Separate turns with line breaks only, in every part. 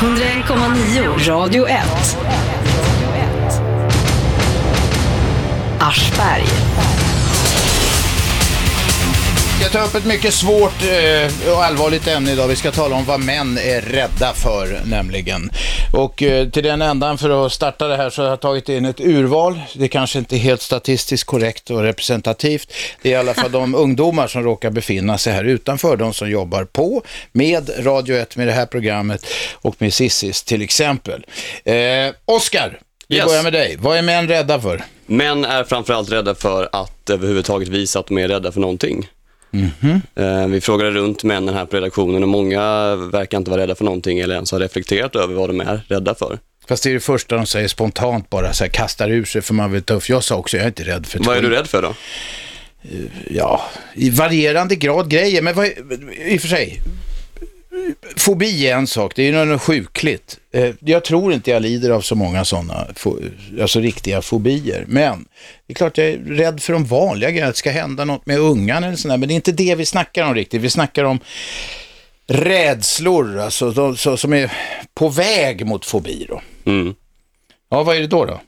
101,9 Radio 1. Aschberg.
Ska ta upp ett mycket svårt eh, och allvarligt ämne idag. Vi ska tala om vad män är rädda för, nämligen. Och eh, till den ändan, för att starta det här, så har jag tagit in ett urval. Det kanske inte är helt statistiskt korrekt och representativt. Det är i alla fall de ungdomar som råkar befinna sig här utanför, de som jobbar på med Radio 1, med det här programmet och med Sissis till exempel. Eh, Oskar, vi
Yes.
börjar med dig. Vad är män rädda för?
Män är framförallt rädda för att överhuvudtaget visa att de är rädda för någonting. Eh, Vi frågade runt männen här på redaktionen och många verkar inte vara rädda för någonting eller ens ha reflekterat över vad de är rädda för.
Fast det är det första de säger spontant bara, så här, kastar ur sig för man vill tuff. Jag sa också, jag är inte rädd för ett
Vad är du rädd för då?
Ja, i varierande grad grejer, men vad, i och för sig. Fobi är en sak, det är ju något sjukligt. Eh, Jag tror inte jag lider av så många sådana, alltså riktiga fobier. Men det är klart jag är rädd för de vanliga grejerna, att det ska hända något med ungan eller sådär. Men det är inte det vi snackar om riktigt. Vi snackar om rädslor, alltså de, så, som är på väg mot fobi då.
Mm.
Ja, vad är det då då?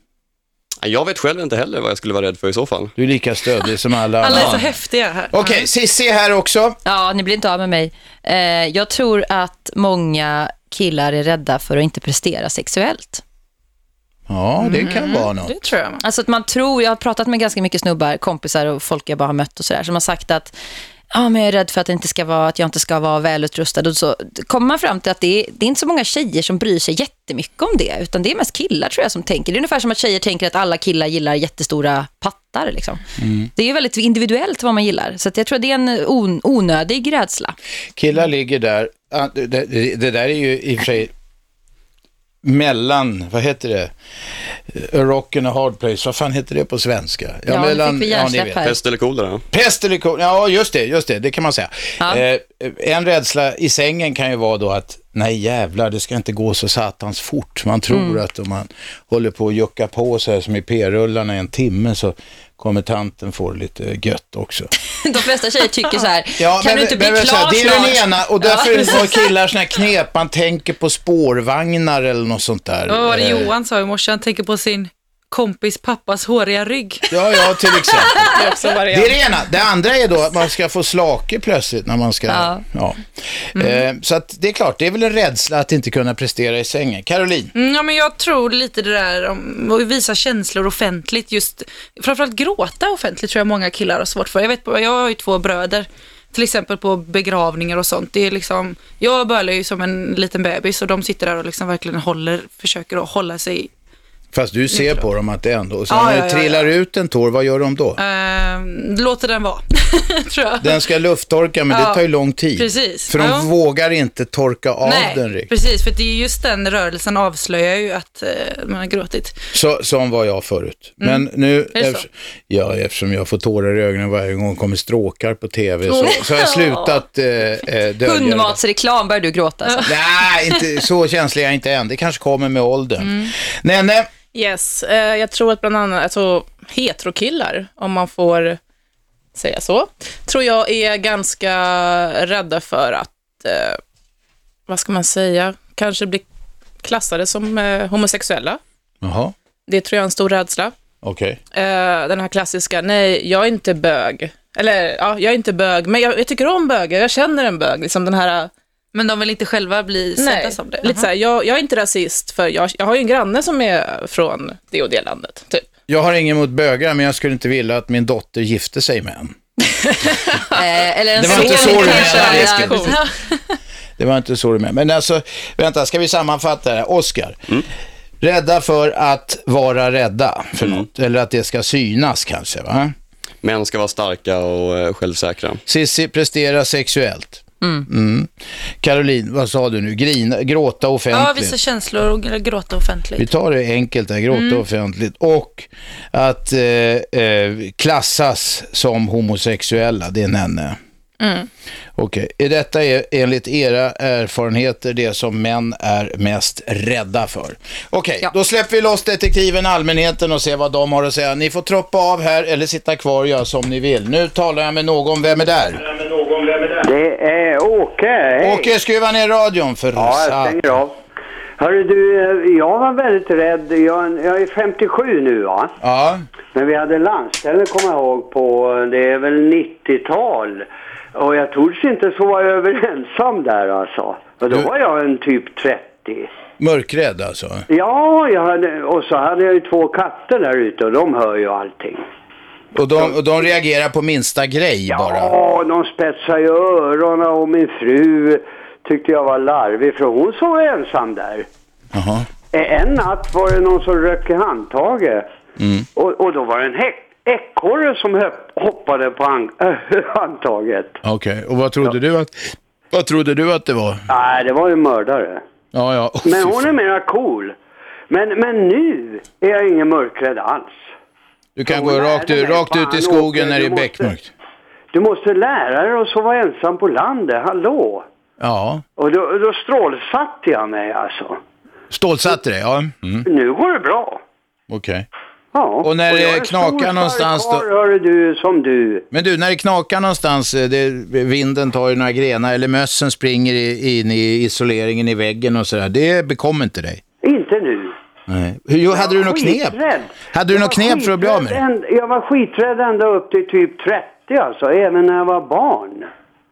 Jag vet själv inte heller vad jag skulle vara rädd för i så fall.
Du är lika stöddig som alla
Alla är så
andra.
häftiga här.
Okej, Cissi här också.
Ja, ni blir inte av med mig. Eh, jag tror att många killar är rädda för att inte prestera sexuellt.
Ja, det kan vara något.
Det tror jag.
Alltså att man tror, jag har pratat med ganska mycket snubbar, kompisar och folk jag bara har mött och sådär, som har sagt att ja, men jag är rädd för att, det inte ska vara, att jag inte ska vara välutrustad. Och så kommer man fram till att det är, det är inte så många tjejer som bryr sig jättemycket om det, utan det är mest killar tror jag som tänker. Det är ungefär som att tjejer tänker att alla killar gillar jättestora pattar. Liksom. Det är ju väldigt individuellt vad man gillar, så jag tror att det är en on, onödig rädsla.
Killar ligger där, ah, det, det, det där är ju i och för sig mellan, vad heter det, A rock and a hard place, vad fan heter det på svenska?
Ja, nu fick vi
ni
hjärnsläpp
vet.
Pest eller kolera?
Pest eller kol- ja just det, just det, det kan man säga.
Ja.
Eh, en rädsla i sängen kan ju vara då att, nej jävlar, det ska inte gå så satans fort. Man tror
Mm.
att om man håller på att jucka på så här som i p-rullarna i en timme så kommer tanten få det lite gött också.
De flesta tjejer tycker så här,
Ja,
kan
men-
du inte bli
men
klar
här, Det är
snart?
den ena och
Ja,
därför
precis.
har killar såna här knep. Man tänker på spårvagnar eller något sånt där.
Vad var det
Eh,
Johan sa i morse? Han tänker på sin kompis pappas håriga rygg.
Ja, ja, till exempel.
Det är
Det
variant.
är det ena. Det andra är då att man ska få slake plötsligt när man ska... Ja.
Ja.
Eh, så att det är klart, det är väl en rädsla att inte kunna prestera i sängen. Caroline?
Mm, ja, men jag tror lite det där om att visa känslor offentligt. Just, framförallt gråta offentligt tror jag många killar har svårt för. Jag, vet, jag har ju två bröder, till exempel på begravningar och sånt. Det är liksom, jag bölar ju som en liten bebis och de sitter där och liksom verkligen håller, försöker att hålla sig
Fast du ser på dem att det ändå... Och sen
Ja,
när det
ja,
trillar
ja.
ut en tår, vad gör de då?
Eh, låter den vara, tror jag.
Den ska lufttorka, men det tar ju lång tid.
precis.
För de vågar inte torka av
Nej,
den riktigt.
precis, för det är just den rörelsen avslöjar ju att eh, man har gråtit.
Så, som var jag förut. Men nu,
Mm. Är det så?
eftersom, ja, eftersom jag får tårar i ögonen varje gång det kommer stråkar på tv så, så har jag slutat eh, dölja.
Hundmatsreklam börjar du gråta. Alltså.
Nej, inte, så känslig är jag inte än. Det kanske kommer med åldern.
Mm.
Nenne,
Yes, eh, jag tror att bland annat alltså, heterokillar, om man får säga så, tror jag är ganska rädda för att, eh, vad ska man säga, kanske bli klassade som eh, homosexuella.
jaha,
Det tror jag är en stor rädsla.
okej.
Eh, den här klassiska, nej, jag är inte bög. Eller, ja, jag är inte bög, men jag, jag tycker om bögar, jag känner en bög. Liksom den här,
Men de vill inte själva bli sedda som det?
lite så här, jag, jag är inte rasist, för jag, jag har ju en granne som är från det och det landet, typ.
Jag har ingen emot bögar, men jag skulle inte vilja att min dotter gifte sig med en.
Eh, eller en
Det var inte så du menade, Eskil. Det var inte så du med. Men alltså, vänta, ska vi sammanfatta det här? Oskar, rädda för att vara rädda för något, eller att det ska synas kanske, va?
Män ska vara starka och eh, självsäkra.
Sissi prestera sexuellt. Mm. Caroline, vad sa du nu? Grina, gråta
Ja,
offentligt.
visa känslor och gråta
Vi
offentligt.
tar det enkelt här, gråta offentligt. Och att eh, eh, klassas som homosexuella, det är Nenne. Okej, är detta är, enligt era erfarenheter det som män är mest rädda för? Okej,
Ja.
då släpper vi loss detektiven, allmänheten och ser vad de har att säga. Ni får troppa av här eller sitta kvar och göra som ni vill. Nu talar jag med någon, vem är där?
Det är Åke. Hej.
Åke, skruva ner radion för
Ja, jag stänger av.
Hörru du, jag var väldigt rädd. Jag, jag är 57 nu va.
Ja.
Men vi hade landställe kommer jag ihåg på, det är väl 90-tal. Och jag tordes inte sova över ensam där alltså. Och då
Du-
var jag en typ 30.
Mörkrädd alltså?
Ja, jag hade, och så hade jag ju två katter där ute och de hör ju allting.
Och de, och de reagerar på minsta grej bara?
Ja, de spetsade ju öronen och min fru tyckte jag var larvig för hon sov ensam där.
Jaha.
Eh, En natt var det någon som röck i handtaget. Och, och då var det en ekorre som hoppade på hand, handtaget.
Okej, och vad trodde, du att, vad trodde du att det var?
Nej, det var ju mördare.
Ja, ja.
Men
Fy
hon är mera cool. Men, men nu är jag ingen mörkrädd alls.
Du kan gå rakt, ut- rakt ut i skogen när det är beckmörkt.
Du måste lära dig att sova ensam på landet, hallå?
Ja.
Och då, då strålsatte jag mig alltså.
Stålsatte dig, ja. Mm.
Nu går det bra.
Okej.
Ja.
Och när
jag
det knakar någonstans
stark
då-
hörru du, som du.
Men du, när det knakar någonstans, eh, det, vinden tar ju några grenar eller mössen springer in i isoleringen i väggen och sådär, det bekommer inte dig? Nej. Hur, hade du något knep? Hade du något knep för att bli av med det?
Jag var skiträdd ända upp till typ 30 alltså, även när jag var barn.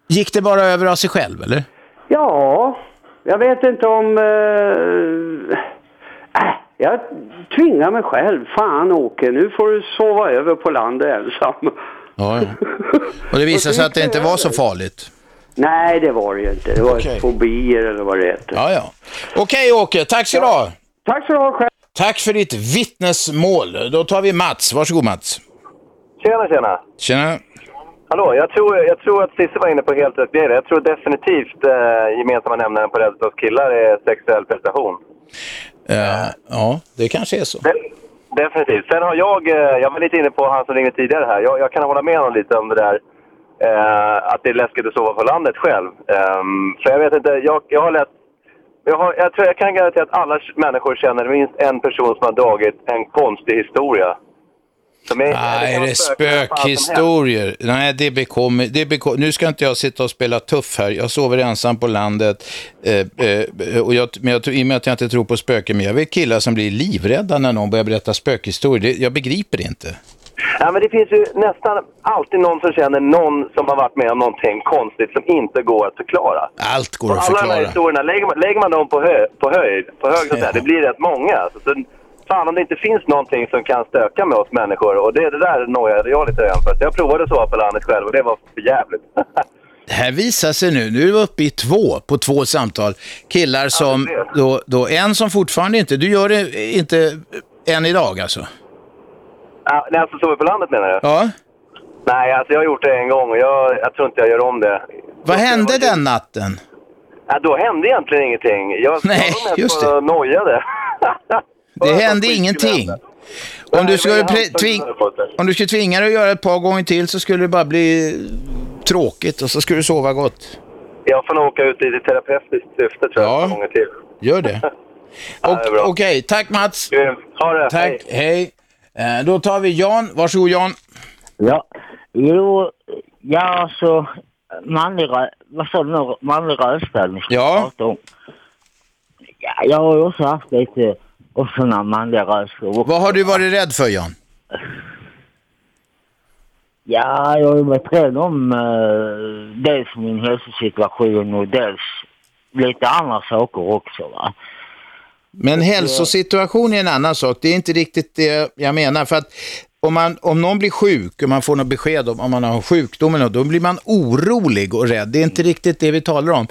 Gick det bara över av sig själv, eller?
Ja, jag vet inte om... eh, Äh, jag tvingar mig själv. Fan Åke, nu får du sova över på landet ensam.
Ja, ja. Och det visade sig att det inte var så farligt?
Nej, det var det ju inte. Det var
Okej.
fobier eller vad det heter.
Ja, ja. Okej Åke, tack så du ha.
Tack så du själv.
Tack för ditt vittnesmål. Då tar vi Mats. Varsågod Mats.
Tjena, tjena.
Tjena.
Hallå, jag tror, jag tror att Cissi var inne på helt rätt grej. Jag tror definitivt eh, gemensamma nämnaren på rädsla hos killar är sexuell prestation.
Eh, ja, det kanske är så.
De, definitivt. Sen har jag, eh, jag var lite inne på han som ringde tidigare här. Jag, jag kan hålla med honom lite om det där. Eh, att det är läskigt att sova på landet själv. Ehm, för jag vet inte, jag, jag har lätt... Jag, har, jag tror jag kan garantera att alla människor känner minst en person som har dragit en konstig historia. Som är,
Nej, det är
som helst.
spökhistorier. Nej, det bekommer, det bekom, nu ska inte jag sitta och spela tuff här. Jag sover ensam på landet. Eh, eh, och jag, men jag, tror- I och med att jag inte tror på spöken, men jag vet killar som blir livrädda när någon börjar berätta spökhistorier. Det, jag begriper det inte.
Ja, men det finns ju nästan alltid någon som känner någon som har varit med om någonting konstigt som inte går att förklara.
Allt går att
alla de här
förklara.
historierna, lägger man, lägger man dem på, hö, på höjd, på hög så säga, det blir rätt många. Alltså, så, fan om det inte finns någonting som kan stöka med oss människor. Och det, det där nojade jag lite över för. Så jag provade sova på landet själv och det var för jävligt.
Det här visar sig nu, nu är vi uppe i två, på två samtal. Killar som,
det.
då, då, en som fortfarande inte, du gör det inte än idag alltså?
Ja, när jag sover på landet menar du?
Ja.
Nej, alltså jag har gjort det en gång och jag, jag tror inte jag gör om det.
Vad hände den natten?
Ja, då hände egentligen ingenting. Jag,
Nej, just
bara nojade.
Det hände ingenting. Om du, skulle tving,
det.
om du skulle tvinga dig att göra ett par gånger till så skulle det bara bli tråkigt och så skulle du sova gott.
Jag får nog åka ut i terapeutiskt syfte tror jag,
Ja.
ja. gånger till.
Gör det.
Ja, det
Okej, tack Mats.
Ha det.
Tack,
Hej.
hej. Eh, Då tar vi Jan. Varsågod Jan.
Ja, jo, ja alltså manlig, vad sa du nu, manlig rödställning ska
Ja.
om. Ja, jag har ju också haft lite och sådana manliga rödskor.
Vad har du varit rädd för Jan?
Ja, jag har varit rädd om eh, dels min hälsosituation och dels lite andra saker också va.
Men hälsosituation är en annan sak. Det är inte riktigt det jag menar. För att om, man, om någon blir sjuk och man får något besked om om man har sjukdomen, då blir man orolig och rädd. Det är inte riktigt det vi talar om.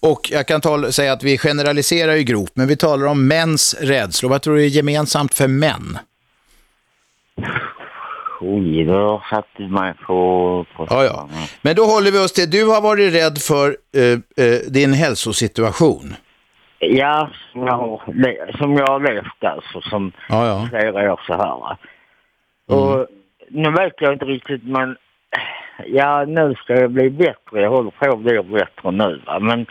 Och jag kan tala, säga att vi generaliserar ju grovt, men vi talar om mäns rädslor. Vad tror du är gemensamt för män?
Oj, då satte mig på... på
Ja, ja. Men då håller vi oss till, du har varit rädd för eh, eh, din hälsosituation.
Ja, som jag, har le- som jag har levt alltså, som
Ja, ja.
flera år så här. va. Och nu vet jag inte riktigt men ja nu ska jag bli bättre. Jag håller på att bli bättre nu va. Men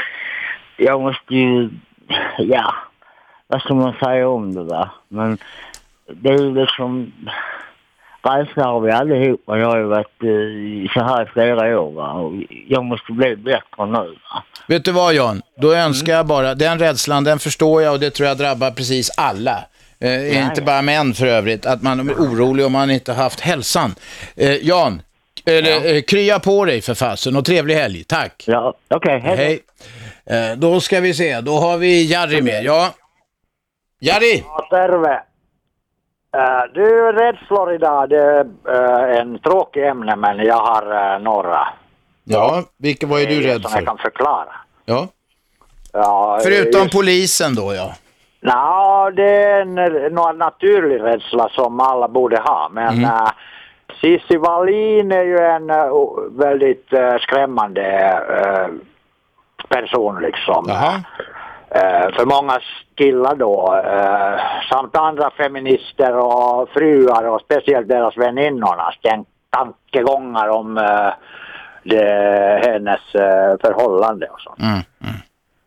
jag måste ju, ja, vad ska man säga om det va. Men det är ju liksom, rädsla har vi allihopa. Jag har ju varit eh, så här i flera år va? och jag måste bli bättre nu. Va?
Vet du vad Jan? Då önskar jag bara, den rädslan den förstår jag och det tror jag drabbar precis alla. Eh, inte bara män för övrigt, att man är orolig om man inte haft hälsan. Eh, Jan, eller, eh, krya på dig för fasen och trevlig helg. Tack.
Ja, okej. hej då.
Hej. Eh, då ska vi se, då har vi Jari med. Ja. Jari!
Ja. Äh, du, rädslor idag, det är äh, en tråkig ämne men jag har äh, några
Ja, vilka var är du rädd
som jag
för?
kan förklara.
Ja.
Ja,
Förutom
just-
polisen då ja.
Nå, det är en, någon naturlig rädsla som alla borde ha. Men
Mm.
äh, Cissi Wallin är ju en väldigt skrämmande person liksom.
Jaha.
Äh, för många killar då, äh, samt andra feminister och fruar och speciellt deras väninnornas tankegångar om äh, det, hennes förhållande och sånt.
Mm.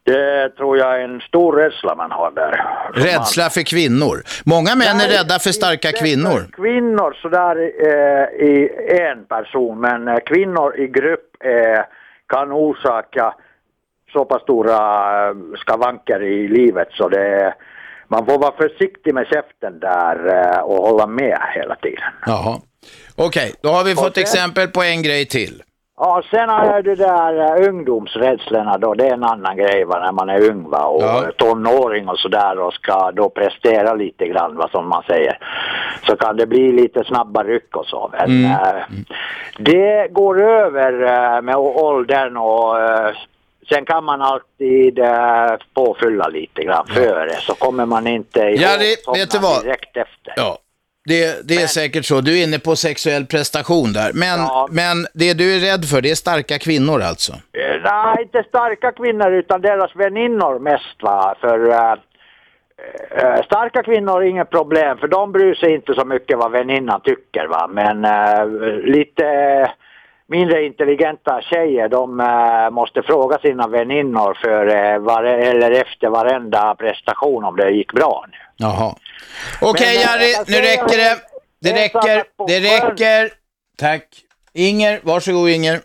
Det tror jag är en stor rädsla man har där.
Rädsla för kvinnor. Många män är rädda för starka kvinnor.
Kvinnor sådär eh, i en person, men eh, kvinnor i grupp eh, kan orsaka så pass stora eh, skavanker i livet så det man får vara försiktig med käften där eh, och hålla med hela tiden.
Jaha. Okej, då har vi fått
sen-
exempel på en grej till.
Ja, sen har jag det där uh, ungdomsrädslorna då, det är en annan grej va, när man är ung va, och
Ja.
tonåring och sådär och ska då prestera lite grann va, som man säger. Så kan det bli lite snabba ryck och så. Men
Mm.
eh, det går över eh, med åldern och eh, sen kan man alltid uh, påfylla lite grann före så kommer man inte ihåg
Jari,
somna
vet du vad?
direkt efter.
Ja. Det, det är säkert så. Du är inne på sexuell prestation där. Men,
Ja.
men det du är rädd för, det är starka kvinnor alltså.
Eh, Nej, inte starka kvinnor utan deras väninnor mest va. För eh, starka kvinnor är inget problem för de bryr sig inte så mycket vad väninnan tycker va. Men eh, lite mindre intelligenta tjejer de eh, måste fråga sina väninnor för eh, var, eller efter varenda prestation om det gick bra nu.
Jaha. Okej
Men, eh,
Jari, nu räcker det. Det räcker, det räcker. Tack. Inger, varsågod Inger.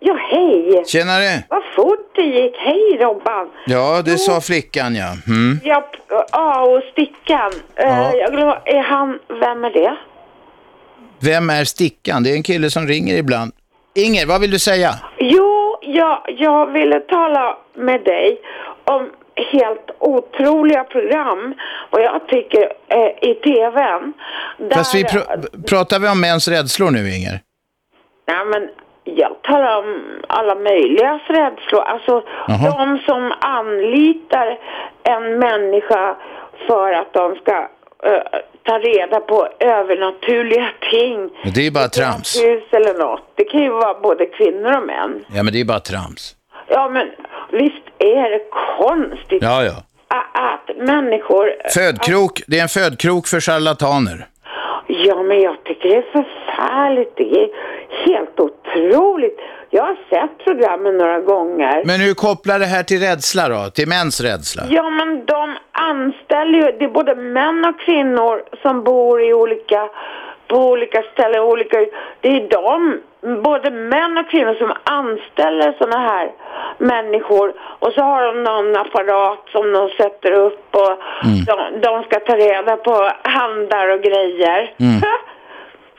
Ja, hej!
Tjenare.
Vad fort det gick. Hej Robban!
Ja, det sa flickan ja. Mm.
Ja, ja och Stickan.
Ja.
Jag glömmer, är han, vem är det?
Vem är Stickan? Det är en kille som ringer ibland. Inger, vad vill du säga?
Jo, jag, jag ville tala med dig om helt otroliga program och jag tycker eh, i tvn. Där,
Fast vi pr- pratar vi om mäns rädslor nu Inger?
Nej, men jag talar om alla möjliga rädslor. Alltså
Jaha.
de som anlitar en människa för att de ska eh, ta reda på övernaturliga ting.
Men det är ju bara trams.
Eller något. Det kan ju vara både kvinnor och män.
Ja, men det är bara trams.
Ja, men visst är det konstigt
Ja, ja.
att människor...
Födkrok, det är en födkrok för charlataner.
Ja, men jag tycker det är förfärligt. Det är helt otroligt. Jag har sett programmen några gånger.
Men hur kopplar det här till rädsla då? Till mäns rädsla?
Ja, men de anställer ju, det är både män och kvinnor som bor i olika, på olika ställen, olika, det är de, både män och kvinnor som anställer sådana här människor och så har de någon apparat som de sätter upp och
Mm.
de, de ska ta reda på handlar och grejer.
Mm.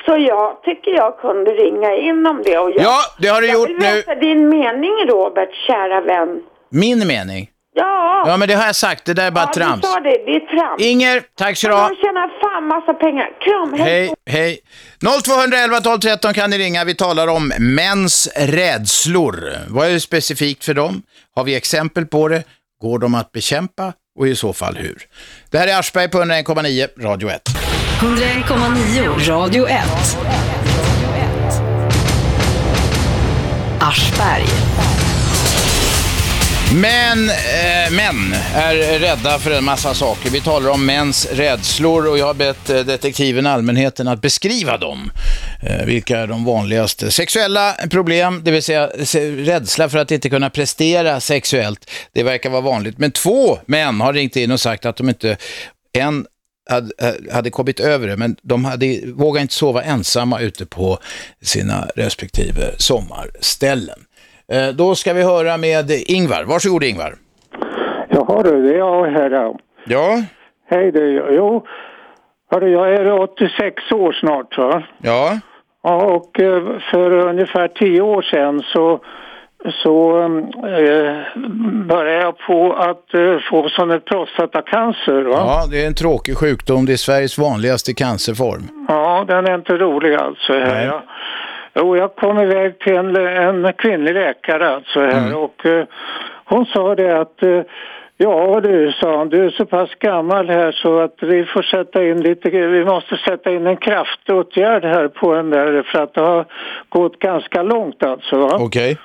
Så jag tycker jag kunde ringa in om det. Och jag,
Ja, det har du
jag
gjort
vill
nu.
veta din mening Robert, kära vän.
Min mening?
Ja.
Ja, men det har jag sagt. Det där är bara
ja,
trams.
sa det. Det är trams.
Inger, tack så du ha.
De tjänar fan massa pengar. Kram, hej.
Hej, hej. 0211 12 13 kan ni ringa. Vi talar om mäns rädslor. Vad är det specifikt för dem? Har vi exempel på det? Går de att bekämpa? Och i så fall hur? Det här är Aschberg på 101,9 Radio 1.
101,9 Radio 1. Aschberg.
Men eh, män är rädda för en massa saker. Vi talar om mäns rädslor och jag har bett eh, detektiven Allmänheten att beskriva dem. Eh, vilka är de vanligaste? Sexuella problem, det vill säga eh, rädsla för att inte kunna prestera sexuellt. Det verkar vara vanligt. Men två män har ringt in och sagt att de inte, en hade, hade kommit över det, men de hade, vågade inte sova ensamma ute på sina respektive sommarställen. Eh, då ska vi höra med Ingvar. Varsågod Ingvar.
Jaha du, det är jag här då.
Ja.
Hej du, jo. Hörru, jag är 86 år snart va?
Ja.
Ja, och eh, för ungefär 10 år sedan så så eh, började jag på att eh, få sån ett prostatacancer. Va?
Ja, det är en tråkig sjukdom. Det är Sveriges vanligaste cancerform.
Ja, den är inte rolig alltså. Här. Jag, jo, jag kom iväg till en, en kvinnlig läkare alltså här
Mm.
och eh, hon sa det att eh, Ja du, sa han, du är så pass gammal här så att vi får sätta in lite, vi måste sätta in en kraftåtgärd här på den där för att det har gått ganska långt alltså.
Okej.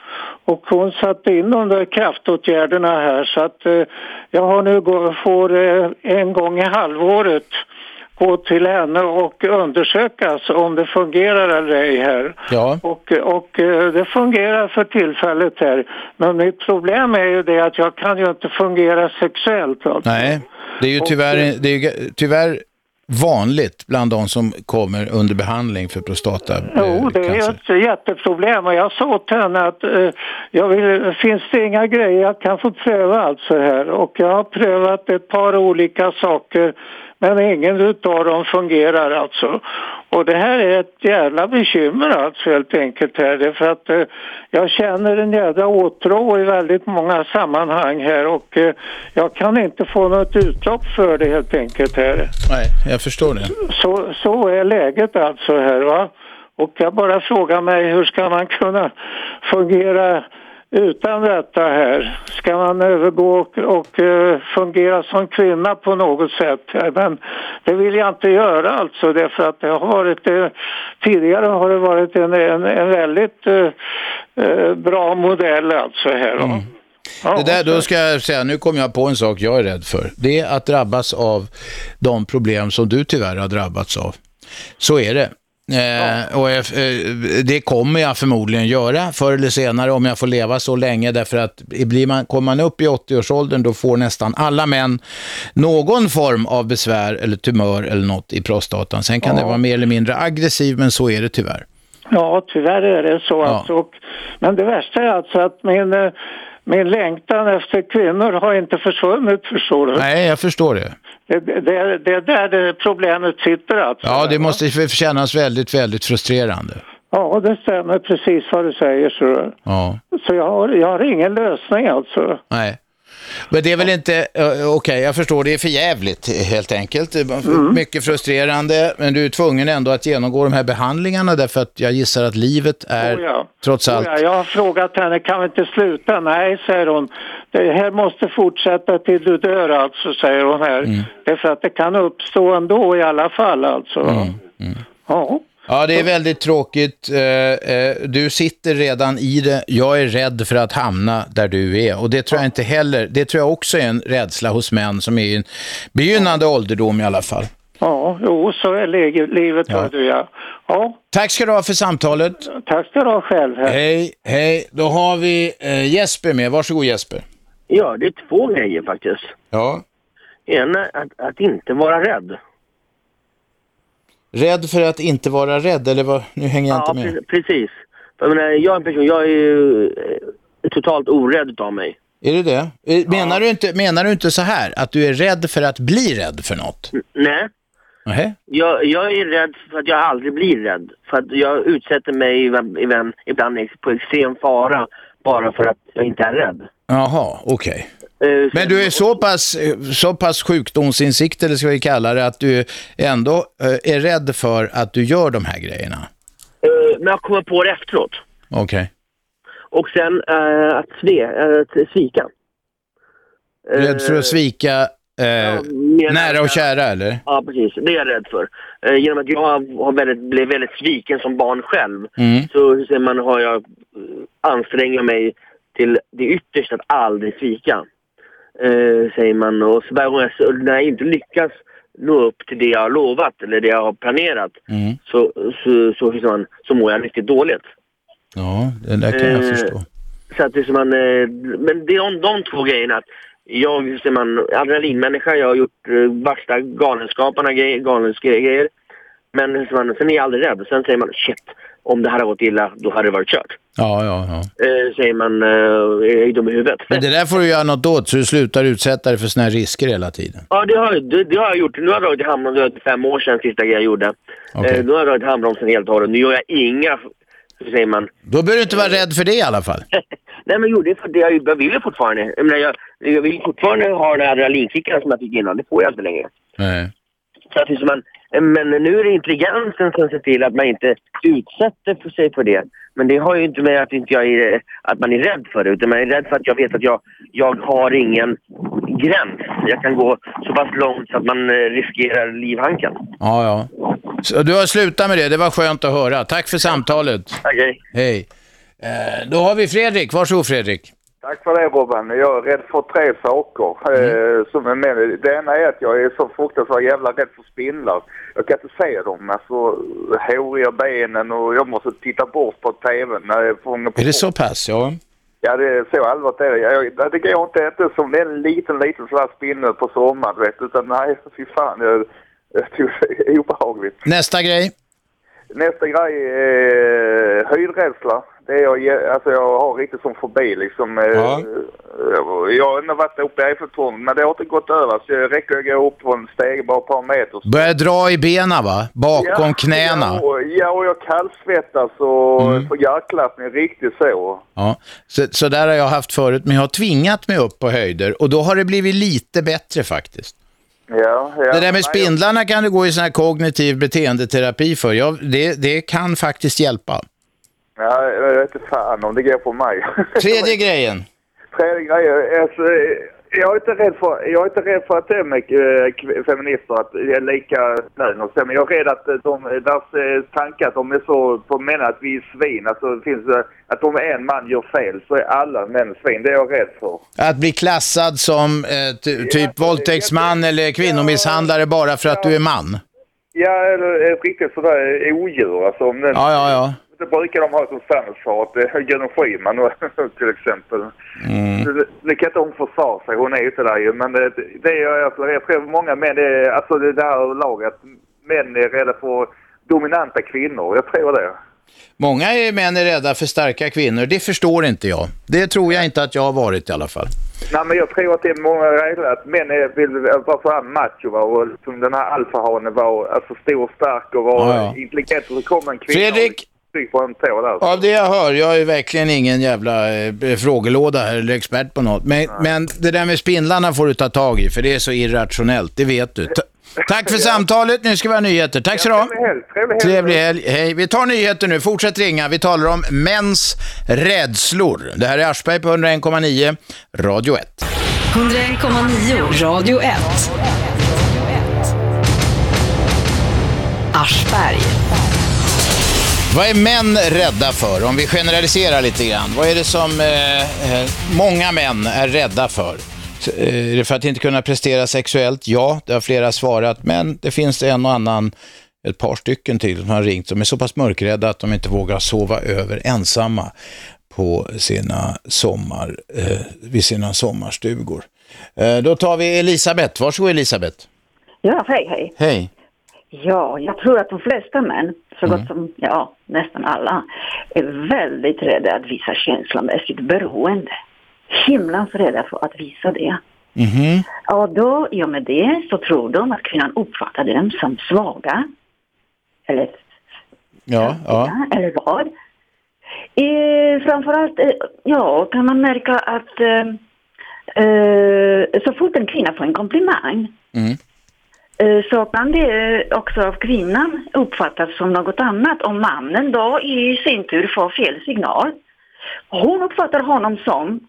Och hon satte in de där kraftåtgärderna här så att eh, jag har nu gå, får eh, en gång i halvåret gå till henne och undersökas om det fungerar eller ej här.
Ja.
Och, och eh, det fungerar för tillfället här. Men mitt problem är ju det att jag kan ju inte fungera sexuellt. Alltså.
Nej, det är ju tyvärr, det är ju tyvärr vanligt bland de som kommer under behandling för prostata.
Jo, det är ett jätteproblem och jag sa åt henne att eh, jag vill, finns det inga grejer jag kan få pröva alltså här och jag har prövat ett par olika saker men ingen utav dem fungerar alltså. Och det här är ett jävla bekymmer alltså helt enkelt här därför att eh, jag känner en jävla åtrå i väldigt många sammanhang här och eh, jag kan inte få något utlopp för det helt enkelt här.
Nej, jag förstår det.
Så, så är läget alltså här va. Och jag bara frågar mig hur ska man kunna fungera utan detta här? Ska man övergå och, och eh, fungera som kvinna på något sätt? Men det vill jag inte göra alltså därför att det har varit, eh, tidigare har det varit en, en, en väldigt eh, bra modell alltså här. Ja,
Det där, då ska jag säga, nu kommer jag på en sak jag är rädd för. Det är att drabbas av de problem som du tyvärr har drabbats av. Så är det. Eh, och jag, eh, det kommer jag förmodligen göra förr eller senare om jag får leva så länge därför att blir man, kommer man upp i 80-årsåldern då får nästan alla män någon form av besvär eller tumör eller något i prostatan. Sen kan
Ja.
det vara mer eller mindre aggressiv men så är det tyvärr.
Ja, tyvärr är det så. Alltså. Och, men det värsta är alltså att min, eh, min längtan efter kvinnor har inte försvunnit, förstår du?
Nej, jag förstår det.
Det, det, det är där det problemet sitter alltså.
Ja, det måste kännas väldigt, väldigt frustrerande.
Ja, det stämmer precis vad du säger. Så,
Ja.
så jag, har, jag har ingen lösning alltså.
Nej. Men det är väl inte, eh, okej jag förstår, det är för jävligt helt enkelt.
Mm.
Mycket frustrerande, men du är tvungen ändå att genomgå de här behandlingarna därför att jag gissar att livet är
Oh ja.
trots allt.
Oh ja, jag har frågat henne, kan vi inte sluta? Nej, säger hon. Det här måste fortsätta till du dör alltså, säger hon här.
Mm.
Därför att det kan uppstå ändå i alla fall alltså.
Mm.
Ja.
Ja, det är väldigt tråkigt. Eh, eh, Du sitter redan i det. Jag är rädd för att hamna där du är. Och det tror jag inte heller. Det tror jag också är en rädsla hos män som är i en begynnande ålderdom i alla fall.
Ja, jo, så är li- livet,
Ja.
du ja. ja.
Tack ska du ha för samtalet.
Tack ska du ha själv. Här.
Hej, hej. Då har vi eh, Jesper med. Varsågod Jesper.
Ja, det är två grejer faktiskt.
Ja.
En är att, att inte vara rädd.
Rädd för att inte vara rädd, eller vad? Nu hänger jag
Ja,
inte med.
pre- precis. Jag, menar, jag är en person, jag är ju eh, totalt orädd utav mig.
Är det det? Eh, Menar, du inte, menar du inte så här, att du är rädd för att bli rädd för något?
Nej,
Nej.
jag, jag är rädd för att jag aldrig blir rädd. För att jag utsätter mig ibland, ibland på extrem fara bara för att jag inte är rädd.
Jaha, okej. Men du är så pass, eh, så pass sjukdomsinsikt, eller ska vi kalla det, att du ändå eh, är rädd för att du gör de här grejerna?
Eh, men jag kommer på det efteråt.
Okej.
Och sen eh, att, sve, eh, att svika.
Rädd för att svika eh, nära och kära, eller?
Ja, precis. Det är jag rädd för. Eh, genom att jag har väldigt, blev väldigt sviken som barn själv
Mm.
så ser man, har jag eh, ansträngt mig till det yttersta att aldrig svika. Eh, säger man. Och så gång jag, så när jag inte lyckas nå upp till det jag har lovat eller det jag har planerat
Mm.
så, så, så, så, man, så mår jag riktigt dåligt.
Ja, det där kan jag
Eh,
förstå.
Så att det är man, eh, men det är om de två grejerna. Att jag ser man, adrenalinmänniska, jag har gjort uh, värsta galenskaparna, grejer, galenskrejer. Men ser man, sen är jag aldrig rädd. Sen säger man shit, om det här har gått illa, då hade det varit kört.
Ja, ja, ja.
Uh, säger man, uh, är dum i huvudet?
Men det där får du göra något åt så du slutar utsätta dig för såna här risker hela tiden.
Ja, det har, det, det har jag gjort. Nu har jag dragit i handbromsen, det var fem år sedan sista jag gjorde.
Okej.
Eh, nu har jag dragit i handbromsen helt och hållet. Nu gör jag inga, hur säger man,
Då behöver du inte vara rädd för det i alla fall.
Nej men jo, det är för det jag, jag vill ju fortfarande. Jag, menar, jag, jag vill fortfarande ha den här adrenalinkicken som jag fick innan. Det får jag inte längre.
Nej.
Så att man, men nu är det intelligensen som ser till att man inte utsätter för sig för det. Men det har ju inte med att, inte jag är, att man är rädd för det. Utan man är rädd för att jag vet att jag, jag har ingen gräns. Jag kan gå så pass långt så att man eh, riskerar livhanken.
Ja, ja. Så du har slutat med det. Det var skönt att höra. Tack för samtalet.
Okej.
Hej. Eh, då har vi Fredrik. Varsågod Fredrik.
Tack för det Robban. Jag är rädd för tre saker eh, som är med. Det ena är att jag är så fruktansvärt jävla rädd för spindlar. Jag kan inte se dem. Alltså håriga benen och jag måste titta bort på tvn när jag fångar på
Är det så pass? Ja.
Ja, det är så allvarligt är det. Jag, det går inte, inte som en liten, liten sån här spindel på sommaren, vet du. Utan nej, fy fan. Jag, det är obehagligt.
Nästa grej.
Nästa grej är höjdrädsla. Det är jag, alltså jag har riktigt som fobi liksom. eh,
Ja.
Jag har ändå varit uppe i Eiffeltornet men det har inte gått över. Så det räcker att gå upp på en steg bara ett par meter.
Börjar dra i benen va? Bakom
Ja,
knäna.
Ja, och, ja, och jag kallsvettas och
Mm.
får hjärtklappning riktigt så.
Ja, så, så där har jag haft förut, men jag har tvingat mig upp på höjder och då har det blivit lite bättre faktiskt.
Ja, ja.
det där med spindlarna kan du gå i sån här kognitiv beteendeterapi för. Ja, det, det kan faktiskt hjälpa.
Ja, jag vet inte fan om det går på mig.
Tredje grejen.
Tredje grejen, alltså, jag är inte rädd för, jag är inte rädd för att det är med eh, feminister att det är lika lön och så, men jag är rädd att de, deras eh, tankar att de är så på män att vi är svin, alltså finns, eh, att om en man gör fel så är alla män svin, det är jag rädd för.
Att bli klassad som eh, ty, typ våldtäktsman eller kvinnomisshandlare bara för att du är man.
Ja, eller ett riktigt sådär odjur alltså. Om den,
Ja, ja, ja.
Det brukar de ha som eh, Gudrun Schyman till exempel.
Mm.
Det, det kan inte hon försvara sig, hon är ju sådär ju. Men det, det är jag, alltså, jag tror många män, det är, alltså det där lag att män är rädda för dominanta kvinnor. Jag tror det.
Många är- män är rädda för starka kvinnor. Det förstår inte jag. Det tror jag inte att jag har varit i alla fall.
Nej men jag tror att det är många rädda att män är, vill vara så här macho va? och liksom den här alfahanen var alltså stor och stark och var
Ja, ja.
intelligent och så kommer en kvinna
Fredrik!
Trycker på en tå där.
Av det jag hör, jag är verkligen ingen jävla eh, frågelåda här eller expert på något. Men, men det där med spindlarna får du ta tag i, för det är så irrationellt, det vet du. Ta tack för samtalet, nu ska vi ha nyheter. Tack så du ha.
Trevlig helg. Trevlig helg.
Trevlig helg. Hej. Vi tar nyheter nu. Fortsätt ringa. Vi talar om mäns rädslor. Det här är Aschberg på 101,9, Radio 1.
101,9 Radio 1. Aschberg.
Vad är män rädda för? Om vi generaliserar lite grann. Vad är det som eh, eh, många män är rädda för? Eh, Är det för att inte kunna prestera sexuellt? Ja, det har flera svarat. Men det finns en och annan, ett par stycken till som har ringt, som är så pass mörkrädda att de inte vågar sova över ensamma på sina sommar, eh, vid sina sommarstugor. Eh, då tar vi Elisabeth. Varsågod Elisabeth.
Ja, hej, hej.
Hej.
Ja, jag tror att de flesta män, så
Mm.
gott som, ja, nästan alla, är väldigt rädda att visa känslomässigt beroende. Himlans rädda för att visa det.
Mhm.
Och då, i och med det, så tror de att kvinnan uppfattar dem som svaga. Eller,
Ja, ja.
eller vad? Eh, framförallt, eh, ja, kan man märka att eh, eh, så fort en kvinna får en komplimang
Mm.
Eh, så kan det också av kvinnan uppfattas som något annat om mannen då i sin tur får fel signal. Hon uppfattar honom som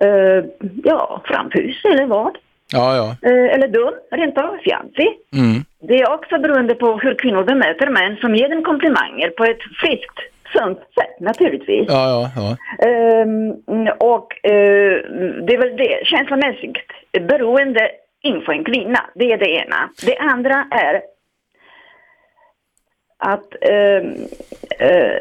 eh, ja, framhus eller vad?
Ja, ja.
Eh, eller dum, rent av fjantlig.
Mm.
Det är också beroende på hur kvinnor bemöter män som ger dem komplimanger på ett friskt, sunt sätt naturligtvis.
Ja.
Ehm, och eh, det är väl det, känslomässigt beroende inför en kvinna. Det är det ena. Det andra är att ehm, eh,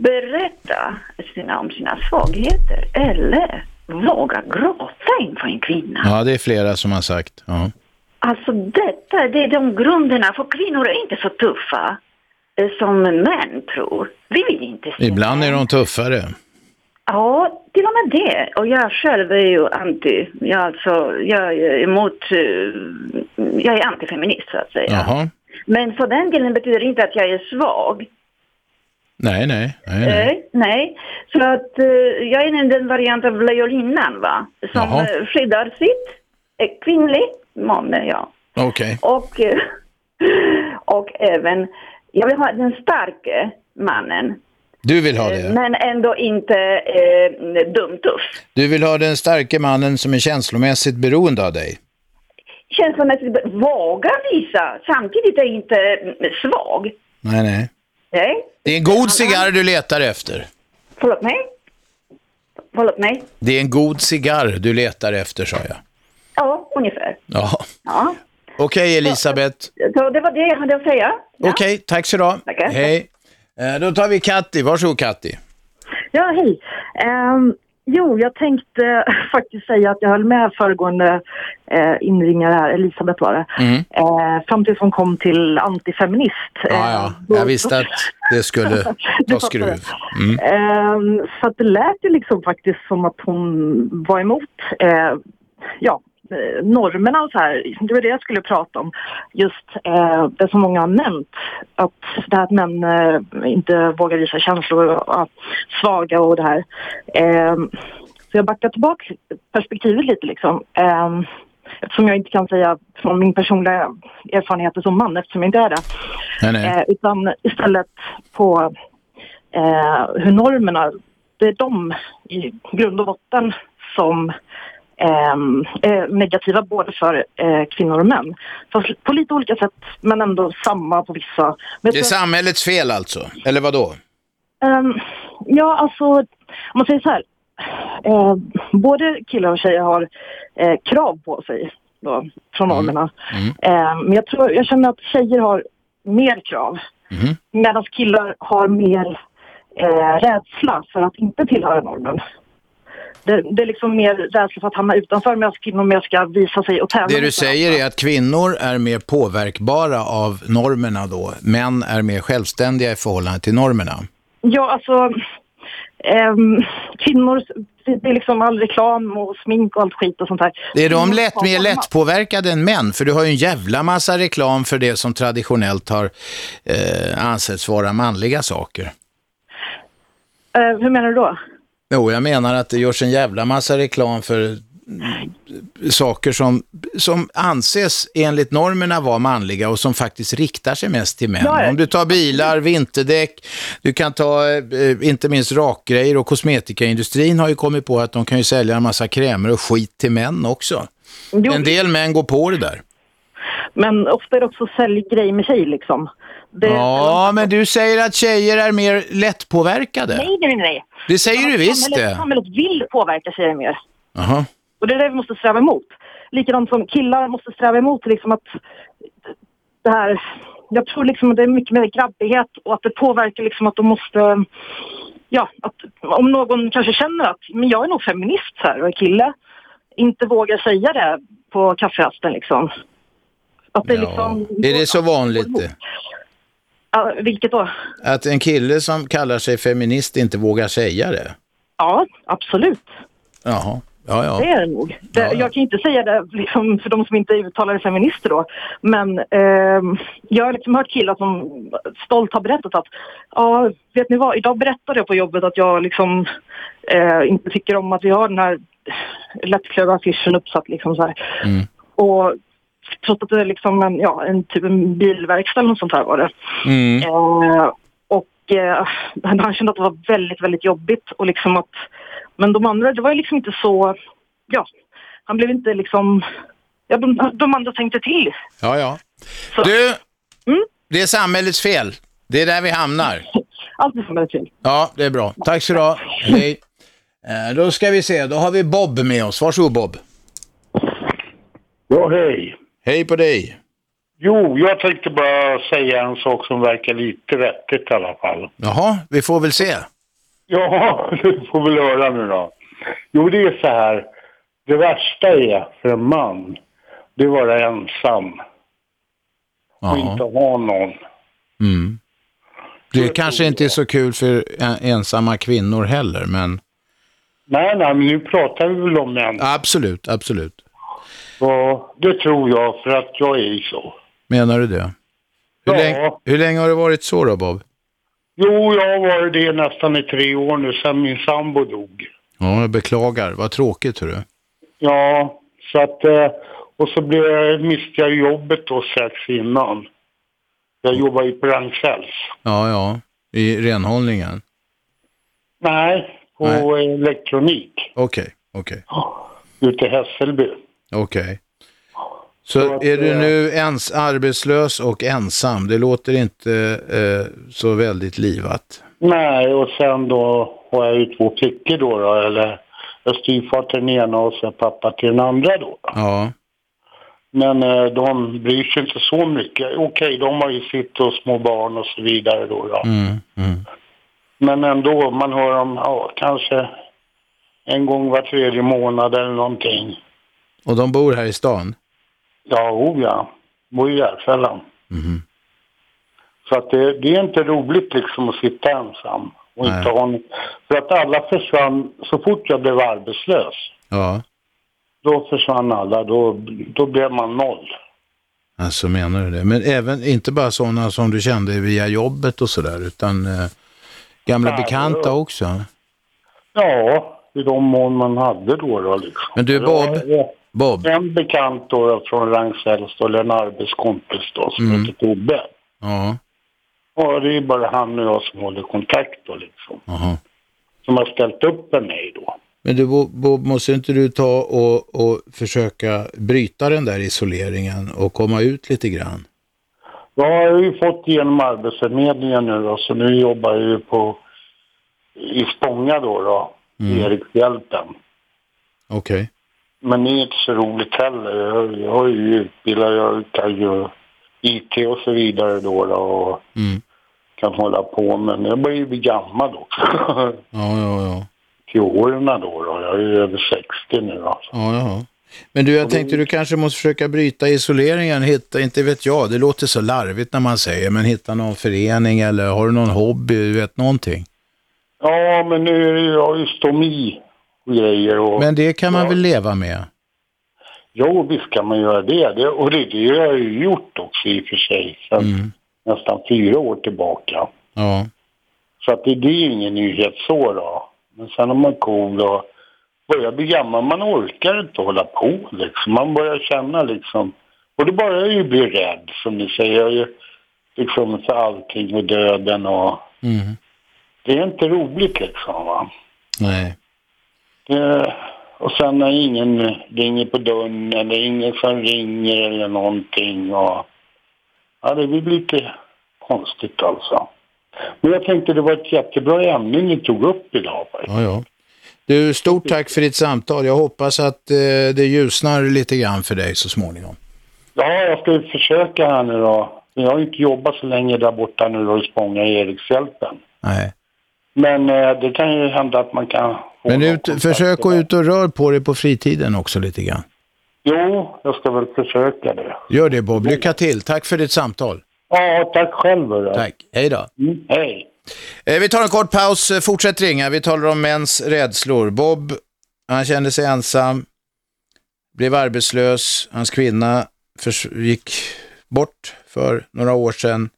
berätta sina, om sina svagheter eller våga gråta inför en kvinna.
Ja, det är flera som har sagt. Ja.
Alltså detta, det är de grunderna, för kvinnor är inte så tuffa eh, som män tror. Vi vill inte se.
Ibland är de tuffare.
Ja, till och med det. Och jag själv är ju anti, jag, alltså, jag är emot, eh, jag är antifeminist så att säga.
Jaha.
Men för den delen betyder det inte att jag är svag.
Nej, nej. nej, nej.
Nej, nej. Så att eh, jag är den variant av lejoninnan va, som
Jaha.
eh, skyddar sitt, är kvinnlig, man ja.
Okej.
Och, eh, och även, jag vill ha den starke mannen,
Du vill ha det?
men ändå inte eh, dumtuff.
Du vill ha den starke mannen som är känslomässigt beroende av dig?
Känslomässigt våga visa, samtidigt är inte mm, svag.
Nej, nej.
Nej,
Det är en god cigarr du letar efter.
förlåt mig? Förlåt mig?
Det är en god cigarr du letar efter, sa jag.
Ja, ungefär.
Ja.
Ja.
Okej, Elisabeth.
Så det var det jag hade att säga.
Okej, tack så du. Hej. Eh, Då tar vi Katti. Varsågod, Katti.
Ja, hej. Ehm, jo, jag tänkte faktiskt säga att jag höll med föregående eh, inringare här, Elisabeth var det.
Mm.
Eh, fram tills hon kom till antifeminist.
Ja, ja. Jag visste att det skulle ta skruv. Mm.
Ehm, så att det lät ju liksom faktiskt som att hon var emot eh, ja, normerna och så här. Det var det jag skulle prata om. Just eh, det som många har nämnt. Att det här att män eh, inte vågar visa känslor och är svaga och det här. Ehm, så jag backar tillbaka perspektivet lite liksom. Ehm, eftersom jag inte kan säga från min personliga erfarenheter som man eftersom jag inte är det.
Nej, nej.
Eh, utan istället på eh, hur normerna, det är de i grund och botten som ehm, är negativa både för eh, kvinnor och män. Fast på lite olika sätt men ändå samma på vissa. Men
Det är
tror-
samhällets fel alltså? Eller vad då?
Ehm, ja, alltså om man säger så här. Eh, både killar och tjejer har eh, krav på sig då, från normerna. Eh, men jag, tror, jag känner att tjejer har mer krav. Medan killar har mer eh, rädsla för att inte tillhöra normen. Det, det är liksom mer rädsla för att hamna utanför medan kvinnor mer ska visa sig och tävla.
Det du säger är att kvinnor är mer påverkbara av normerna då. Män är mer självständiga i förhållande till normerna.
Ja, alltså ehm, kvinnor, det är liksom all reklam och smink och allt skit och sånt här.
Är de lätt, mer lättpåverkade än män? För du har ju en jävla massa reklam för det som traditionellt har eh, ansetts vara manliga saker.
Eh, hur menar du då?
Jo, jag menar att det görs en jävla massa reklam för saker som, som anses enligt normerna vara manliga och som faktiskt riktar sig mest till män.
Ja.
Om du tar bilar, vinterdäck, du kan ta eh, inte minst rakgrejer och kosmetikaindustrin har ju kommit på att de kan ju sälja en massa krämer och skit till män också.
Jo.
En del män går på det där.
Men ofta är det också säljgrej med tjej liksom. Det,
Ja, men du säger att tjejer är mer lättpåverkade.
Nej, nej, nej.
Det säger du visst
samhället,
det.
Samhället vill påverka tjejer mer.
Jaha.
Och det är det vi måste sträva emot. Likadant som killar måste sträva emot liksom att det här, jag tror liksom att det är mycket mer grabbighet och att det påverkar liksom att de måste, ja, att om någon kanske känner att men jag är nog feminist här och är kille, inte vågar säga det på kafferasten liksom. Att det liksom,
Är det så vanligt?
Ja, vilket då?
Att en kille som kallar sig feminist inte vågar säga det?
Ja, absolut.
Jaha. Ja, ja.
Det är det nog. Det, Jag kan inte säga det liksom, för de som inte är uttalade feminister då. Men ehm, jag har liksom hört killar som stolt har berättat att ja, vet ni vad, idag berättade jag på jobbet att jag liksom eh, inte tycker om att vi har den här lättklädda affischen uppsatt liksom så här.
Mm.
Och trots att det är liksom en, ja, en typ en bilverkstad eller något sånt här var det.
Mm.
Eh, och eh, han kände att det var väldigt, väldigt jobbigt och liksom att, men de andra, det var ju liksom inte så, ja, han blev inte liksom, ja de, de andra tänkte till.
Ja, ja. Du,
Mm.
det är samhällets fel. Det är där vi hamnar.
Allt är samhällets fel.
Ja, det är bra. Tack så du ha. Hej. Eh, Då ska vi se, då har vi Bob med oss. Varsågod Bob.
Ja, hej.
Hej på dig.
Jo, jag tänkte bara säga en sak som verkar lite vettigt i alla fall.
Jaha, vi får väl se.
Ja, du får väl höra nu då. Jo, det är så här. Det värsta är för en man, det är att vara ensam. Och inte ha någon.
Mm. Det kanske inte är så kul för en- ensamma kvinnor heller, men
Nej, nej, men nu pratar vi väl om män.
absolut, absolut.
Ja, det tror jag för att jag är så.
Menar du det? Hur,
Ja.
länge, hur länge har det varit så då, Bob?
Jo, jag har varit det nästan i tre år nu sedan min sambo dog.
Ja, jag beklagar. Vad tråkigt, hörru.
Ja, så att... eh, Och så blev jag, miste jag jobbet då strax innan. Jag jobbar ju på Ragn-Sells.
Ja, ja. I renhållningen.
Nej, på elektronik
Okej, okej.
ute i Hässelby.
Okej. Så är du nu ens arbetslös och ensam? Det låter inte eh, så väldigt livat.
Nej, och sen då har jag ju två flickor då, då eller styvfar till den ena och så pappa till den andra då.
Ja.
Men eh, de bryr sig inte så mycket. Okej, de har ju sitt och små barn och så vidare då. då.
Mm, mm.
Men ändå, man hör om ja, kanske en gång var tredje månad eller någonting.
Och de bor här i stan?
Ja, oh ja. Bor i Järfällan.
Mhm.
Så att det, det är inte roligt liksom att sitta ensam. Och
Nej.
inte ha för att alla försvann så fort jag blev arbetslös.
Ja.
Då försvann alla. Då, då blev man noll.
Alltså menar du det? Men även, inte bara sådana som du kände via jobbet och sådär, utan eh, gamla
Nej,
bekanta
ja.
också?
Ja, i de mån man hade då. då liksom.
Men du, Bob,
eh,
Bob.
En bekant då, från Ragn-Sells, eller en arbetskompis då, som
Mm.
heter Tobbe.
Ja,
Ja, det är bara han och jag som håller kontakt då liksom.
aha.
Som har ställt upp med mig då.
Men du Bob, måste inte du ta och, och försöka bryta den där isoleringen och komma ut lite grann?
Jag har ju fått igenom Arbetsförmedlingen nu då, så nu jobbar jag ju på i Spånga då, då
Mm.
Erikshjälpen.
Okej.
Men det är inte så roligt heller. Jag, jag är ju utbildad, jag kan ju IT och så vidare då, då och
Mm.
kan hålla på. Men jag börjar ju bli gammal också.
Ja, ja, ja.
Till åren då, då. Jag är ju över 60 nu alltså.
Ja, ja. Men du, jag tänkte du kanske måste försöka bryta isoleringen, hitta, inte vet jag, det låter så larvigt när man säger, men hitta någon förening eller har du någon hobby, du vet någonting?
Ja, men nu är det ju, jag har ju stomi och grejer och...
Men det kan man
ja.
väl leva med?
Jo, visst kan man göra det. det och det, det har jag ju gjort också i och för sig. Sen
Mm.
nästan fyra år tillbaka.
Ja.
Så att det, det är ju ingen nyhet så då. Men sen är man cool och börjar bli gammal. Man orkar inte hålla på liksom. Man börjar känna liksom. Och då börjar jag ju bli rädd som ni säger. Jag är ju liksom för allting och döden och
Mm.
det är inte roligt liksom va.
Nej.
Det, och sen när ingen ringer på dörren eller ingen som ringer eller någonting. Och, ja, det blir lite konstigt alltså. Men jag tänkte det var ett jättebra ämne ni tog upp idag.
Ja, ja. Du, stort tack för ditt samtal. Jag hoppas att eh, det ljusnar lite grann för dig så småningom.
Ja, jag ska försöka här nu då. Jag har inte jobbat så länge där borta nu då i Spånga i Erikshjälpen.
Nej.
Men eh, det kan ju hända att man kan
Men ut, försök att ut och rör på dig på fritiden också lite grann.
Jo, jag ska väl försöka det.
Gör det Bob. Lycka till. Tack för ditt samtal.
Ja, tack själv. hörru.
Tack. Hej då.
Mm, hej.
Eh, Vi tar en kort paus. Eh, Fortsätt ringa. Vi talar om mäns rädslor. Bob, han kände sig ensam, blev arbetslös. Hans kvinna gick bort för några år sedan.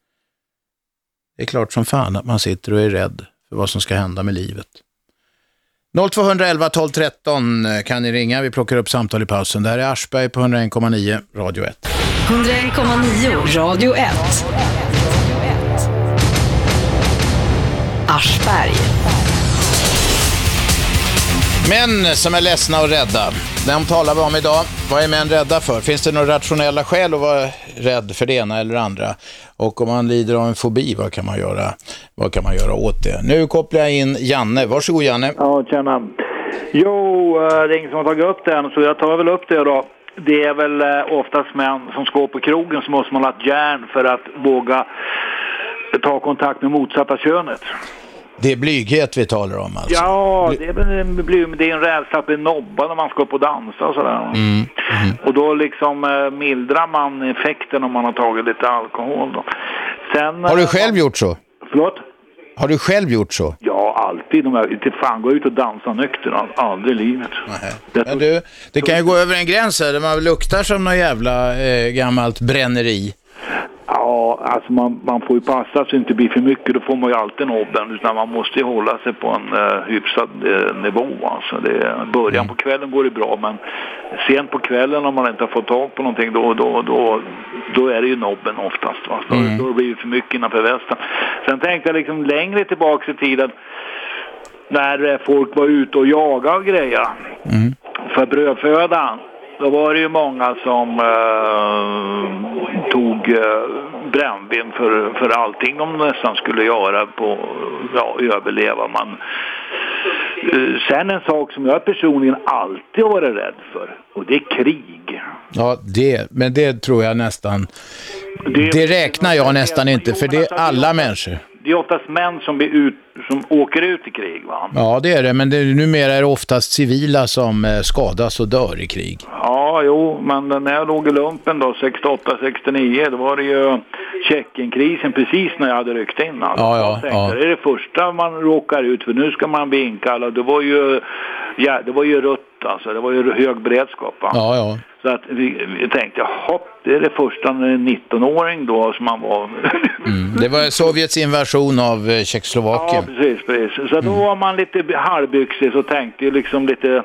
Det är klart som fan att man sitter och är rädd för vad som ska hända med livet. 0211 12 13 eh, kan ni ringa. Vi plockar upp samtal i pausen. Det här är Aschberg på 101,9 Radio 1.
101,9 Radio 1. Aschberg.
Män som är ledsna och rädda. Dem talar vi om idag. Vad är män rädda för? Finns det några rationella skäl att vara rädd för det ena eller andra? Och om man lider av en fobi, vad kan man göra, vad kan man göra åt det? Nu kopplar jag in Janne. Varsågod Janne.
Ja, tjena. Jo, eh, det är ingen som har tagit upp det än, så jag tar väl upp det då. Det är väl eh, oftast män som ska på krogen som måste man ha ett järn för att våga ta kontakt med motsatta könet.
Det är blyghet vi talar om alltså.
Ja, det är, bly- det är en rädsla att bli nobbad när man ska upp och dansa och sådär.
Mm.
Och då liksom eh, mildrar man effekten om man har tagit lite alkohol då. Sen,
Har du
eh,
själv gjort så?
Förlåt?
Har du själv gjort så?
Ja, alltid. De här, inte fan gå ut och dansa nykter. Aldrig i livet.
Men du, det kan ju gå över en gräns här där man luktar som något jävla eh, gammalt bränneri.
Ja, alltså man, man får ju passa så det inte blir för mycket. Då får man ju alltid nobben. Utan man måste ju hålla sig på en uh, hyfsad eh, nivå. Alltså det, början på kvällen går det bra men sent på kvällen om man inte har fått tag på någonting då, då, då, då är det ju nobben oftast. Va? Då,
Mm.
då blir det för mycket innanför västen. Sen tänkte jag liksom längre tillbaka i tiden när eh, folk var ute och jagade och grejer för brödfödan. Då var det ju många som eh, tog eh, brännvin för, för allting de nästan skulle göra på ja, överleva. Man, eh, sen en sak som jag personligen alltid varit rädd för och det är krig.
Ja, det, men det tror jag nästan, det räknar jag nästan inte för det är alla människor.
Det är oftast män som, blir ut, som åker ut i krig. Va?
Ja, det är det, men det, numera är det oftast civila som eh, skadas och dör i krig.
Ja, jo, men när jag låg i lumpen då, 68, 69, då var det ju Tjeckien-krisen precis när jag hade ryckt in. Alltså.
Ja, ja,
tänkte,
ja.
Det är det första man råkar ut för, nu ska man bli inkallad. Det var ju, ja, det var ju rött alltså, det var ju hög beredskap. Va?
Ja, ja.
Så att vi, vi tänkte, jaha, det är det första när det är en 19-åring då som man var.
Mm. Det var Sovjets invasion av eh, Tjeckoslovakien.
Ja, precis, precis. Så då var man lite halvbyxig och tänkte liksom lite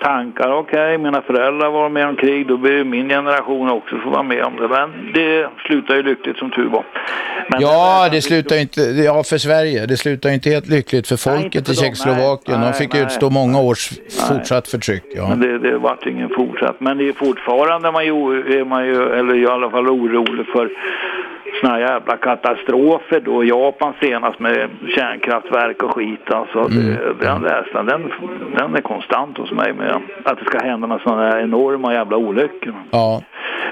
tankar. Okej, mina föräldrar var med om krig, då blir min generation också få vara med om det. Men det slutar ju lyckligt som tur var. Men
Ja, det slutar ju inte, ja för Sverige, det slutar ju inte helt lyckligt för folket
för
i Tjeckoslovakien.
nej,
De fick
nej,
utstå många års
Nej.
fortsatt förtryck. Ja.
Men det, det vart ingen fortsatt. Men det är fortfarande man ju, är man ju, eller i alla fall orolig för såna här jävla katastrofer då. Japan senast med kärnkraftverk och skit. Alltså, det, den läsaren, den, den är konstant hos mig med att det ska hända några sådana här enorma jävla olyckor.
Ja.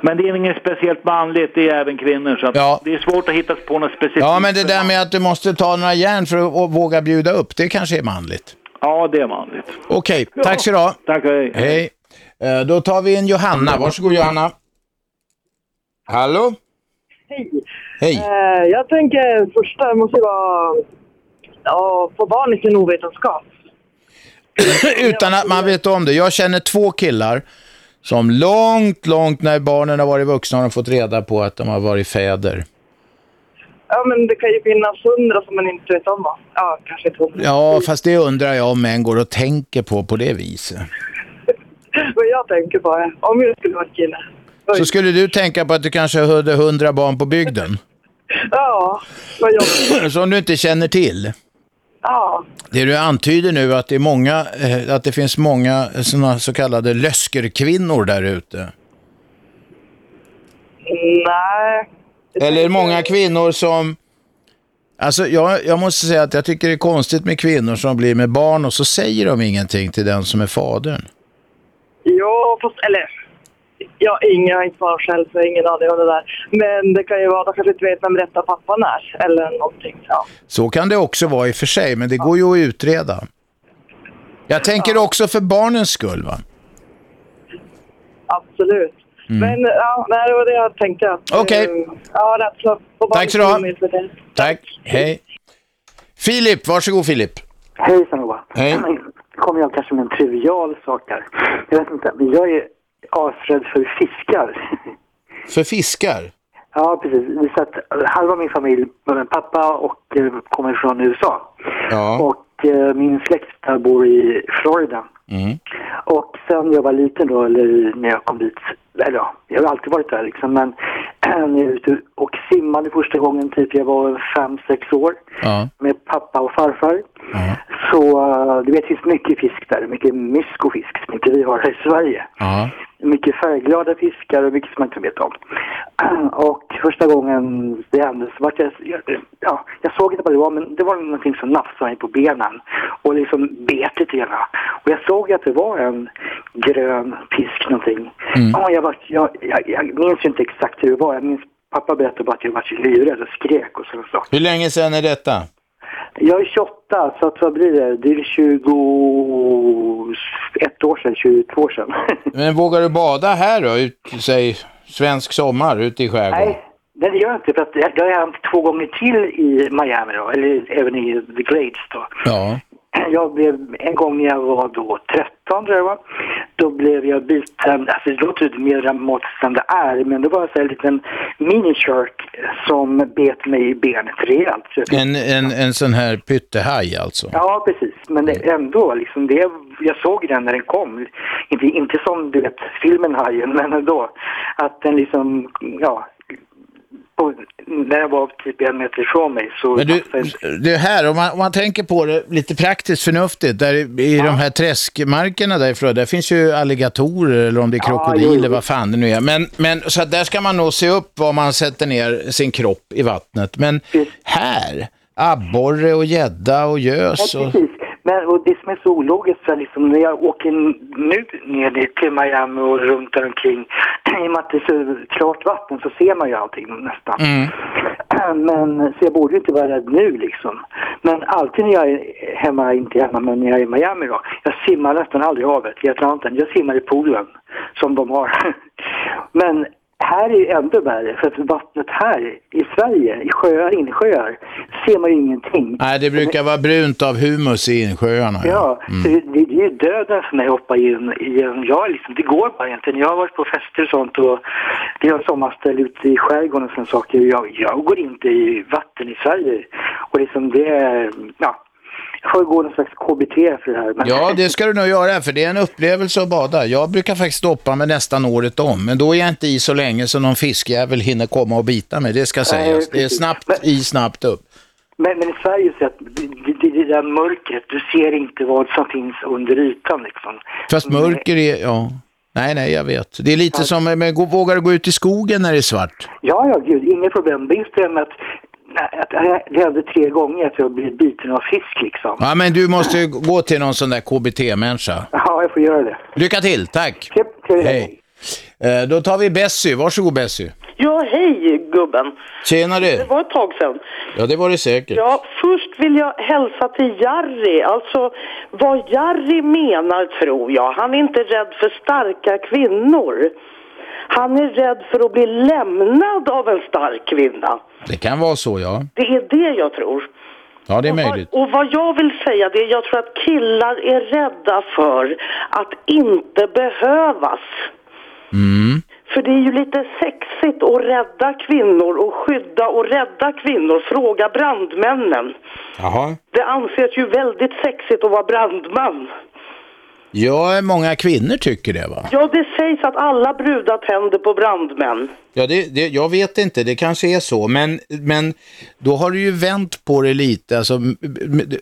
Men det är inget speciellt manligt, det är även kvinnor. Så att
Ja.
det är svårt att hitta på något specifikt.
ja, men det där med att du måste ta några järn för att våga bjuda upp, det kanske är manligt.
Ja, det är manligt.
Okej, tack så du ha.
Tack, hej.
Hej. Eh, Då tar vi en Johanna. Varsågod Johanna. Hallå?
Hej.
Hej.
Eh, jag tänker första måste vara ja, få barn i sin ovetenskap.
Utan att man vet om det. Jag känner två killar som långt, långt när barnen har varit vuxna har de fått reda på att de har varit fäder.
Ja, men det kan ju finnas hundra som man inte vet om. Va? Ja, kanske inte hundra.
Ja, fast det undrar jag om män går och tänker på på det viset.
Vad jag tänker på är, om jag skulle vara kille.
Så skulle du tänka på att du kanske hade hundra barn på bygden?
Ja, vad jag...
Som du inte känner till?
Ja,
Det du antyder nu att det är många, eh, att det finns många såna så kallade löskerkvinnor där ute.
nej.
Eller många kvinnor som... Alltså jag, jag måste säga att jag tycker det är konstigt med kvinnor som blir med barn och så säger de ingenting till den som är fadern.
Ja, fast, eller... Jag har ingen, jag har inte barn själv så jag har ingen aning om det där. Men det kan ju vara, de kanske inte vet vem rätta pappan är. Eller någonting, ja.
Så kan det också vara i och för sig, men det går ju att utreda. Jag tänker också för barnens skull va?
Absolut.
Mm.
Men ja, nej, det var det jag tänkte.
Okej.
Eh, Ja, rädsla på
Tack så du ha. Tack, hej. Filip, varsågod Filip.
Hejsan Nova.
Hej.
Kommer jag kanske med en trivial sak här. Jag vet inte, men jag är asrädd för fiskar.
För fiskar?
Ja, precis. Vi satt, halva min familj, både pappa och eh, kommer från USA.
Ja.
Och eh, min släkt bor i Florida.
Mm.
Och sen jag var liten då, eller när jag kom dit, eller ja, jag har alltid varit där liksom, men när jag är ute och simmade första gången, typ jag var fem, sex år,
Ja.
med pappa och farfar. Så eh, du vet, det finns mycket fisk där, mycket myskofisk som inte vi har här i Sverige.
Ja.
Mycket färgglada fiskar och mycket som man inte vet om. Och första gången det hände så vart jag, jag- ja, jag såg inte vad det var men det var någonting som nafsade mig på benen och liksom bet lite grann. Och jag såg att det var en grön fisk någonting.
Mm.
Ja, jag, var, jag, jag, jag minns inte exakt hur det var. Jag minns pappa berättade bara att jag var livrädd och skrek och sådana saker.
Hur länge sedan är detta?
Jag är 28, så att vad blir det? Det är 21 år sedan, 22 år sedan.
Men vågar du bada här då? Ut, säg svensk sommar ute i skärgården?
Nej, nej, det gör jag inte. För att det har hänt två gånger till i Miami då, eller även i The Glades då.
Ja.
Jag blev, en gång när jag var då 13 tror jag var, då blev jag biten, alltså det låter lite mer dramatiskt än det är, men det var så en liten minishark som bet mig i benet rejält.
En, en, en sån här pyttehaj alltså?
Ja, precis. Men det, ändå, liksom det, jag såg den när den kom. Inte, inte som du vet, filmen Hajen, men ändå. Att den liksom, ja, när jag var typ en meter ifrån mig så...
Men du, det här, om man, om man tänker på det lite praktiskt förnuftigt, där i, i de här träskmarkerna därifrån, där finns ju alligatorer eller om det är
Ja,
krokodiler,
jo.
vad fan det nu är. Men, men så att där ska man nog se upp var man sätter ner sin kropp i vattnet. Men här, abborre och gädda och gös.
Ja,
Och,
precis. Men och det som är så ologiskt, så liksom, när jag åker nu ner till Miami och runt där omkring, i och med att det är så klart vatten så ser man ju allting nästan.
mm.
Men, så jag borde ju inte vara rädd nu liksom. Men alltid när jag är hemma, inte hemma, men när jag är i Miami då, jag simmar nästan aldrig i havet, i Atlanten. Jag simmar i poolen, som de har. Men här är det ännu värre, för att vattnet här i Sverige, i sjöar, insjöar, ser man ju ingenting.
Nej, det brukar vara brunt av humus i insjöarna.
Ja,
Mm.
så det, det, är ju döden för mig att hoppa in i en... Jag liksom, det går bara inte. Jag har varit på fester och sånt och vi har sommarställ ute i skärgården och sådana saker. Jag, jag går inte i vatten i Sverige. Och liksom det. Ja, får gå någon slags KBT för det här. Men...
Ja, det ska du nog göra, för det är en upplevelse att bada. Jag brukar faktiskt stoppa mig nästan året om, men då är jag inte i så länge så någon fiskjävel hinner komma och bita mig, det ska sägas. Det är snabbt i, snabbt upp.
Men, men i Sverige så att det, det, där mörkret, du ser inte vad som finns under ytan liksom.
Fast mörker är, ja. Nej, nej, jag vet. Det är lite som, men gå- vågar du gå ut i skogen när det är svart?
Ja, ja, gud, inga problem. Det är just det med att det hände tre gånger att jag blivit biten av fisk liksom.
Ja, men du måste ju gå till någon sån där KBT-människa.
Ja, jag får göra det.
Lycka till, tack.
trevligt.
Hej. Eh, Då tar vi Bessy, varsågod Bessy.
Ja, hej gubben.
Tjenare.
Det var ett tag sedan.
Ja, det var det säkert.
Ja, först vill jag hälsa till Jarry. Alltså, vad Jarry menar tror jag. Han är inte rädd för starka kvinnor. Han är rädd för att bli lämnad av en stark kvinna.
Det kan vara så, ja.
Det är det jag tror.
Ja, det är möjligt.
Och vad jag vill säga det är jag tror att killar är rädda för att inte behövas.
Mm.
För det är ju lite sexigt att rädda kvinnor och skydda och rädda kvinnor. Fråga brandmännen.
Jaha.
Det anses ju väldigt sexigt att vara brandman.
Ja, många kvinnor tycker det, va?
Ja, det sägs att alla brudar tänder på brandmän.
Ja, det, det, jag vet inte, det kanske är så, men, men då har du ju vänt på det lite. Alltså,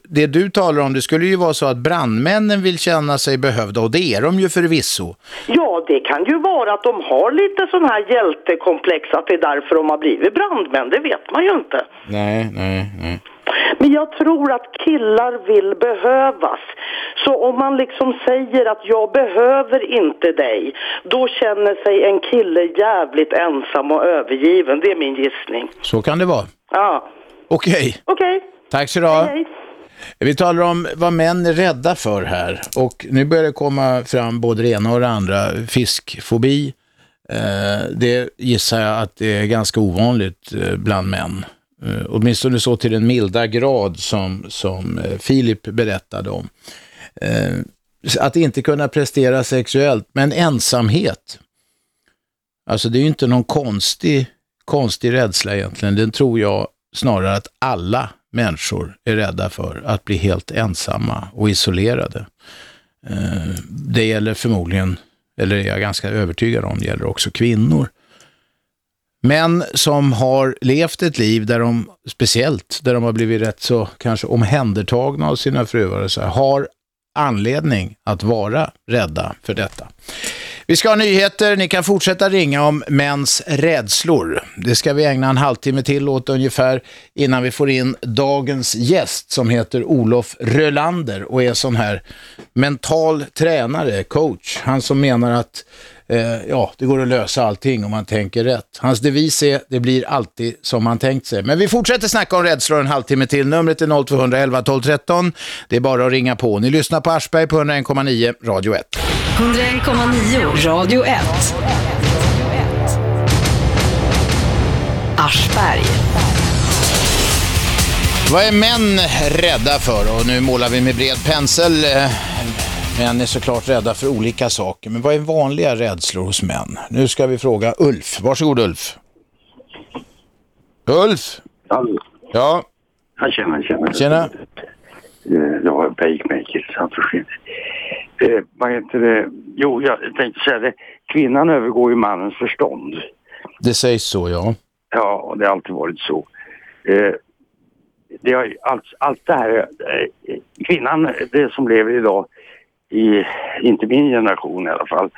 det du talar om, det skulle ju vara så att brandmännen vill känna sig behövda, och det är de ju förvisso.
Ja, det kan ju vara att de har lite sån här hjältekomplex, att det är därför de har blivit brandmän. Det vet man ju inte.
Nej, nej, nej.
Men jag tror att killar vill behövas. Så om man liksom säger att jag behöver inte dig, då känner sig en kille jävligt ensam och övergiven. Det är min gissning.
Så kan det vara.
Ja,
Okej,
okej.
tack så du ha.
Hej, hej.
Vi talar om vad män är rädda för här och nu börjar det komma fram både det ena och det andra. Fiskfobi, eh, det gissar jag att det är ganska ovanligt eh, bland män. Eh, åtminstone så till den milda grad som, som eh, Filip berättade om. Eh, att inte kunna prestera sexuellt, men ensamhet. Alltså det är ju inte någon konstig, konstig rädsla egentligen. Den tror jag snarare att alla människor är rädda för, att bli helt ensamma och isolerade. Eh, Det gäller förmodligen, eller är jag ganska övertygad om, det gäller också kvinnor. Män som har levt ett liv där de, speciellt där de har blivit rätt så kanske omhändertagna av sina fruar och så här, har anledning att vara rädda för detta. Vi ska ha nyheter. Ni kan fortsätta ringa om mäns rädslor. Det ska vi ägna en halvtimme till åt ungefär innan vi får in dagens gäst som heter Olof Rölander och är sån här mental tränare, coach. Han som menar att eh, ja, det går att lösa allting om man tänker rätt. Hans devis är, det blir alltid som man tänkt sig. Men vi fortsätter snacka om rädslor en halvtimme till. Numret är 0211 12 13. Det är bara att ringa på. Ni lyssnar på Aschberg på 101,9 Radio 1.
101,9 Radio 1. Aschberg.
Vad är män rädda för? Och nu målar vi med bred pensel. Eh, Män är såklart rädda för olika saker. Men vad är vanliga rädslor hos män? Nu ska vi fråga Ulf. Varsågod Ulf. Ulf?
Hallå.
Ja.
Ja, tjena, tjena.
Tjena.
Eh, Jag har bakemaker, så han försvinner. Eh, vad heter det? Jo, jag tänkte säga det. Kvinnan övergår ju mannens förstånd.
Det sägs så, ja.
Ja, och det har alltid varit så. Eh, det har, allt, allt det här, eh, kvinnan, det som lever idag, i, inte min generation i alla fall,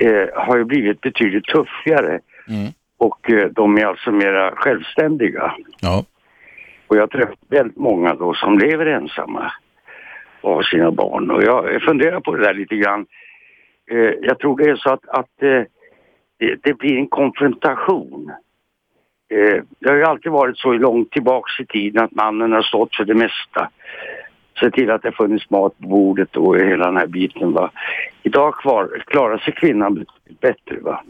eh, har ju blivit betydligt tuffigare.
Mm.
Och eh, de är alltså mera självständiga.
Ja.
Och jag träffar väldigt många då som lever ensamma och har sina barn. Och jag funderar på det där lite grann. Eh, jag tror det är så att, att eh, det, blir en konfrontation. Eh, det har ju alltid varit så långt tillbaks i tiden att mannen har stått för det mesta. Se till att det funnits mat på bordet och hela den här biten. Va? Idag kvar, klarar sig kvinnan betydligt bättre. Va?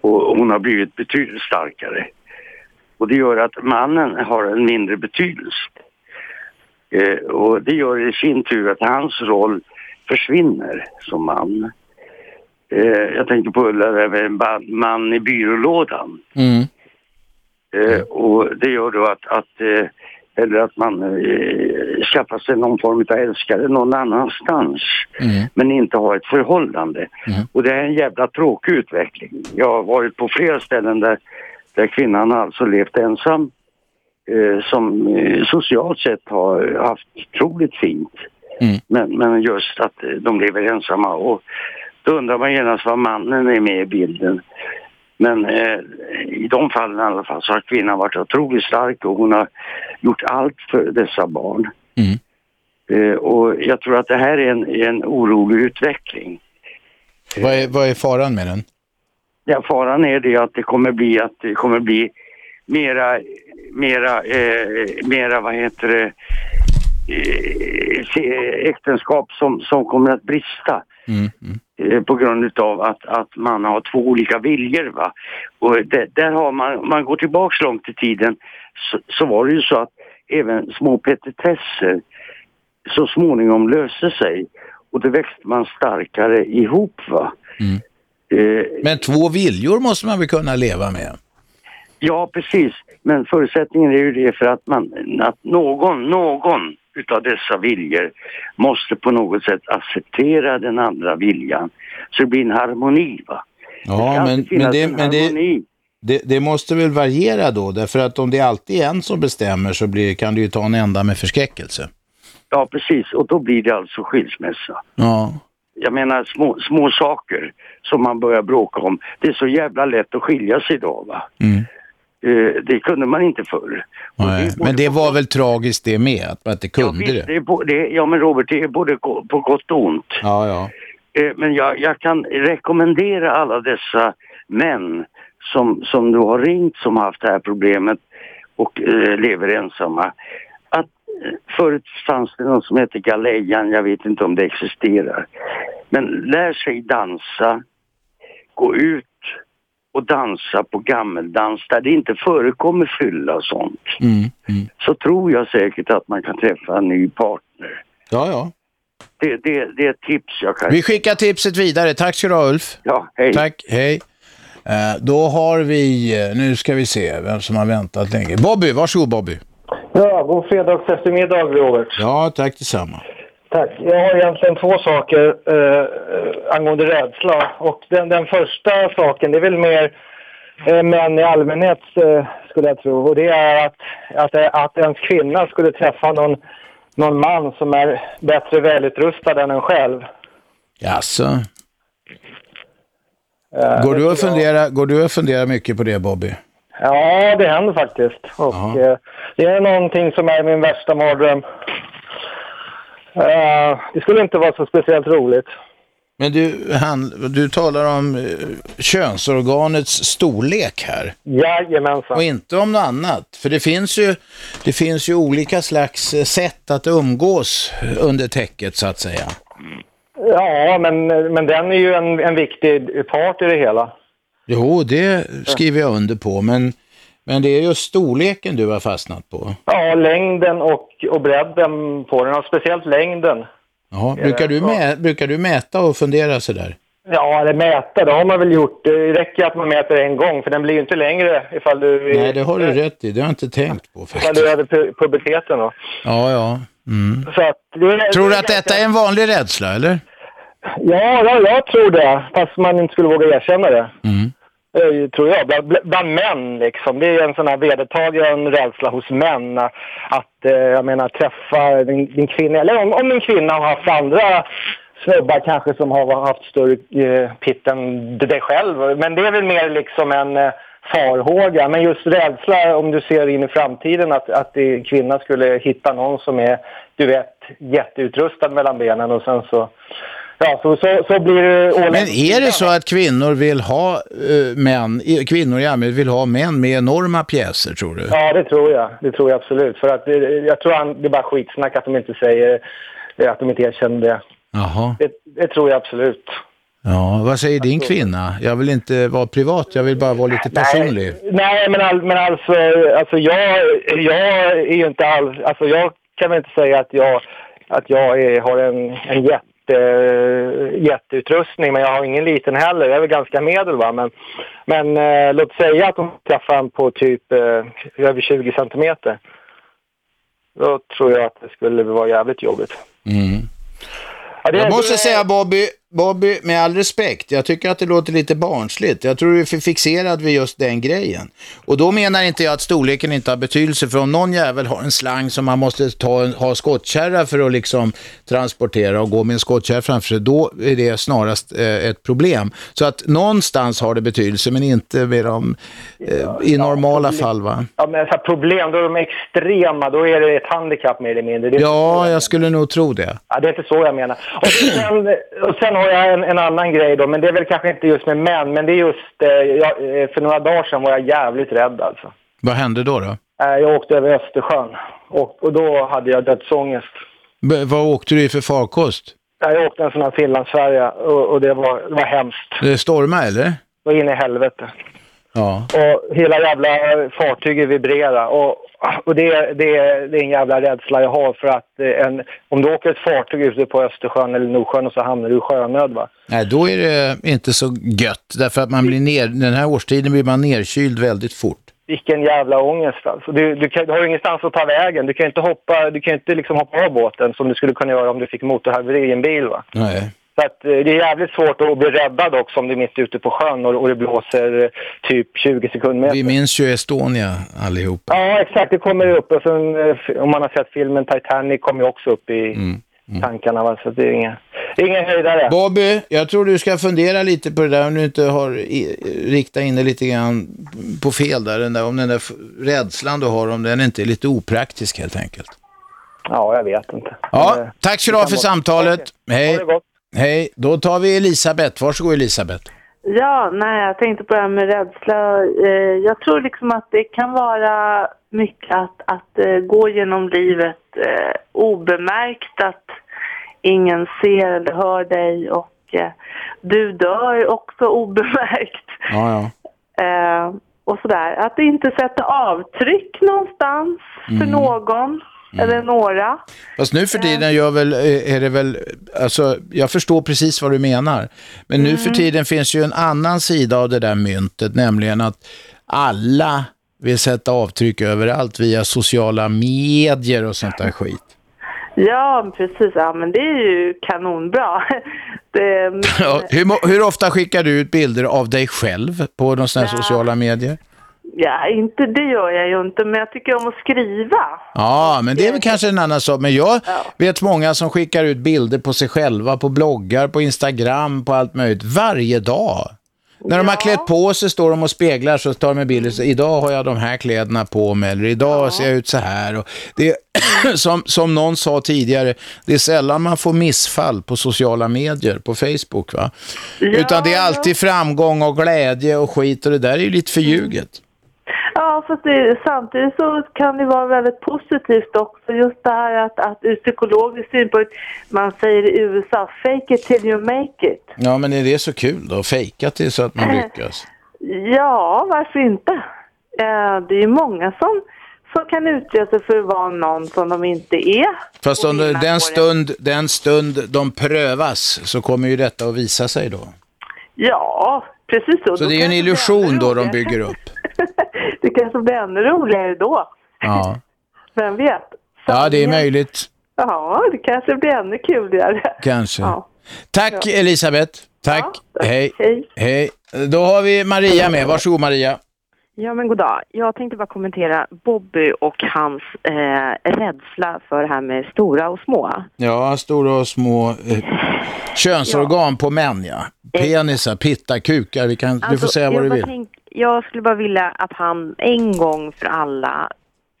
Och hon har blivit betydligt starkare. Och det gör att mannen har en mindre betydelse. Eh, och det gör i sin tur att hans roll försvinner som man. Eh, jag tänker på Ulla, en man i byrålådan.
Mm.
Eh, och det gör då att, att eh, eller att man eh, skaffar sig någon form av älskare någon annanstans.
Mm.
Men inte har ett förhållande. Och det är en jävla tråkig utveckling. Jag har varit på flera ställen där, där kvinnan har alltså levt ensam. Eh, som eh, socialt sett har haft otroligt fint.
Mm.
Men, men just att eh, de lever ensamma. Och då undrar man genast vad mannen är med i bilden. Men eh, i de fallen i alla fall så har kvinnan varit otroligt stark och hon har gjort allt för dessa barn.
Mm.
Eh, och jag tror att det här är en, en orolig utveckling.
Vad är, vad är faran med den?
Ja, faran är det att det kommer bli att det kommer bli mera, mera, eh, mera vad heter det, eh, äktenskap som, som kommer att brista.
Mm.
eh, på grund utav att, att man har två olika viljor. Va? Och det, där har man, om man går tillbaks långt i tiden så, så var det ju så att även små petitesser så småningom löste sig och då växte man starkare ihop. Va? Eh,
Men två viljor måste man väl kunna leva med?
Ja, precis. Men förutsättningen är ju det för att, man, att någon, någon utav dessa viljor måste på något sätt acceptera den andra viljan. Så det blir en harmoni. Va?
Ja, men, men, det,
en
men det, det, det måste väl variera då? Därför att om det alltid är en som bestämmer så blir, kan det ju ta en ända med förskräckelse.
Ja, precis. Och då blir det alltså skilsmässa.
Ja.
Jag menar små, små saker som man börjar bråka om. Det är så jävla lätt att skilja sig idag. Va?
Mm.
Eh, det kunde man inte förr.
Nej. Men det var väl tragiskt det med, att man inte kunde
Visst,
det?
det bo- det ja men Robert, det är både på gott och ont.
Ja, ja.
Eh, Men jag, jag kan rekommendera alla dessa män som, som du har ringt som har haft det här problemet och eh, lever ensamma. Att, eh, förut fanns det något som heter galejan, jag vet inte om det existerar. Men lär sig dansa, gå ut och dansa på gammeldans där det inte förekommer fylla och sånt.
Mm. Mm.
Så tror jag säkert att man kan träffa en ny partner.
Ja, ja.
Det, det, det är ett tips jag kan
Vi skickar tipset vidare. Tack ska du ha Ulf.
Ja, hej.
Tack, hej. Eh, då har vi, eh, nu ska vi se vem som har väntat länge. Bobby, varsågod Bobby.
Ja, god fredags eftermiddag Robert.
Ja, tack detsamma.
Tack. Jag har egentligen två saker eh, angående rädsla. Och den, den första saken, det är väl mer eh, män i allmänhet eh, skulle jag tro. Och det är att, att, att ens kvinna skulle träffa någon, någon man som är bättre välutrustad än en själv.
Jaså?
Eh,
Går du, att fundera, går du att fundera mycket på det Bobby?
Ja, det händer faktiskt. Och eh, det är någonting som är min värsta mardröm. Eh, det skulle inte vara så speciellt roligt.
Men du, han, du talar om eh, könsorganets storlek här.
Jajamensan.
Och inte om något annat. För det finns ju, det finns ju olika slags eh, sätt att umgås under täcket så att säga.
Ja, men, men den är ju en, en viktig part i det hela.
Jo, det skriver jag under på. Men, men det är just storleken du har fastnat på.
Ja, längden och, och bredden på den, och speciellt längden.
Ja, brukar, du mä, brukar du mäta och fundera sådär?
Ja, eller mäta, det har man väl gjort. Det räcker att man mäter en gång, för den blir ju inte längre ifall du...
Nej, det har du rätt i. Det har jag inte tänkt på
Ifall
faktiskt.
du är över pu- puberteten då.
Ja, ja. Mm.
Så att det,
Tror du att detta är en vanlig rädsla, eller?
Ja, ja, jag tror det. Fast man inte skulle våga erkänna det.
Mm.
Eh, tror jag. Bland, bland män liksom. Det är en sån här vedertagen rädsla hos män. Att, eh, jag menar, träffa din, din kvinna. Eller om, om en kvinna har haft andra snubbar kanske som har haft större eh, pitt än dig själv. Men det är väl mer liksom en eh, farhåga. Men just rädsla om du ser in i framtiden att, att en kvinna skulle hitta någon som är, du vet, jätteutrustad mellan benen och sen så Ja, så, så, så blir det...
Men är det så att kvinnor vill ha eh, män, kvinnor i allmänhet vill ha män med enorma pjäser, tror du?
Ja, det tror jag. Det tror jag absolut. För att det, jag tror han, det är bara skitsnack att de inte säger, att de inte erkänner det.
Jaha.
Det, det tror jag absolut.
Ja, vad säger din kvinna? Jag vill inte vara privat, jag vill bara vara lite personlig.
Nej, men, all, men alltså, alltså jag, jag är ju inte alls... Alltså jag kan väl inte säga att jag, att jag är, har en, en jätte, jätteutrustning, men jag har ingen liten heller. Jag är väl ganska medel, va. Men, men eh, låt säga att de träffar en på typ eh, över 20 centimeter. Då tror jag att det skulle vara jävligt jobbigt.
Mm.
Ja,
Jag måste
det-
säga Bobby, Bobby, med all respekt, jag tycker att det låter lite barnsligt. Jag tror du är för fixerad vid just den grejen. Och då menar inte jag att storleken inte har betydelse, för om någon jävel har en slang som man måste ta, ha skottkärra för att liksom transportera och gå med en skottkärra framför sig, då är det snarast eh, ett problem. Så att någonstans har det betydelse, men inte med de, eh, i normala fall va?
Ja, men så problem, då är de extrema. Då är det ett handikapp mer eller mindre.
Ja, jag skulle nog tro det.
Ja, det är inte så jag menar. Och sen, och sen har jag en, en annan grej då, men det är väl kanske inte just med män, men det är just, eh, jag, eh, för några dagar sedan var jag jävligt rädd alltså.
Vad hände då? då?
Eh, jag åkte över Östersjön och, och då hade jag dödsångest.
B- vad åkte du i för farkost?
Jag åkte en sån här Finlandsfärja och, och det, var, det var hemskt.
Det stormade eller?
Det var in i helvete.
Ja.
Och hela jävla fartyget vibrerar. Och, och det, det, det är en jävla rädsla jag har för att eh, en, om du åker ett fartyg ute på Östersjön eller Nordsjön och så hamnar du i sjönöd va.
Nej, då är det inte så gött. Därför att man blir ner, den här årstiden blir man nerkyld väldigt fort.
Vilken jävla ångest alltså. Du, du, kan, du har ju ingenstans att ta vägen. Du kan inte hoppa, du kan inte liksom hoppa av båten som du skulle kunna göra om du fick motorhaveri i en bil va.
Nej.
Så att, eh, det är jävligt svårt att bli räddad också om du är mitt ute på sjön och, och det blåser eh, typ 20 sekundmeter.
Vi minns ju Estonia allihopa.
Ja, exakt. Det kommer upp. Och sen, eh, om man har sett filmen Titanic kommer ju också upp i tankarna. Va? Så det är det är ingen höjdare.
Bobby, jag tror du ska fundera lite på det där om du inte har i, rikta in dig lite grann på fel där, den där. Om den där rädslan du har, om den inte är lite opraktisk helt enkelt.
Ja, jag vet inte.
Ja, tack så du ha för samtalet. Hej. Hej. Då tar vi Elisabeth. Varsågod Elisabeth.
Ja, nej, jag tänkte på det här med rädsla. Eh, Jag tror liksom att det kan vara mycket att, att eh, gå genom livet eh, obemärkt, att ingen ser eller hör dig och du dör också obemärkt.
Ja, ja.
Och sådär. Att inte sätta avtryck någonstans för
Mm.
eller några.
Fast nu för tiden gör väl, eh, är det väl, alltså jag förstår precis vad du menar. Men nu för
Mm.
tiden finns ju en annan sida av det där myntet, nämligen att alla vill sätta avtryck överallt via sociala medier och sånt där skit.
Ja, precis. Ja, men det är ju kanonbra. Det,
Ja, hur, mo- hur ofta skickar du ut bilder av dig själv på de
Ja.
sociala medier?
Ja, inte det gör jag ju inte, men jag tycker om att skriva.
Ja, men det är väl kanske en annan sak. Men jag vet många som skickar ut bilder på sig själva på bloggar, på Instagram, på allt möjligt varje dag. När de har klätt på sig står de och speglar så tar de en bild och säger idag har jag de här kläderna på mig eller idag ser jag ut så här. Och det är, som, som någon sa tidigare, det är sällan man får missfall på sociala medier, på Facebook va? Utan det är alltid framgång och glädje och skit och det där är ju lite förljuget.
Ja, fast det, samtidigt så kan det vara väldigt positivt också. Just det här att, att ur psykologisk synpunkt, man säger i USA, fake it till you make it.
Ja, men är det så kul då? Fejka till så att man lyckas?
Ja, varför inte? Eh, det är ju många som, som kan utge sig för att vara någon som de inte är.
Fast under den stund, den stund de prövas så kommer ju detta att visa sig då.
Ja, precis så.
Så
Då
det är ju en illusion då de bygger upp.
Det kanske blir ännu roligare då.
Ja,
Vem vet?
ja det är möjligt.
Ja, det kanske blir ännu kuligare.
Kanske.
Ja.
Tack Elisabeth. Tack. Hej.
Hej.
Hej. Då har vi Maria med. Varsågod Maria.
Ja, men god dag. Jag tänkte bara kommentera Bobby och hans eh, rädsla för det här med stora och små.
Ja, stora och små eh, könsorgan på män ja. Penisar, pittar, kukar. Vi kan, du får
Alltså,
säga vad du vill.
tänk- jag skulle bara vilja att han en gång för alla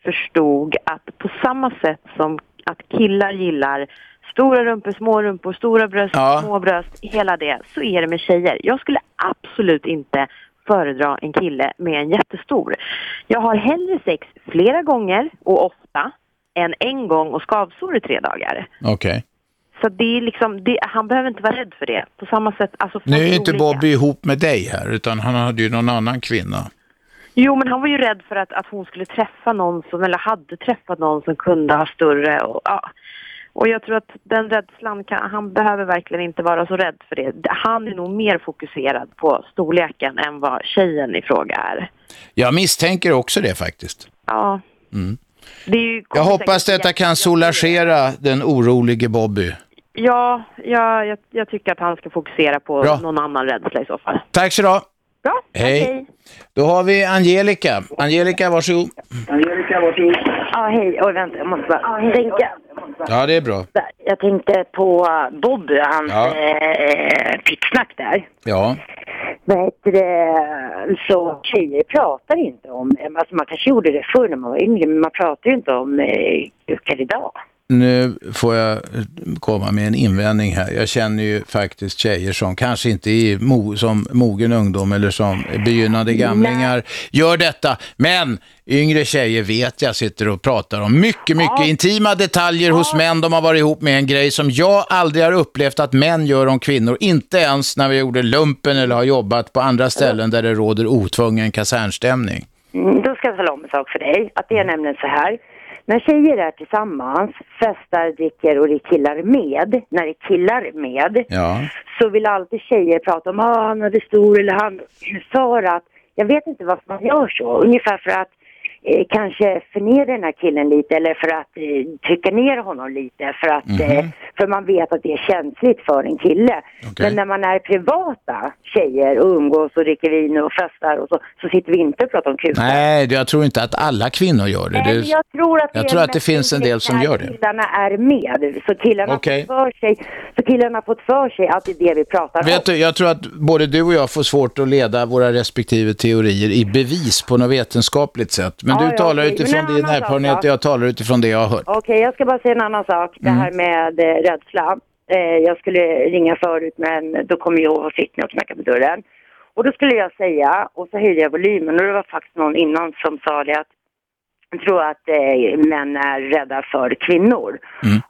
förstod att på samma sätt som att killar gillar stora rumpor, små rumpor, stora bröst,
Ja.
små bröst, hela det, så är det med tjejer. Jag skulle absolut inte föredra en kille med en jättestor. Jag har hellre sex flera gånger och ofta än en gång och skavsår i tre dagar.
Okej.
Så det är liksom, det, han behöver inte vara rädd för det. På samma sätt, alltså
Nu är inte
olika.
Bobby ihop med dig här, utan han hade ju någon annan kvinna.
Jo, men han var ju rädd för att, att hon skulle träffa någon som, eller hade träffat någon som kunde ha större och ja. Och jag tror att den rädslan, kan, han behöver verkligen inte vara så rädd för det. Han är nog mer fokuserad på storleken än vad tjejen i fråga är.
Jag misstänker också det faktiskt.
Ja,
Mm.
det.
Jag hoppas detta kan soulagera den orolige Bobby.
Ja, ja jag, jag tycker att han ska fokusera på
Bra.
någon annan rädsla i så fall.
Tack så du.
Bra,
Hej. Då har vi Angelica. Angelica, varsågod.
Angelica, varsågod. Ja, hej. Oj, vänta, jag måste bara tänka.
Ja, det är bra.
Jag tänkte på Bobby, hans
Ja.
eh, pittsnack där.
Ja.
Vad heter det? Så tjejer pratar inte om, alltså man kanske gjorde det förr när man var yngre, men man pratar ju inte om eh, kukar idag.
Nu får jag komma med en invändning här. Jag känner ju faktiskt tjejer som kanske inte är mo som mogen ungdom eller som begynnande gamlingar gör detta. Men yngre tjejer vet jag sitter och pratar om mycket, mycket intima detaljer hos män. De har varit ihop med en grej som jag aldrig har upplevt att män gör om kvinnor. Inte ens när vi gjorde lumpen eller har jobbat på andra ställen där det råder otvungen kasernstämning.
Mm, då ska jag tala om en sak för dig. Att det är nämligen så här. När tjejer är tillsammans, festar, dricker och det är killar med, när det är killar med,
Ja.
så vill alltid tjejer prata om ah, han hade stor eller han för att, jag vet inte varför man gör så, ungefär för att eh, kanske förnedra den här killen lite eller för att eh, trycka ner honom lite för att, eh, för man vet att det är känsligt för en kille. Men när man är privata tjejer och umgås och dricker vin och festar och så, så sitter vi inte och pratar om kukar.
Nej, jag tror inte att alla kvinnor gör det.
Nej,
det
jag tror att,
jag
det,
tror att det finns en del som gör det.
killarna är med. Så killarna, fått för sig, så killarna har fått för sig att det är det vi pratar
Vet
om.
du, jag tror att både du och jag får svårt att leda våra respektive teorier i bevis på något vetenskapligt sätt. Men
Ja,
du
ja,
talar
okej.
utifrån
Men
din erfarenhet och jag talar utifrån det jag har hört.
Okej, jag ska bara säga en annan sak. Det
Mm.
här med eh, rädsla. Eh, jag skulle ringa förut men då kom jag och Sydney och knackade på dörren. Och då skulle jag säga, och så höjde jag volymen och det var faktiskt någon innan som sa det att jag tror att eh, män är rädda för kvinnor.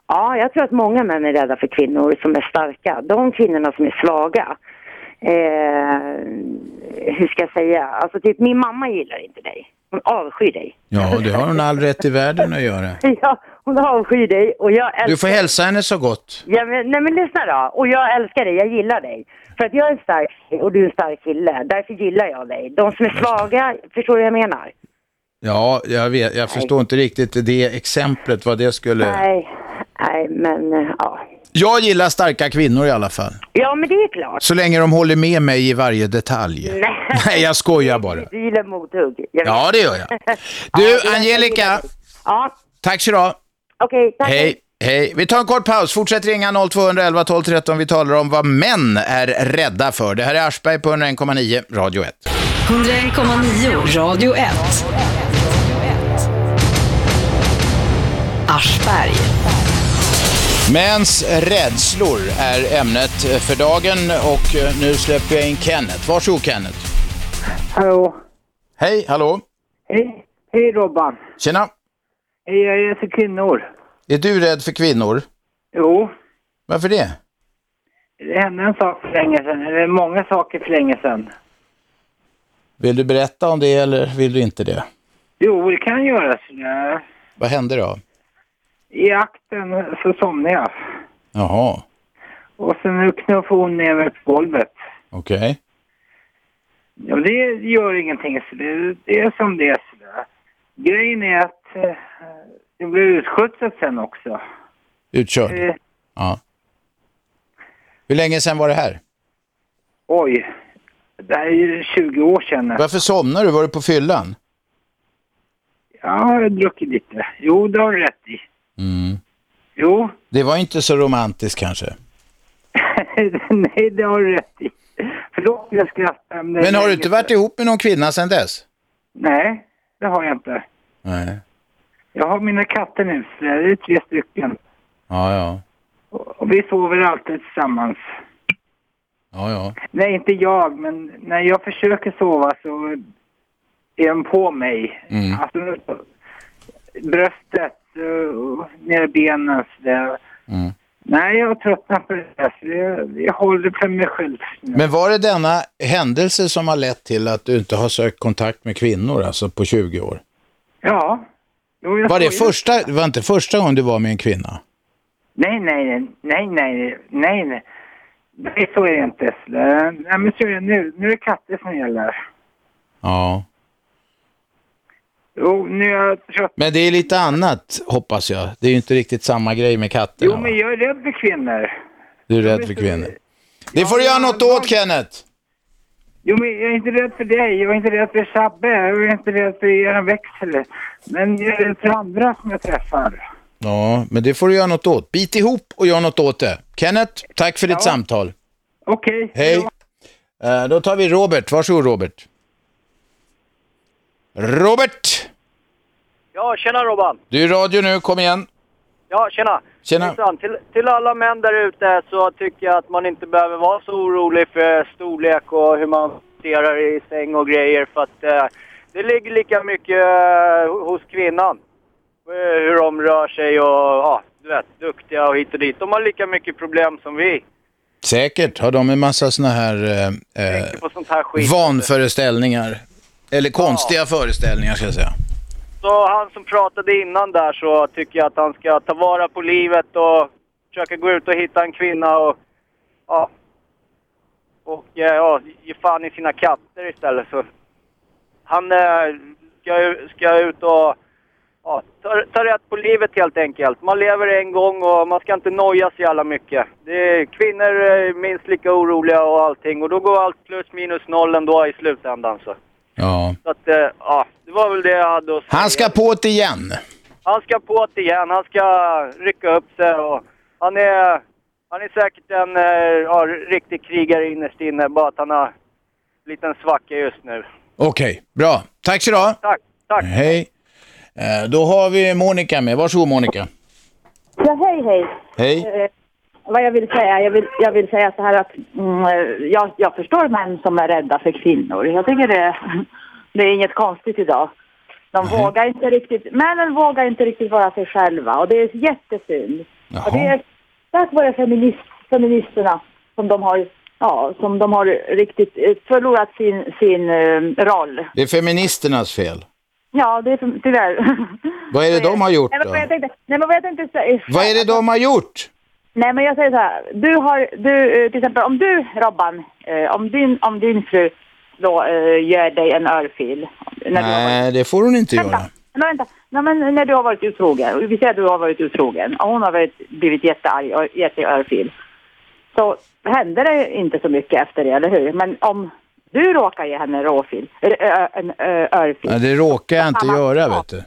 Ja, jag tror att många män är rädda för kvinnor som är starka. De kvinnorna som är svaga, eh, hur ska jag säga, alltså typ min mamma gillar inte dig. Hon avskyr dig.
Ja, det har hon all rätt i världen att göra.
Ja, hon avskyr dig och jag älskar
Du får hälsa henne så gott.
Ja, men, nej men lyssna då. Och jag älskar dig, jag gillar dig. För att jag är en stark och du är en stark kille. Därför gillar jag dig. De som är svaga, förstår du vad jag menar?
Ja, jag, vet, jag förstår inte riktigt det exemplet, vad det skulle...
Nej, nej men eh, ja.
Jag gillar starka kvinnor i alla fall.
Ja men det är klart.
Så länge de håller med mig i varje detalj.
Nej,
Nej, jag skojar bara.
du gillar mothugg.
Ja, det gör jag.
Ja,
Du, Angelica.
Ja,
Tack så du
okej. tack.
Hej, Hej. Vi tar en kort paus. Fortsätt ringa 0211 12 13. Vi talar om vad män är rädda för. Det här är Aschberg på 101,9 Radio 1.
101,9 Radio 1. Aschberg.
Mäns rädslor är ämnet för dagen och nu släpper jag in Kenneth. Varsågod Kenneth.
Hallå.
Hej, hallå.
Hej. Hej Robban.
Tjena.
Hej, jag är för kvinnor.
Är du rädd för kvinnor?
Jo.
Varför det?
Det hände en sak för länge sedan, eller många saker för länge sedan.
Vill du berätta om det eller vill du inte det?
Jo, det kan göras.
Vad hände då?
I akten så somnade jag.
Jaha,
Och sen knuffade hon ner mig på golvet.
okej.
Ja, det gör ingenting. Så det, det är som det är. Grejen är att eh, jag blev utskjutsad sen också.
Utkörd?
Eh,
Ja. Hur länge sedan var det här?
oj, det här är ju 20 år sedan.
Varför somnade du? Var du på fyllan?
Ja, jag har druckit lite. Jo, det har du rätt i.
Mm.
Jo,
Det var inte så romantiskt kanske.
nej, det har du rätt i. Förlåt, jag skrattar. Men,
Men har du inte varit ihop med någon kvinna sedan dess?
Nej, det har jag inte.
Nej.
Jag har mina katter nu, så det är tre stycken.
Ja, ja.
Och vi sover alltid tillsammans.
Ja, ja.
Nej, inte jag, men när jag försöker sova så är de på mig.
Mm.
Alltså, bröstet och ner i benen. Så det.
Mm.
Nej, jag har tröttnat på det där, så jag, jag håller för mig själv.
Men var det denna händelse som har lett till att du inte har sökt kontakt med kvinnor, alltså på 20 år?
Ja. Jo,
Var det första, det var inte första gången du var med en kvinna?
Nej, nej, nej, nej, nej, nej, nej. Så är det inte. Nej, men så är det nu. Nu är det katter som gäller.
Ja.
Jo, nu är jag.
Men det är lite annat, hoppas jag. Det är ju inte riktigt samma grej med katterna.
Jo, men jag är rädd för kvinnor.
Du är rädd för kvinnor. Det får du göra något åt, Kenneth.
Jo, men jag är inte rädd för dig. Jag är inte rädd för Sabbe. Jag är inte rädd för er växel. Men jag är rädd för andra som jag träffar.
Ja, men det får du göra något åt. Bit ihop och gör något åt det. Kenneth, tack för ditt
Ja.
samtal.
Okej.
Hej. Eh, då tar vi Robert. Varsågod, Robert. Robert!
Ja, tjena Robban.
Du är i radio nu, kom igen.
Ja, tjena.
Tjena.
Till, till alla män där ute så tycker jag att man inte behöver vara så orolig för storlek och hur man hanterar i säng och grejer för att eh, det ligger lika mycket eh, hos kvinnan. Eh, hur de rör sig och ja, du vet, duktiga och hit och dit. De har lika mycket problem som vi.
Säkert har de en massa såna här eh, eh,
här skit.
vanföreställningar. Eller konstiga föreställningar ska jag säga.
Så han som pratade innan där så tycker jag att han ska ta vara på livet och försöka gå ut och hitta en kvinna och ja. Och eh, ja, ge fan i sina katter istället så. Han eh, ska, ska ut och ja, ta, ta rätt på livet helt enkelt. Man lever en gång och man ska inte noja så jävla mycket. Det är, kvinnor är minst lika oroliga och allting och då går allt plus minus noll ändå i slutändan så.
Ja.
Så att, eh, ja, det var väl det jag hade att säga.
Han ska på det igen.
Han ska på det igen. Han ska rycka upp sig och han är, han är säkert en eh, ja, riktig krigare innerst inne. Bara att han har en liten svacka just nu.
Okej, bra. Tack så du ha.
Tack, tack.
Hej. Eh, då har vi Monica med. Varsågod Monica.
Ja, hej, hej.
Hej.
Eh, vad jag vill säga, jag vill, jag vill säga så här att mm, eh, jag, jag förstår män som är rädda för kvinnor. Jag tycker det, det är inget konstigt idag. De vågar inte riktigt, männen vågar inte riktigt vara sig själva och det är jättesynd. Och det är tack vare feminist, feministerna som de har, ja, som de har riktigt eh, förlorat sin, sin eh, roll.
Det är feministernas fel.
Ja, det är tyvärr.
Vad är det de har gjort
Nej, men vad
då?
jag tänkte, nej, men vad jag tänkte säga...
Vad är det de har gjort?
Nej, men jag säger så här. Du har, du, eh, till exempel om du, Robban, eh, om din, om din fru då eh, ger dig en örfil. När du har varit,
Nej, det får hon inte göra.
vänta, nej, vänta. Nej, men när du har varit otrogen, vi säger att du har varit otrogen och hon har varit, blivit jättearg och gett dig örfil. Så händer det inte så mycket efter det, eller hur? Men om du råkar ge henne en råfil, eller, ö, en örfil.
Nej, det råkar jag inte göra, vet du.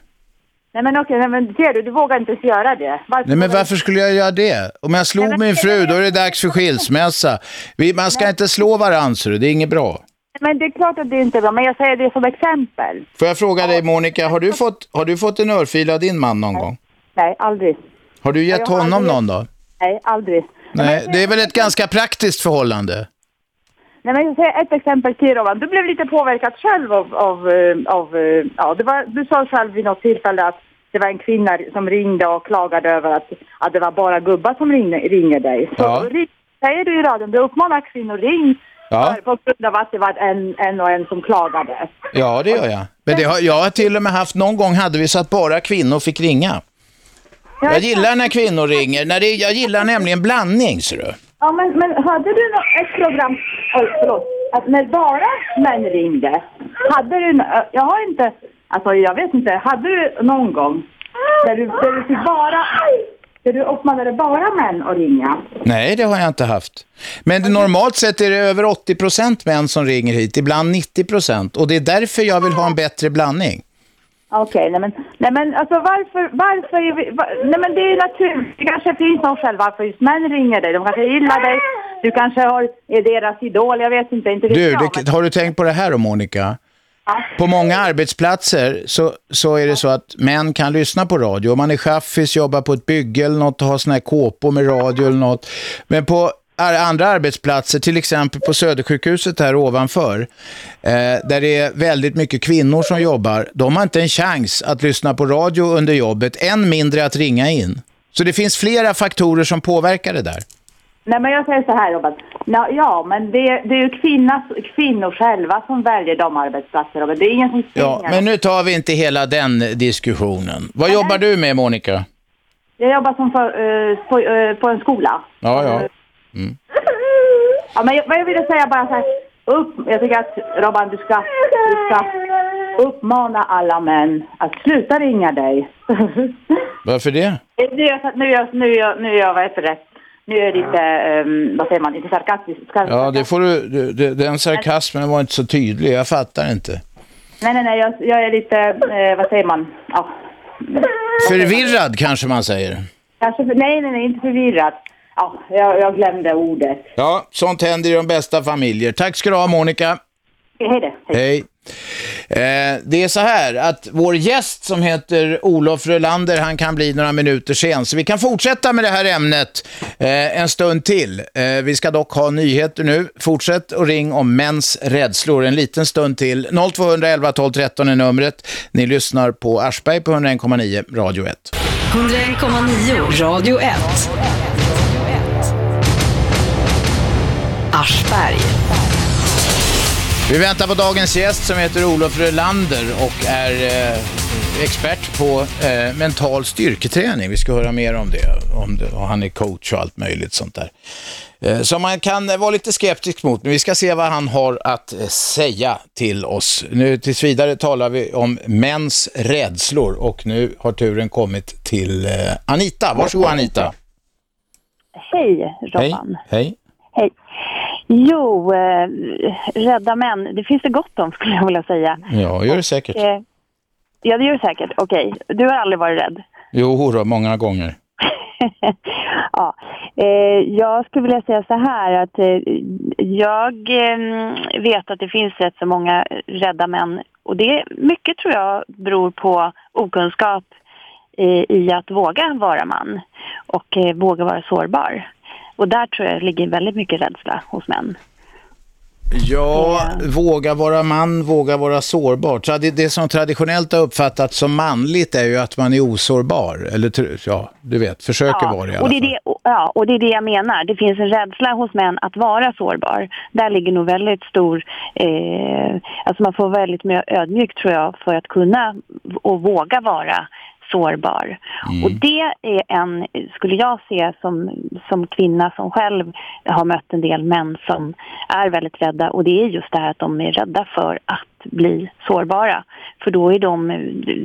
Nej men okej, nej, men ser du, du vågar inte ens göra det. Varför
Nej men varför skulle jag göra det? Om jag slog min fru, då är det dags för skilsmässa. Vi, man ska inte slå varandra, det är inget bra.
Men det är klart att det inte är bra, men jag säger det som exempel.
Får jag fråga dig Monica, har du fått, har du fått en örfil av din man någon gång?
Nej, aldrig.
Har du gett honom
aldrig-
någon då?
Nej, aldrig.
Nej, det är väl ett ganska praktiskt förhållande?
Nej, men jag säger ett exempel till Roman. Du blev lite påverkad själv av, av, eh, av eh, ja, det var, du sa själv vid något tillfälle att det var en kvinna som ringde och klagade över att, att det var bara gubbar som ringde, ringer dig. Så
Ja.
ring, säger du i radion, du uppmanar kvinnor ring
Ja.
på grund av att det var en, en och en som klagade.
Ja, det gör jag. Men det har, jag har till och med haft, någon gång hade vi så att bara kvinnor fick ringa. Jag gillar när kvinnor ringer, när det, jag gillar nämligen blandning, ser du.
Ja, men, men hade du ett program, oj, förlåt, att när bara män ringde, hade du, jag har inte, alltså jag vet inte, hade du någon gång där du, där du bara, där du uppmanade bara män att ringa?
Nej, det har jag inte haft. Men det, normalt sett är det över 80% män som ringer hit, ibland 90%. Och det är därför jag vill ha en bättre blandning.
Okej, nej men, nej men alltså varför, varför, vi- va, nej men det är naturligt, det kanske finns någon själv varför just män ringer dig, de kanske gillar dig, du kanske har, är deras idol, jag vet inte, inte
Du,
jag,
det, har du tänkt på det här då, Monica? På många arbetsplatser så, så är det så att män kan lyssna på radio. Om man är chaffis, jobbar på ett bygge eller något och har såna här kåpor med radio eller något. Men på andra arbetsplatser, till exempel på Södersjukhuset här ovanför, eh, där det är väldigt mycket kvinnor som jobbar, de har inte en chans att lyssna på radio under jobbet, än mindre att ringa in. Så det finns flera faktorer som påverkar det där.
Nej men jag säger så här Robert. Ja, ja men det, det är ju kvinnas, kvinnor själva som väljer de arbetsplatser Robert. Det är ingen som
Ja, men nu tar vi inte hela den diskussionen. Vad jobbar du med, Monica?
Jag jobbar som för, eh, på, eh, på en skola.
Ja, ja.
Ja, men jag, jag ville säga bara så här. Upp, jag tycker att Robban du ska, du ska uppmana alla män att sluta ringa dig.
Varför det?
nu är jag, nu är jag, nu är jag, nu är jag det? Nu är jag lite, um, vad säger man, lite sarkastisk. Ska-
Ja, det får du, du- det- den sarkasmen var inte så tydlig, jag fattar inte.
Nej, nej, nej, jag, jag är lite, eh, vad säger man? Ja.
Förvirrad kanske man säger.
Kanske, nej, nej, nej, inte förvirrad. Ja, jag, jag glömde ordet.
Ja, sånt händer i de bästa familjer. Tack ska du ha, Monica.
Hej då.
Hej. Eh, det är så här att vår gäst som heter Olof Rölander, han kan bli några minuter sen. Så vi kan fortsätta med det här ämnet eh, en stund till. Eh, vi ska dock ha nyheter nu. Fortsätt och ring om mäns rädslor en liten stund till. 0211 12 13 är numret. Ni lyssnar på Aschberg på 101,9 Radio 1.
101,9 Radio 1. Aschberg.
Vi väntar på dagens gäst som heter Olof Rölander och är eh, expert på eh, mental styrketräning. Vi ska höra mer om det, om det. Och han är coach och allt möjligt sånt där. Eh, som man kan vara lite skeptisk mot, men vi ska se vad han har att eh, säga till oss. Nu tills vidare talar vi om mäns rädslor och nu har turen kommit till eh, Anita. Varsågod Anita.
Hej Robban.
Hej.
Hej. Jo, eh, rädda män, det finns det gott om skulle jag vilja säga.
Ja, gör det säkert.
Eh, ja, det gör det säkert. Okej, du har aldrig varit rädd?
Jo, då, många gånger.
ja, eh, jag skulle vilja säga så här att eh, jag eh, vet att det finns rätt så många rädda män och det mycket tror jag beror på okunskap eh, i att våga vara man och eh, våga vara sårbar. Och där tror jag ligger väldigt mycket rädsla hos män.
Ja, våga vara man, våga vara sårbar. Tradi- Det som traditionellt har uppfattats som manligt är ju att man är osårbar. Eller ja, du vet, försöker vara det i alla
och det, är
fall.
det, ja, och det är det jag menar. Det finns en rädsla hos män att vara sårbar. Där ligger nog väldigt stor... Eh, alltså man får väldigt mer ödmjuk tror jag för att kunna och våga vara sårbar. Och det är en, skulle jag se som, som kvinna som själv har mött en del män som är väldigt rädda och det är just det här att de är rädda för att bli sårbara. För då är de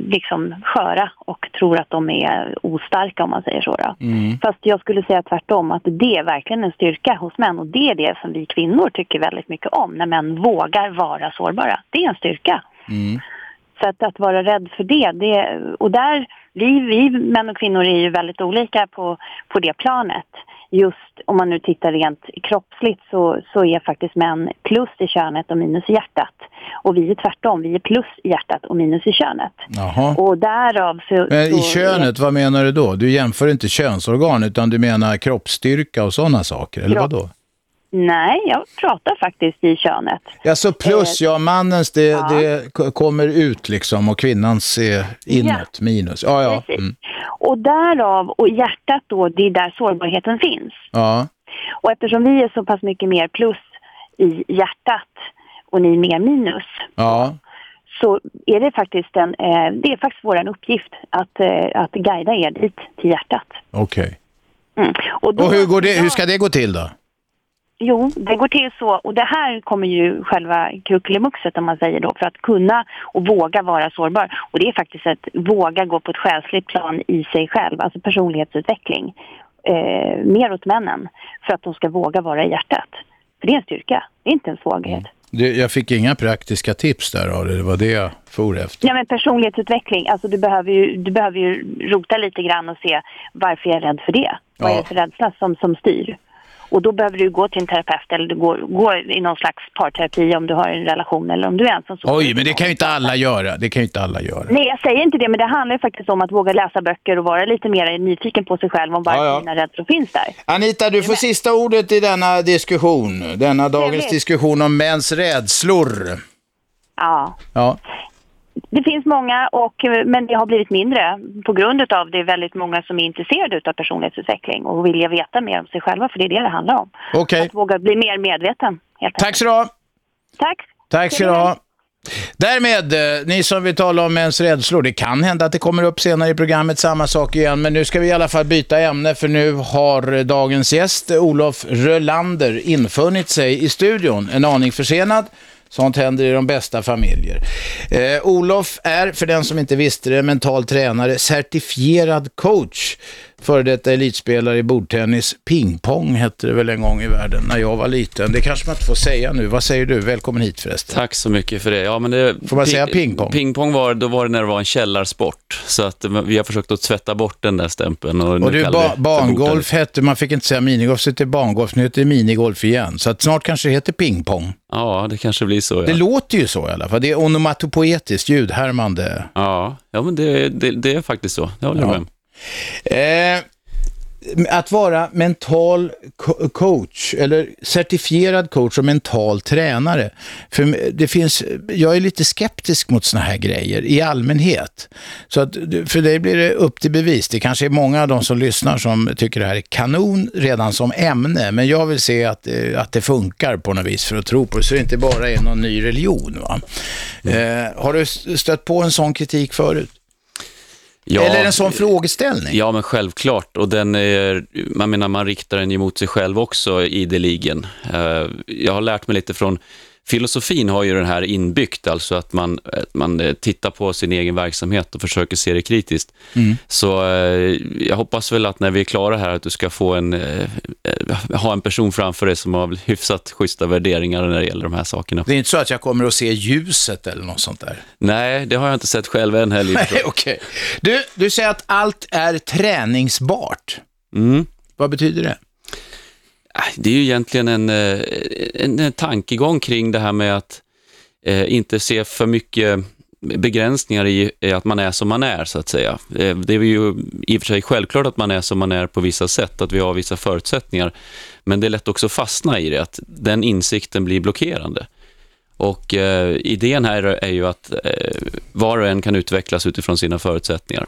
liksom sköra och tror att de är ostarka om man säger så.
Mm.
Fast jag skulle säga tvärtom att det är verkligen en styrka hos män och det är det som vi kvinnor tycker väldigt mycket om när män vågar vara sårbara. Det är en styrka.
Mm.
Så att, att vara rädd för det, det och där vi, vi män och kvinnor är ju väldigt olika på, på det planet. Just om man nu tittar rent kroppsligt så, så är faktiskt män plus i könet och minus i hjärtat. Och vi är tvärtom, vi är plus i hjärtat och minus i könet.
Jaha.
Och därav så...
Men i
så
könet, vad menar du då? Du jämför inte könsorgan utan du menar kroppsstyrka och sådana saker, eller
Kropp.
vad då?
Nej, jag pratar faktiskt i könet.
Ja, så plus, ja, mannens det,
ja.
det kommer ut liksom och kvinnans är inåt, minus. Ja, ja. Mm.
Och därav, och hjärtat då, det är där sårbarheten finns.
Ja,
Och eftersom vi är så pass mycket mer plus i hjärtat och ni är mer minus
ja.
så är det faktiskt en, eh, det är faktiskt vår uppgift att, eh, att guida er dit till hjärtat.
okej.
Mm. Och,
Och hur, går det, hur ska det gå till då?
Jo, det går till så. Och det här kommer ju själva kuckelimuxet om man säger då, för att kunna och våga vara sårbar. Och det är faktiskt att våga gå på ett själsligt plan i sig själv, alltså personlighetsutveckling. Eh, mer åt männen, för att de ska våga vara i hjärtat. För det är en styrka, det är inte en svaghet.
Det, jag fick inga praktiska tips där av det, var det jag for efter.
Ja, men personlighetsutveckling, alltså du behöver, ju, du behöver ju rota lite grann och se varför jag är rädd för det. Vad är det för rädsla som, som styr? Och då behöver du gå till en terapeut eller du går, gå i någon slags parterapi om du har en relation eller om du är ensam. Så.
Oj, men det kan ju inte alla göra. Det kan ju inte alla göra.
Nej, jag säger inte det, men det handlar ju faktiskt om att våga läsa böcker och vara lite mer nyfiken på sig själv om varför
Ja, ja.
dina rädslor finns där.
Anita, du får sista ordet i denna diskussion. Denna dagens diskussion om mäns rädslor.
Ja,
Ja.
Det finns många, och, men det har blivit mindre på grund av det är väldigt många som är intresserade av personlighetsutveckling och vill veta mer om sig själva, för det är det det handlar om.
Okej.
Att våga bli mer medveten. Helt
Tack så du ha.
Tack.
Tack ska du ha. Därmed, eh, ni som vill tala om mäns rädslor, det kan hända att det kommer upp senare i programmet, samma sak igen, men nu ska vi i alla fall byta ämne för nu har dagens gäst, eh, Olof Rölander, infunnit sig i studion, en aning försenad. Sånt händer i de bästa familjer. Eh, Olof är, för den som inte visste det, mental tränare, certifierad coach. Före detta elitspelare i bordtennis. Pingpong hette det väl en gång i världen när jag var liten. Det kanske man inte får säga nu. Vad säger du? Välkommen hit förresten.
Tack så mycket för det. Ja, men det
Får man säga pingpong?
Pingpong var, då var det när det var en källarsport. Så att vi har försökt att tvätta bort den där stämpeln. Och,
Och du, ba bangolf hette, man fick inte säga minigolf, så hette bangolf, nu heter det minigolf igen. Så att snart kanske det heter pingpong.
Ja, det kanske blir så. Ja.
Det låter ju så i alla fall. Det är onomatopoetiskt, ljudhärmande.
Ja, ja men det, det, det är faktiskt så. Det håller jag
Ja.
med om.
Eh, att vara mental co- coach eller certifierad coach och mental tränare. För det finns, jag är lite skeptisk mot såna här grejer i allmänhet. Så att för dig blir det upp till bevis. Det kanske är många av de som lyssnar som tycker det här är kanon redan som ämne. Men jag vill se att, eh, att det funkar på något vis för att tro på det. Så det inte bara är någon ny religion. Va? Eh, har du stött på en sån kritik förut?
Ja,
Eller en sån frågeställning?
Ja, men självklart. Och den är, man menar, man riktar den ju mot sig själv också ideligen. Eh, Jag har lärt mig lite från Filosofin har ju den här inbyggt, alltså att man, man eh, tittar på sin egen verksamhet och försöker se det kritiskt.
Mm.
Så eh, jag hoppas väl att när vi är klara här att du ska få en, eh, ha en person framför dig som har hyfsat schyssta värderingar när det gäller de här sakerna.
Det är inte så att jag kommer att se ljuset eller något sånt där?
Nej, det har jag inte sett själv än heller.
Nej, okej. Du, du säger att allt är träningsbart.
Mm.
Vad betyder det?
Äh, det är ju egentligen en, eh, en, en tankegång kring det här med att eh, inte se för mycket begränsningar i, i att man är som man är, så att säga. Eh, det är ju i och för sig självklart att man är som man är på vissa sätt, att vi har vissa förutsättningar. Men det är lätt också att fastna i det, att den insikten blir blockerande. Och eh, idén här är ju att eh, var och en kan utvecklas utifrån sina förutsättningar.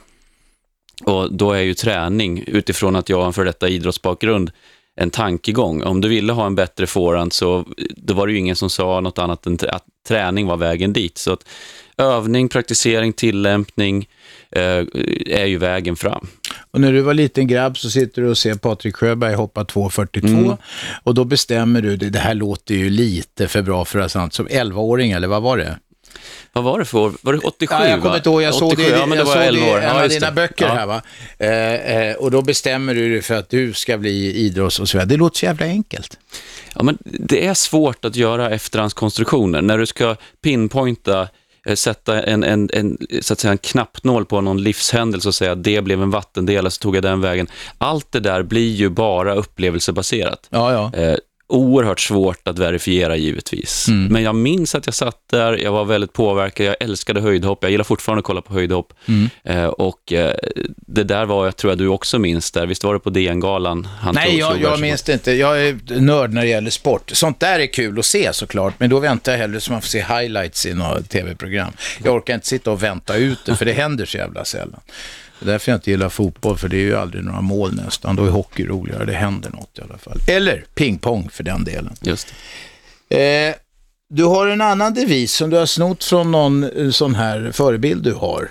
Och då är ju träning, utifrån att jag har en för detta idrottsbakgrund, en tankegång. Om du ville ha en bättre forehand så då var det ju ingen som sa något annat än att träning var vägen dit. Så att övning, praktisering, tillämpning eh, är ju vägen fram.
Och när du var liten grabb så sitter du och ser Patrik Sjöberg hoppa 2,42
Mm.
och då bestämmer du, det här låter ju lite för bra för att vara sant, som 11-åring eller vad var det?
Vad var det för år? Var det 87?
Ja, jag kommer inte ihåg, jag såg
87,
det,
ja, men det
jag
var
såg
11 år.
det i en av dina böcker
ja.
här va. Eh, eh, och då bestämmer du dig för att du ska bli idrotts och så vidare. Det låter så jävla enkelt.
Ja, men det är svårt att göra efterhandskonstruktioner. När du ska pinpointa eh, sätta en, en, en, så att säga, en knappnål på någon livshändelse och säga att det blev en vattendel, så tog jag den vägen. Allt det där blir ju bara upplevelsebaserat.
Ja, ja.
Oerhört svårt att verifiera givetvis.
Mm.
Men jag minns att jag satt där, jag var väldigt påverkad, jag älskade höjdhopp, jag gillar fortfarande att kolla på höjdhopp.
Mm.
Eh, och eh, det där var, jag tror jag du också minns där, visst var det på DN-galan? han
Nej, jag, jag minns det inte. Jag är nörd när det gäller sport. Sånt där är kul att se såklart, men då väntar jag hellre så man får se highlights i något tv-program. Jag orkar inte sitta och vänta ut det, för det händer så jävla sällan. Det är därför jag inte gillar fotboll, för det är ju aldrig några mål nästan. Då är hockey roligare, det händer något i alla fall. Eller pingpong för den delen.
Just
Eh, du har en annan devis som du har snott från någon eh, sån här förebild du har.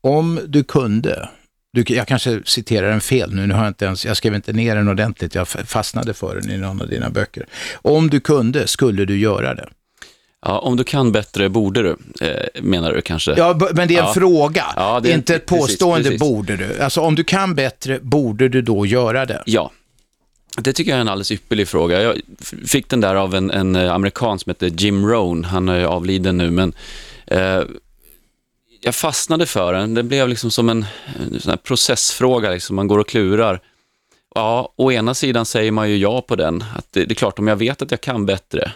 Om du kunde, du, jag kanske citerar den fel nu, nu har jag inte ens, jag skrev inte ner den ordentligt, jag fastnade för den i någon av dina böcker. Om du kunde, skulle du göra det?
Ja, om du kan bättre borde du, eh, menar du kanske?
Ja, men det är en
Ja.
fråga,
Ja, det är-
inte ett
precis,
påstående
precis.
borde du. Alltså om du kan bättre, borde du då göra det?
Ja, det tycker jag är en alldeles ypperlig fråga. Jag fick den där av en, en eh, amerikan som heter Jim Rohn. Han är avliden nu, men eh, jag fastnade för den. Det blev liksom som en, en processfråga, liksom. man går och klurar. Ja, å ena sidan säger man ju ja på den. Att det, det är klart, om jag vet att jag kan bättre,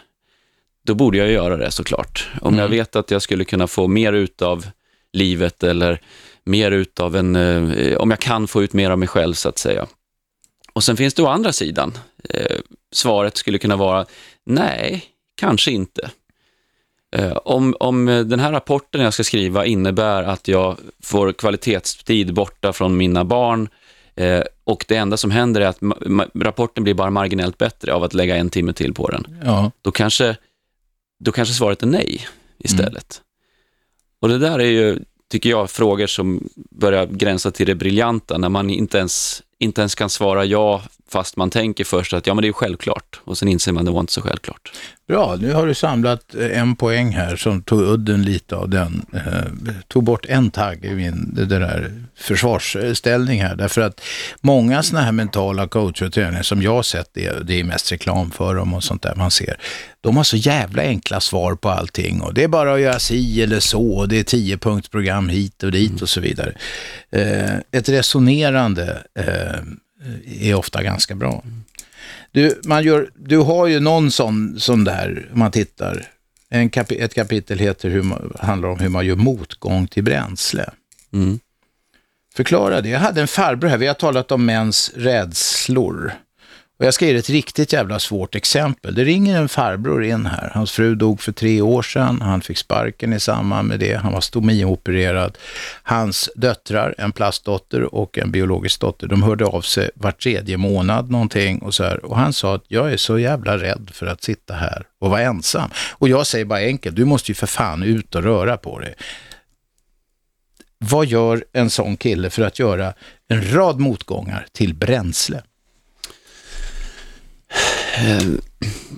då borde jag göra det såklart. Om jag vet att jag skulle kunna få mer ut av livet eller mer ut av en, eh, om jag kan få ut mer av mig själv så att säga. Och sen finns det å andra sidan, eh, svaret skulle kunna vara nej, kanske inte. Eh, om, om den här rapporten jag ska skriva innebär att jag får kvalitetstid borta från mina barn eh, och det enda som händer är att rapporten blir bara marginellt bättre av att lägga en timme till på den,
Ja.
då kanske, då kanske svaret är nej istället. Och det där är ju, tycker jag, frågor som börjar gränsa till det briljanta, när man inte ens, inte ens kan svara ja, fast man tänker först att ja, men det är självklart. Och sen inser man att det var inte så självklart.
Bra, nu har du samlat eh, en poäng här som tog udden lite av den. Eh, tog bort en tagg i min det där försvarsställning här. Därför att många sådana här mentala coacher och tränare som jag har sett, det, det är mest reklam för dem och sånt där man ser. De har så jävla enkla svar på allting och det är bara att göra si eller så och det är tiopunktsprogram hit och dit och så vidare. Eh, ett resonerande eh, är ofta ganska bra. Du, man gör, du har ju någon sån, sån där, om man tittar, en kapi, ett kapitel heter hur man, handlar om hur man gör motgång till bränsle.
Mm.
Förklara det. Jag hade en farbror här, vi har talat om mäns rädslor. Och jag ska ge dig ett riktigt jävla svårt exempel. Det ringer en farbror in här. Hans fru dog för tre år sedan. Han fick sparken i samband med det. Han var stomiopererad. Hans döttrar, en plastdotter och en biologisk dotter, de hörde av sig var tredje månad någonting och så här. Och han sa att jag är så jävla rädd för att sitta här och vara ensam. Och jag säger bara enkelt, du måste ju för fan ut och röra på dig. Vad gör en sån kille för att göra en rad motgångar till bränsle?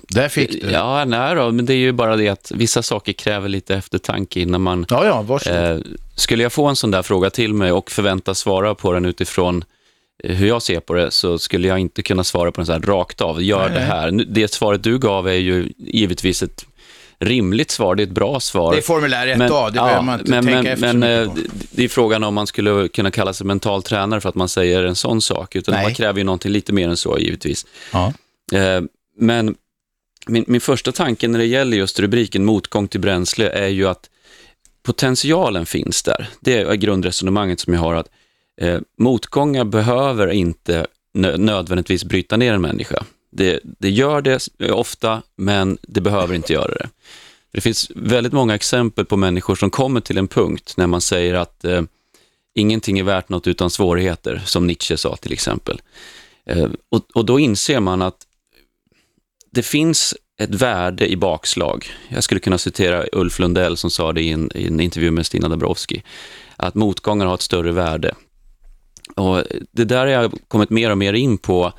Där fick du.
Ja, nej då, men det är ju bara det att vissa saker kräver lite eftertanke innan man...
Ja, ja, varsågod.
Eh, skulle jag få en sån där fråga till mig och förväntas svara på den utifrån eh, hur jag ser på det, så skulle jag inte kunna svara på den så här rakt av, gör
Nej,
det här. Det svaret du gav är ju givetvis ett rimligt svar, det är ett bra svar.
Det är formulär 1A, det behöver man inte
men,
tänka
men,
efter
men, eh, det är frågan om man skulle kunna kalla sig mental tränare för att man säger en sån sak, utan
Nej.
man kräver ju någonting lite mer än så givetvis.
Ja.
Eh, men min, min första tanke när det gäller just rubriken motgång till bränsle är ju att potentialen finns där. Det är grundresonemanget som jag har att eh, motgångar behöver inte nödvändigtvis bryta ner en människa. Det, det gör det ofta, men det behöver inte göra det. Det finns väldigt många exempel på människor som kommer till en punkt när man säger att eh, ingenting är värt något utan svårigheter, som Nietzsche sa till exempel. Eh, och, och då inser man att det finns ett värde i bakslag. Jag skulle kunna citera Ulf Lundell som sa det i en, i en intervju med Stina Dabrowski, att motgångar har ett större värde. Och det där har jag kommit mer och mer in på.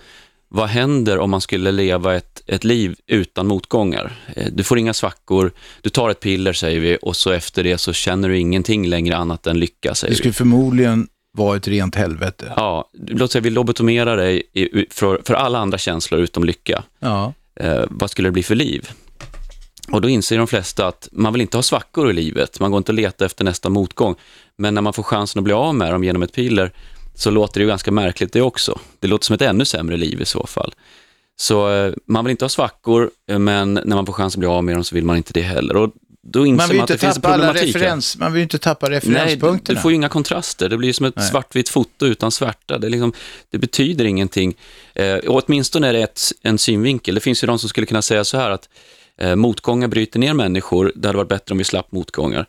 Vad händer om man skulle leva ett, ett liv utan motgångar? Eh, Du får inga svackor, du tar ett piller säger vi och så efter det så känner du ingenting längre annat än lycka säger
Det
vi.
skulle förmodligen vara ett rent helvete.
Ja, låt säga vi lobotomerar dig för, för alla andra känslor utom lycka.
Ja.
Eh, vad skulle det bli för liv? Och då inser de flesta att man vill inte ha svackor i livet, man går inte och letar efter nästa motgång. Men när man får chansen att bli av med dem genom ett piller så låter det ju ganska märkligt det också. Det låter som ett ännu sämre liv i så fall. Så eh, man vill inte ha svackor, eh, men när man får chansen att bli av med dem så vill man inte det heller. Och då inser
Man vill
man, att det
inte
finns en problematik
referens, man vill ju inte tappa
Nej,
referenspunkterna.
du får ju inga kontraster. Det blir som ett
Nej.
svartvitt foto utan svärta. Det, liksom, det betyder ingenting. Eh, och åtminstone är det ett, en synvinkel. Det finns ju de som skulle kunna säga så här att eh, motgångar bryter ner människor. Det hade varit bättre om vi slapp motgångar.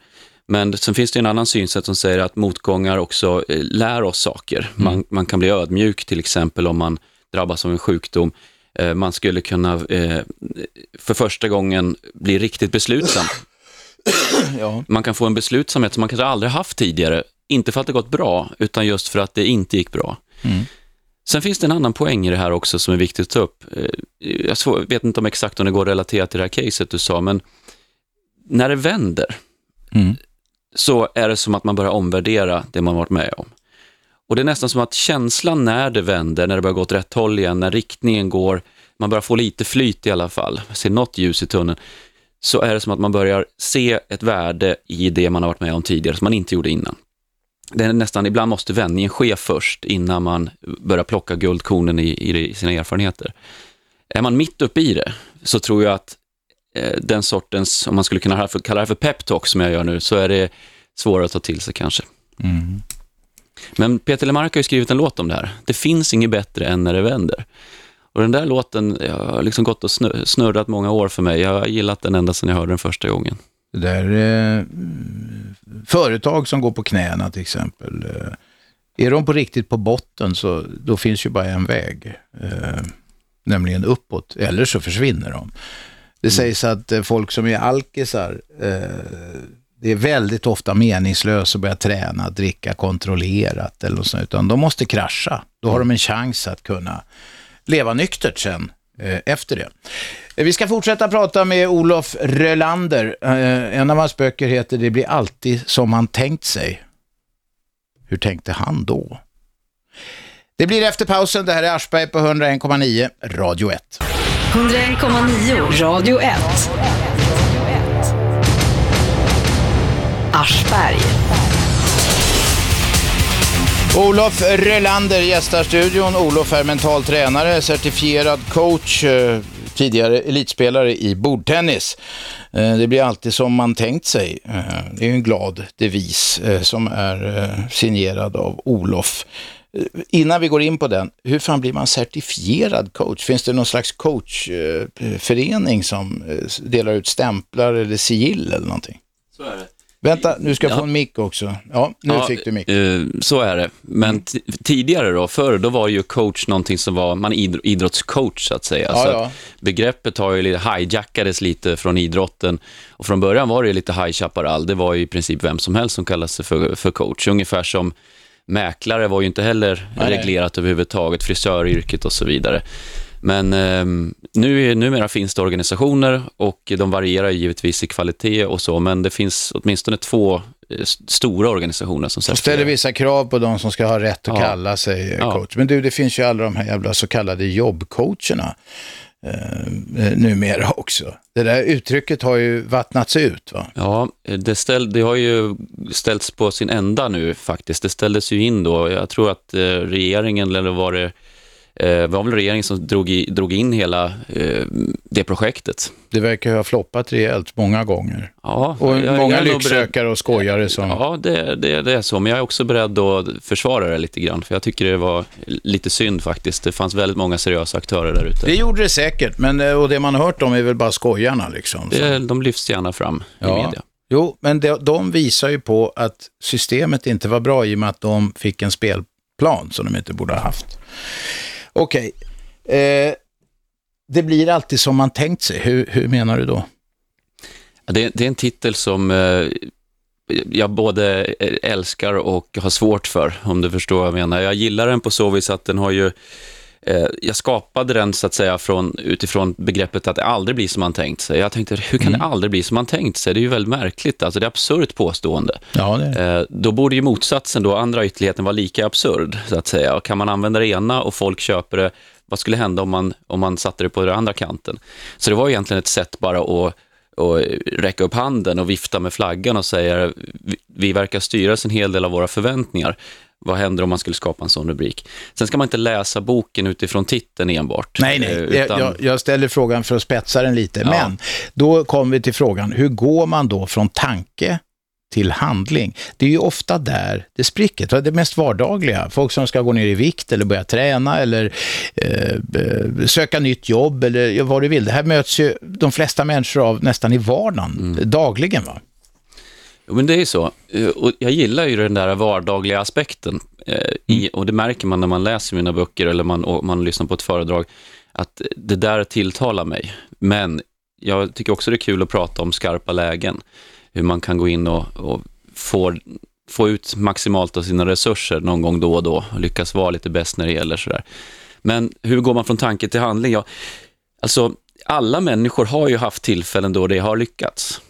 Men sen finns det en annan synsätt som säger att motgångar också eh, lär oss saker. Man, man kan bli ödmjuk till exempel om man drabbas av en sjukdom. Eh, man skulle kunna eh, för första gången bli riktigt beslutsam.
ja.
Man kan få en beslutsamhet som man kanske aldrig haft tidigare. Inte för att det gått bra, utan just för att det inte gick bra.
Mm.
Sen finns det en annan poäng i det här också som är viktigt att ta upp. Eh, Jag vet inte om exakt om det går att relatera till det här caset du sa, men när det vänder
Mm.
så är det som att man börjar omvärdera det man varit med om. Och det är nästan som att känslan när det vänder, när det börjar gå åt rätt håll igen, när riktningen går, man börjar få lite flyt i alla fall, se något ljus i tunneln, så är det som att man börjar se ett värde i det man har varit med om tidigare som man inte gjorde innan. Det är nästan, ibland måste vändningen ske först innan man börjar plocka guldkornen i, i, sina erfarenheter. Är man mitt uppe i det så tror jag att eh, den sortens, om man skulle kunna kalla det för- kalla det för peptalk som jag gör nu, så är det svårare att ta till sig kanske.
Mm.
Men Peter Lemark har ju skrivit en låt om det här. Det finns inget bättre än när det vänder. Och den där låten har liksom gått och snurrat många år för mig. Jag har gillat den ända sedan jag hörde den första gången.
Det där eh, företag som går på knäna till exempel. Eh, är de på riktigt på botten så då finns ju bara en väg. Eh, nämligen uppåt. Eller så försvinner de. Det sägs att eh, folk som är alkisar eh, det är väldigt ofta meningslöst att börja träna, dricka kontrollerat eller något sånt, utan de måste krascha. Då har de en chans att kunna leva nyktert sen eh, efter det. Eh, vi ska fortsätta prata med Olof Rölander. Eh, en av hans böcker heter Det blir alltid som man tänkt sig. Hur tänkte han då? Det blir efter pausen. Det här är Aschberg på 101,9 Radio 1.
101,9 Radio 1. Aschberg.
Olof Rölander gästar studion. Olof är mental tränare, certifierad coach, eh, tidigare elitspelare i bordtennis. Eh, det blir alltid som man tänkt sig. Eh, det är ju en glad devis som är signerad av Olof. Innan vi går in på den, hur fan blir man certifierad coach? Finns det någon slags coachförening som delar ut stämplar eller sigill eller någonting?
Så är det.
Vänta, nu ska jag få
Ja.
en mick också. Ja, nu
Ja,
fick du mick.
eh, Så är det. Men ti- tidigare då, förr, då var ju coach någonting som var, man idr- idrottscoach så att säga.
Ja,
så. Att begreppet har ju lite hijackades lite från idrotten. Och från början var det lite High Chaparral, det var ju i princip vem som helst som kallade sig för, för coach. Ungefär som mäklare var ju inte heller
Nej.
reglerat överhuvudtaget, frisöryrket och så vidare. Men ehm, nu, numera finns det organisationer och de varierar givetvis i kvalitet och så, men det finns åtminstone två eh, stora organisationer som
Och ställer vissa krav på de som ska ha rätt att
Ja.
kalla sig eh,
Ja.
coach. Men du, det finns ju alla de här jävla så kallade jobbcoacherna eh, eh, numera också. Det där uttrycket har ju vattnats ut va?
Ja, det, ställ, det har ju ställts på sin ända nu faktiskt. Det ställdes ju in då, jag tror att eh, regeringen, eller var det eh, var väl regeringen som drog, i, drog in hela eh, det projektet.
Det verkar ha floppat rejält många gånger.
Ja,
Och
jag-
många lycksökare och skojare som...
Ja, det, det, det är så, men jag är också beredd att försvara det lite grann, för jag tycker det var lite synd faktiskt. Det fanns väldigt många seriösa aktörer där ute.
Det gjorde det säkert, men eh, och det man har hört om är väl bara skojarna liksom.
Det, de lyfts gärna fram i media.
Jo, men de, de visar ju på att systemet inte var bra i och med att de fick en spelplan som de inte borde ha haft. Okej, eh, det blir alltid som man tänkt sig. Hur, hur menar du då?
Det, det är en titel som eh, jag både älskar och har svårt för, om du förstår vad jag menar. Jag gillar den på så vis att den har ju eh, jag skapade den så att säga från, utifrån begreppet att det aldrig blir som man tänkt sig. Jag tänkte, hur kan det aldrig bli som man tänkt sig? Det är ju väldigt märkligt, alltså det är absurt påstående.
Ja, det
Eh, då borde ju motsatsen, då andra ytterligheten, vara lika absurd, så att säga. Och kan man använda det ena och folk köper det, vad skulle hända om man, om man satte det på den andra kanten? Så det var egentligen ett sätt bara att och räcka upp handen och vifta med flaggan och säga vi, verkar styras en hel del av våra förväntningar. Vad händer om man skulle skapa en sån rubrik? Sen ska man inte läsa boken utifrån titeln enbart.
Nej, nej.
Eh, utan-
Jag, jag ställer frågan för att spetsa den lite.
Ja.
Men då kommer vi till frågan, hur går man då från tanke till handling? Det är ju ofta där det spricker. Det mest vardagliga. Folk som ska gå ner i vikt eller börja träna eller eh, eh, söka nytt jobb eller vad du vill. Det här möts ju de flesta människor av nästan i vardagen, dagligen. va?
Jo, men det är ju så. Eh, Och jag gillar ju den där vardagliga aspekten. eh, I, och det märker man när man läser mina böcker eller man, man lyssnar på ett föredrag, att det där tilltalar mig. Men jag tycker också det är kul att prata om skarpa lägen. Hur man kan gå in och, och få, få ut maximalt av sina resurser någon gång då och då och lyckas vara lite bäst när det gäller sådär. Men hur går man från tanke till handling? Ja, alltså, alla människor har ju haft tillfällen då det har lyckats.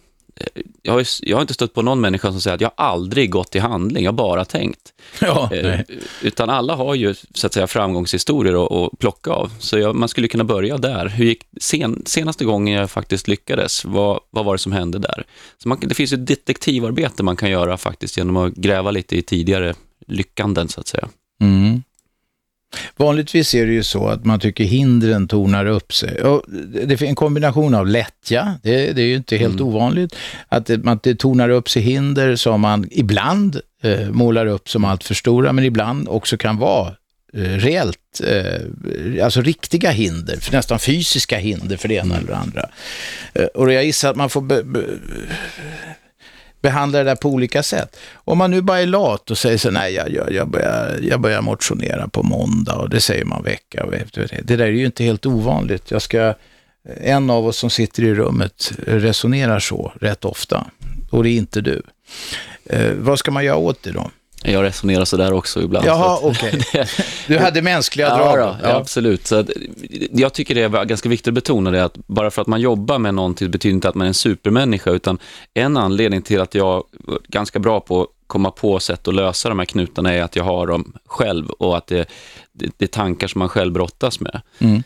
Jag har, jag har inte stött på någon människa som säger att jag aldrig gått till handling, jag har bara tänkt.
Ja,
Eh. Utan alla har ju så att säga framgångshistorier att, plocka av. Så jag, man skulle kunna börja där. Hur gick sen, senaste gången jag faktiskt lyckades? Vad, vad var det som hände där? Så man, det finns ju ett detektivarbete man kan göra faktiskt genom att gräva lite i tidigare lyckanden så att säga.
Mm. Vanligtvis är det ju så att man tycker hindren tornar upp sig. Och det är en kombination av lättja, det, det är ju inte helt ovanligt, att det, man, det tornar upp sig hinder som man ibland eh, målar upp som allt för stora, men ibland också kan vara eh, reellt, eh, alltså riktiga hinder, för nästan fysiska hinder för det ena eller det andra. Eh, och jag gissar att man får behandla det där på olika sätt. Om man nu bara är lat och säger så nej, jag, jag, jag, börjar, jag börjar motionera på måndag och det säger man vecka efter vecka. Det där är ju inte helt ovanligt. Jag ska, en av oss som sitter i rummet resonerar så rätt ofta och det är inte du. Eh, vad ska man göra åt det då?
Jag resonerar sådär också ibland.
Jaha, okej. Du hade mänskliga
ja,
drag.
Då, ja. absolut. Så att, jag tycker det är ganska viktigt att betona det, att bara för att man jobbar med någonting betyder inte att man är en supermänniska, utan en anledning till att jag är ganska bra på att komma på sätt att lösa de här knutarna är att jag har dem själv och att det, det, det är tankar som man själv brottas med.
Mm.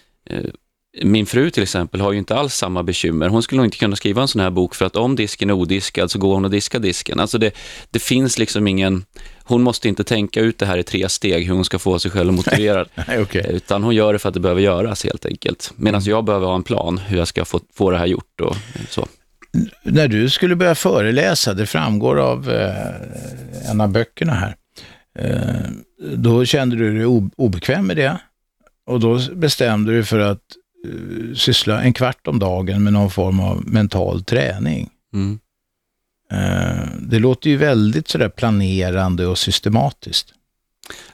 Min fru till exempel har ju inte alls samma bekymmer. Hon skulle nog inte kunna skriva en sån här bok för att om disken är odiskad så går hon och diskar disken. Alltså det, det finns liksom ingen... Hon måste inte tänka ut det här i tre steg, hur hon ska få sig själv motiverad.
Nej, okej.
Utan hon gör det för att det behöver göras helt enkelt. Medan jag behöver ha en plan hur jag ska få, få det här gjort och så.
när du skulle börja föreläsa, det framgår av eh, en av böckerna här, eh, då kände du dig obekväm med det och då bestämde du för att eh, syssla en kvart om dagen med någon form av mental träning.
Mm.
Eh, det låter ju väldigt sådär planerande och systematiskt.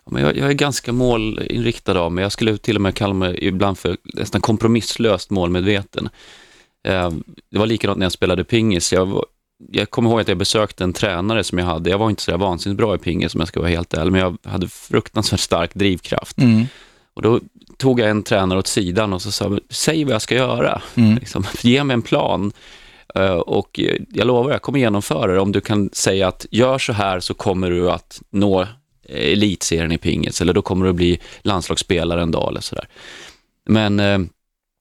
Ja, Men jag, jag är ganska målinriktad av mig. Jag skulle till och med kalla mig ibland för nästan kompromisslöst målmedveten. Eh, det var likadant när jag spelade pingis. Jag, var- jag kommer ihåg att jag besökte en tränare som jag hade. Jag var inte så där vansinnigt bra i pingis om jag ska vara helt ärlig, men jag hade fruktansvärt stark drivkraft.
Mm.
Och då tog jag en tränare åt sidan och så sa, säg vad jag ska göra.
Mm.
Liksom, ge mig en plan. Eh, och jag lovar, jag kommer genomföra det. Om du kan säga att gör så här så kommer du att nå eh, elitserien i pingis eller då kommer du att bli landslagsspelare en dag eller sådär. Men eh,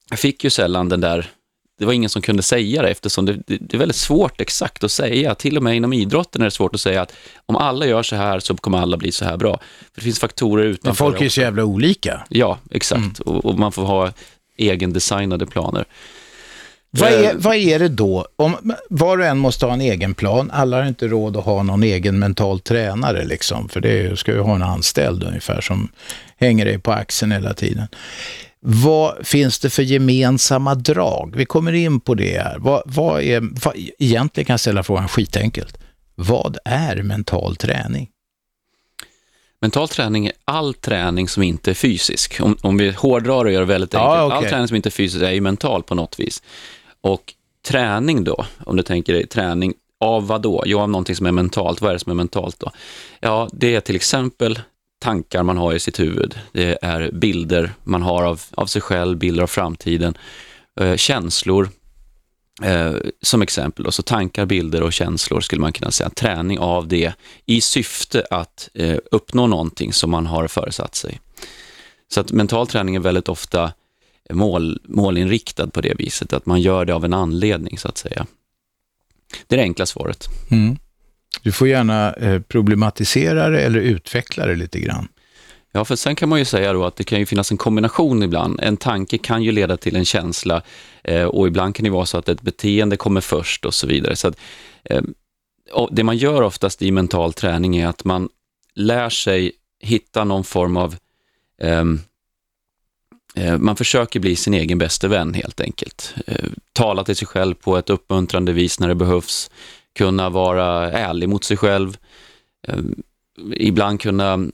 jag fick ju sällan den där, det var ingen som kunde säga det eftersom det, det, det är väldigt svårt exakt att säga. Till och med inom idrotten är det svårt att säga att om alla gör så här så kommer alla bli så här bra. För det finns faktorer utanför.
Men folk är ju så jävla olika.
Ja, exakt. Och, och man får ha egendesignade planer.
Vad
Eh,
är, vad är det då? Om, var och en måste ha en egen plan. Alla har inte råd att ha någon egen mental tränare, liksom, för det ska ju ha en anställd ungefär som hänger dig på axeln hela tiden. Vad finns det för gemensamma drag? Vi kommer in på det här. Vad, vad är, vad, egentligen kan jag ställa frågan skitenkelt. Vad är mental träning?
Mental träning är all träning som inte är fysisk. Om, om vi hårdrar och gör det väldigt
Ja,
enkelt.
okej.
All träning som inte är fysisk är ju mental på något vis. Och träning då, om du tänker dig träning av vad då? Jo, av någonting som är mentalt. Vad är det som är mentalt då? Ja, det är till exempel tankar man har i sitt huvud. Det är bilder man har av, av sig själv, bilder av framtiden, eh, känslor, Eh, som exempel, då, så tankar, bilder och känslor skulle man kunna säga. Träning av det i syfte att eh, uppnå någonting som man har föresatt sig. Så att mental träning är väldigt ofta mål, målinriktad på det viset, att man gör det av en anledning så att säga. Det är det enkla svaret.
Mm. Du får gärna eh, problematisera det eller utveckla det lite grann.
Ja, för sen kan man ju säga då att det kan ju finnas en kombination ibland. En tanke kan ju leda till en känsla eh, och ibland kan det vara så att ett beteende kommer först och så vidare. Så att, eh, det man gör oftast i mental träning är att man lär sig hitta någon form av ehm, man försöker bli sin egen bästa vän helt enkelt. Tala till sig själv på ett uppmuntrande vis när det behövs. Kunna vara ärlig mot sig själv. Eh, ibland kunna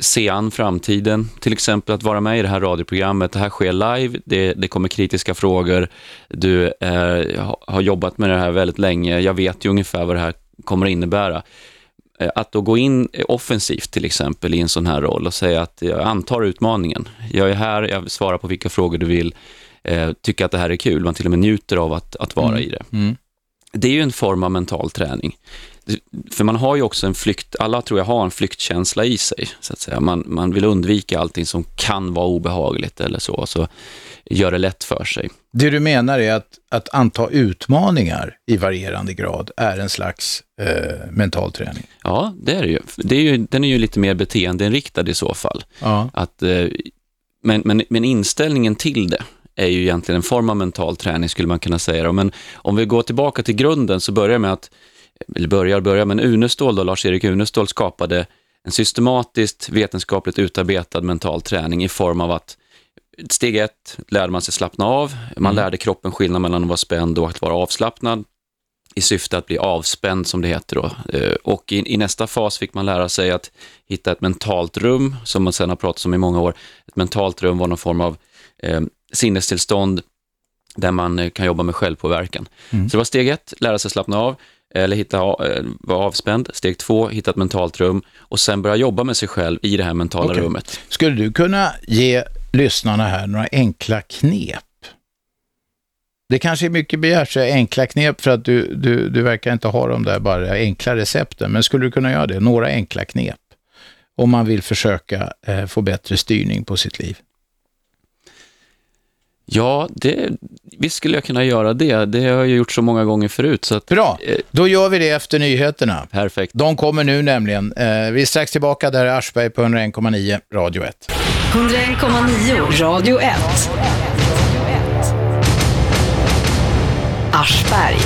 se an framtiden, till exempel att vara med i det här radioprogrammet. Det här sker live, det, det kommer kritiska frågor, du eh, har jobbat med det här väldigt länge, jag vet ju ungefär vad det här kommer att innebära. Eh, att då gå in offensivt till exempel i en sån här roll och säga att jag antar utmaningen. Jag är här, jag svarar på vilka frågor du vill, eh, tycker att det här är kul, man till och med njuter av att, att vara
Mm.
i det.
Mm.
Det är ju en form av mental träning. För man har ju också en flykt, alla tror jag har en flyktkänsla i sig, så att säga. Man, man vill undvika allting som kan vara obehagligt eller så, så gör det lätt för sig.
Det du menar är att, att anta utmaningar i varierande grad är en slags eh, mental träning?
Ja, det är det ju. Det är ju den är ju lite mer beteendeinriktad i så fall.
Ja.
Att, eh, men, men, men inställningen till det är ju egentligen en form av mental träning skulle man kunna säga. Men om vi går tillbaka till grunden så börjar med att, eller börjar börjar, men Unestål då, Lars-Erik Unestål skapade en systematiskt vetenskapligt utarbetad mental träning i form av att steg ett lärde man sig slappna av, man
Mm.
lärde kroppen skillnad mellan att vara spänd och att vara avslappnad i syfte att bli avspänd som det heter då. Eh, Och i, i nästa fas fick man lära sig att hitta ett mentalt rum, som man sedan har pratat om i många år. Ett mentalt rum var någon form av eh, sinnestillstånd där man eh, kan jobba med självpåverkan.
Mm.
Så det var steg ett, lära sig slappna av, eller hitta, eh, vara avspänd. Steg två, hitta ett mentalt rum och sen börja jobba med sig själv i det här mentala
Okej.
rummet.
Skulle du kunna ge lyssnarna här några enkla knep? Det kanske är mycket begärt, så enkla knep för att du, du, du verkar inte ha de där bara enkla recepten. Men skulle du kunna göra det? Några enkla knep? Om man vill försöka eh, få bättre styrning på sitt liv.
Ja, det, visst skulle jag kunna göra det. Det har jag gjort så många gånger förut. Så att,
Bra, då gör vi det efter nyheterna.
Perfekt.
De kommer nu nämligen. Eh, vi är strax tillbaka, där är Aschberg på 101,9 Radio 1.
101,9 Radio 1. Aschberg.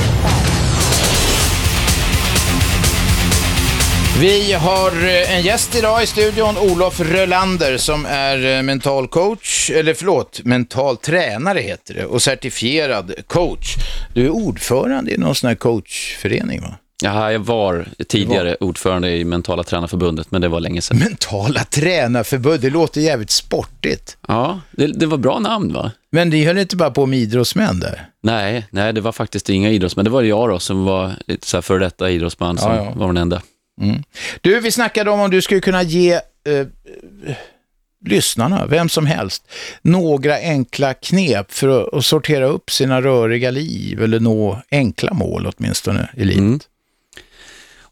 Vi har eh, en gäst idag i studion, Olof Rölander, som är eh, mental coach, eller förlåt, mental tränare heter det, och certifierad coach. Du är ordförande i någon sån här coachförening va?
Ja, jag var tidigare ordförande i Mentala Tränarförbundet, men det var länge sedan.
Mentala Tränarförbund, det låter jävligt sportigt.
Ja, det, det var bra namn va?
Men ni höll inte bara på med idrottsmän där?
Nej, nej, det var faktiskt inga idrottsmän. Det var jag då som var lite så här före detta idrottsman som
Ja, ja.
var den enda.
Mm. Du, vi snackade om om du skulle kunna ge eh, lyssnarna, vem som helst, några enkla knep för att, att sortera upp sina röriga liv eller nå enkla mål åtminstone i livet.
Mm.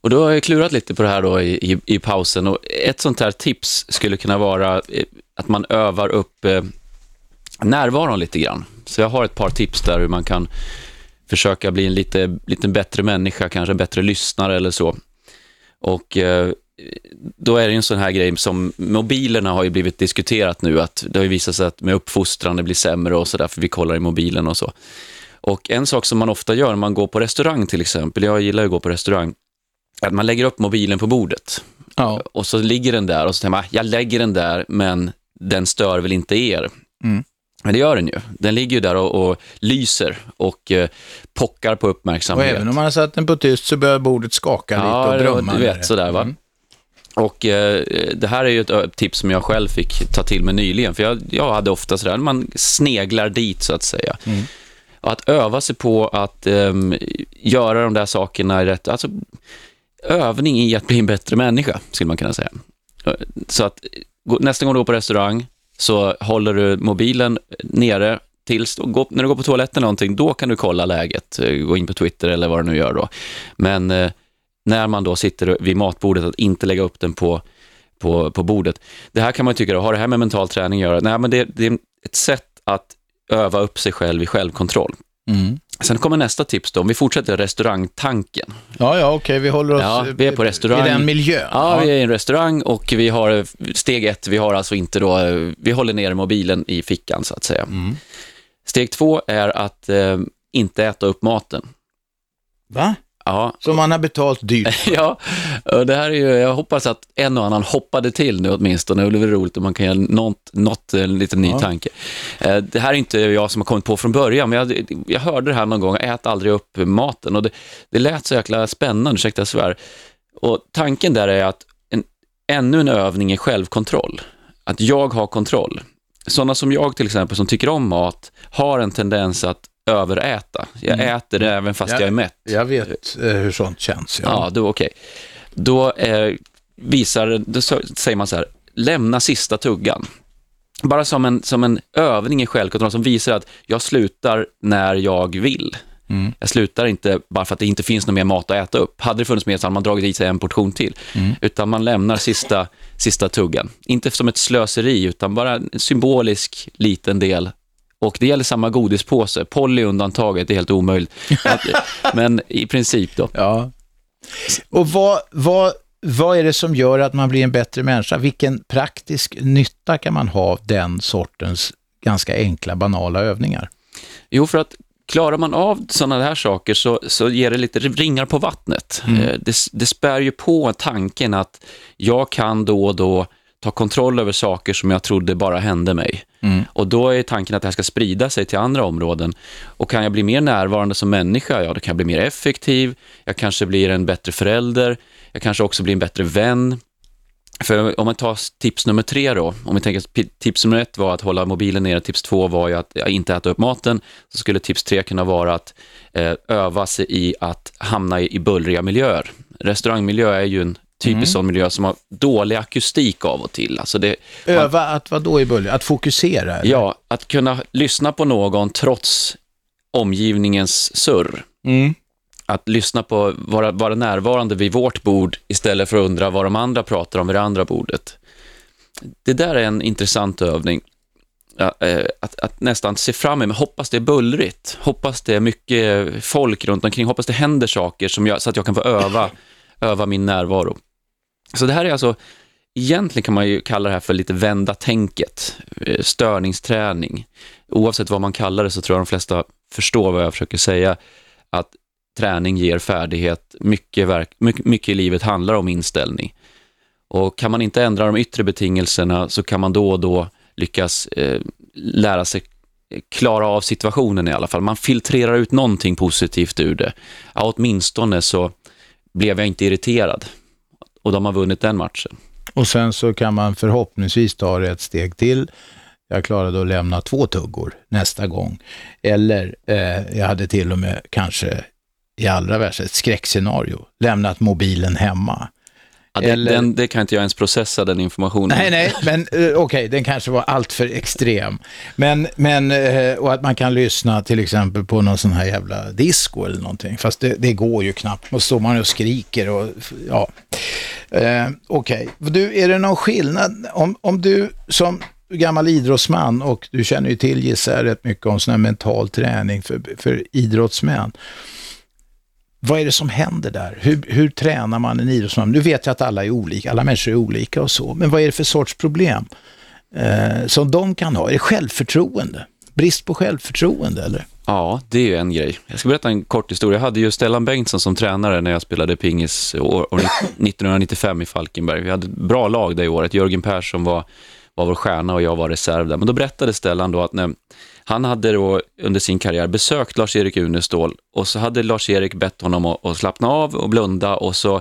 Och då har jag klurat lite på det här då i, i, i pausen och ett sånt här tips skulle kunna vara eh, att man övar upp eh, närvaron lite grann. Så jag har ett par tips där hur man kan försöka bli en lite, lite bättre människa, kanske en bättre lyssnare eller så. Och eh, då är det en sån här grej som mobilerna har ju blivit diskuterat nu, att det har ju visat sig att med uppfostran det blir sämre och sådär, för vi kollar i mobilen och så. Och en sak som man ofta gör när man går på restaurang till exempel, jag gillar ju att gå på restaurang, att man lägger upp mobilen på bordet. Och så ligger den där och så tänker man, "Ah, jag lägger den där, men den stör väl inte er?
Mm.
Men det gör den ju. Den ligger ju där och, och lyser och eh, pockar på
Och
uppmärksamhet.
även om man har satt den på tyst så börjar bordet skaka lite och drömma.
du
med
vet sådär va.
Mm.
Och eh, det här är ju ett tips som jag själv fick ta till mig nyligen, för jag, jag hade ofta sådär, man sneglar dit så att säga.
Mm.
Och att öva sig på att ehm, göra de där sakerna rätt, alltså övning i att bli en bättre människa, skulle man kunna säga. Eh, Så att nästa gång du går på restaurang så håller du mobilen nere tills, gå, när du går på toaletten eller någonting, då kan du kolla läget, eh, gå in på Twitter eller vad du nu gör då. Men eh, när man då sitter vid matbordet, att inte lägga upp den på, på, på bordet. Det här kan man tycka, då, har det här med mental träning att göra? Nej, men det, det är ett sätt att öva upp sig själv i självkontroll.
Mm.
Sen kommer nästa tips då, om vi fortsätter restaurangtanken.
Ja, ja, okej, vi håller oss
Ja, vi är på restaurang.
i den miljön.
Ja, vi är i en restaurang och vi har steg ett, vi har alltså inte då, vi håller ner mobilen i fickan så att säga.
Mm.
Steg två är att eh, inte äta upp maten.
Va?
Ja.
Som man har betalt dyrt
Ja, och det här är ju, jag hoppas att en och annan hoppade till nu åtminstone. Det blir roligt om man kan göra något, något en liten ny
Ja.
tanke. Eh, Det här är inte jag som har kommit på från början, men jag, jag hörde det här någon gång, ät aldrig upp maten. Och det, det lät så jäkla spännande, ursäkta jag svär. Och tanken där är att en, ännu en övning i självkontroll. Att jag har kontroll. Sådana som jag till exempel, som tycker om mat, har en tendens att överäta. Jag
Mm.
äter det även fast jag är mätt.
Jag vet eh, hur sånt känns.
Ja, då okej. Då eh, visar, då säger man så här, lämna sista tuggan. Bara som en, som en övning i självkontroll som visar att jag slutar när jag vill.
Mm.
Jag slutar inte bara för att det inte finns någon mer mat att äta upp. Hade det funnits mer så hade man dragit i sig en portion till.
Mm.
Utan man lämnar sista, sista tuggan. Inte som ett slöseri, utan bara en symbolisk liten del. Och det gäller samma godispåse. Polly undantaget, det är helt omöjligt. Men i princip då.
Ja. Och vad, vad, vad är det som gör att man blir en bättre människa? Vilken praktisk nytta kan man ha av den sortens ganska enkla, banala övningar?
Jo, för att klarar man av sådana här saker så, så ger det lite ringar på vattnet.
Mm.
Eh, Det, det spär ju på tanken att jag kan då och då ta kontroll över saker som jag trodde bara hände mig.
Mm.
Och då är tanken att det här ska sprida sig till andra områden. Och kan jag bli mer närvarande som människa, ja då kan jag bli mer effektiv, jag kanske blir en bättre förälder, jag kanske också blir en bättre vän. För om man tar tips nummer tre då, om vi tänker tips nummer ett var att hålla mobilen nere, tips två var ju att inte äta upp maten, så skulle tips tre kunna vara att eh, öva sig i att hamna i, i bullriga miljöer. Restaurangmiljö är ju en typisk
Mm.
sån miljö som har dålig akustik av och till. Alltså det, man-
Öva att vad då i början? Att fokusera? eller?
Ja, att kunna lyssna på någon trots omgivningens surr.
Mm.
Att lyssna på, vara, vara närvarande vid vårt bord istället för att undra vad de andra pratar om vid det andra bordet. Det där är en intressant övning. Ja, eh, att, att nästan se fram emot, hoppas det är bullrigt, hoppas det är mycket folk runt omkring, hoppas det händer saker som jag, så att jag kan få öva, öva min närvaro. Så det här är alltså, egentligen kan man ju kalla det här för lite vända tänket, eh, störningsträning. Oavsett vad man kallar det så tror jag de flesta förstår vad jag försöker säga, att träning ger färdighet, mycket, verk, mycket, mycket i livet handlar om inställning. Och kan man inte ändra de yttre betingelserna så kan man då och då lyckas eh, lära sig eh, klara av situationen i alla fall. Man filtrerar ut någonting positivt ur det. Ja, åtminstone så blev jag inte irriterad. Och de har vunnit den matchen.
Och sen så kan man förhoppningsvis ta det ett steg till. Jag klarade att lämna två tuggor nästa gång. Eller eh, jag hade till och med kanske i allra värsta ett skräckscenario, lämnat mobilen hemma.
Ja, det,
Eller-
den, det kan inte jag ens processa, den informationen.
Nej, nej, men eh, okej, den kanske var alltför extrem. Men, men eh, och att man kan lyssna till exempel på någon sån här jävla disco eller någonting. Fast det, det går ju knappt. Och står man och skriker och ja. Eh, okej, du, är det någon skillnad om, om du som gammal idrottsman och du känner ju till, gissar jag, rätt mycket om sån här mental träning för, för idrottsmän. Vad är det som händer där? Hur, hur tränar man en idrottsman? Nu vet jag att alla är olika, alla människor är olika och så, men vad är det för sorts problem eh, som de kan ha? Är det självförtroende? Brist på självförtroende eller?
Ja, det är ju en grej. Jag ska berätta en kort historia. Jag hade ju Stellan Bengtsson som tränare när jag spelade pingis år, år 1995 i Falkenberg. Vi hade ett bra lag det året. Jörgen Persson var, var vår stjärna och jag var reserv där. Men då berättade Stellan då att när, han hade då under sin karriär besökt Lars-Erik Unestål och så hade Lars-Erik bett honom att, att slappna av och blunda och så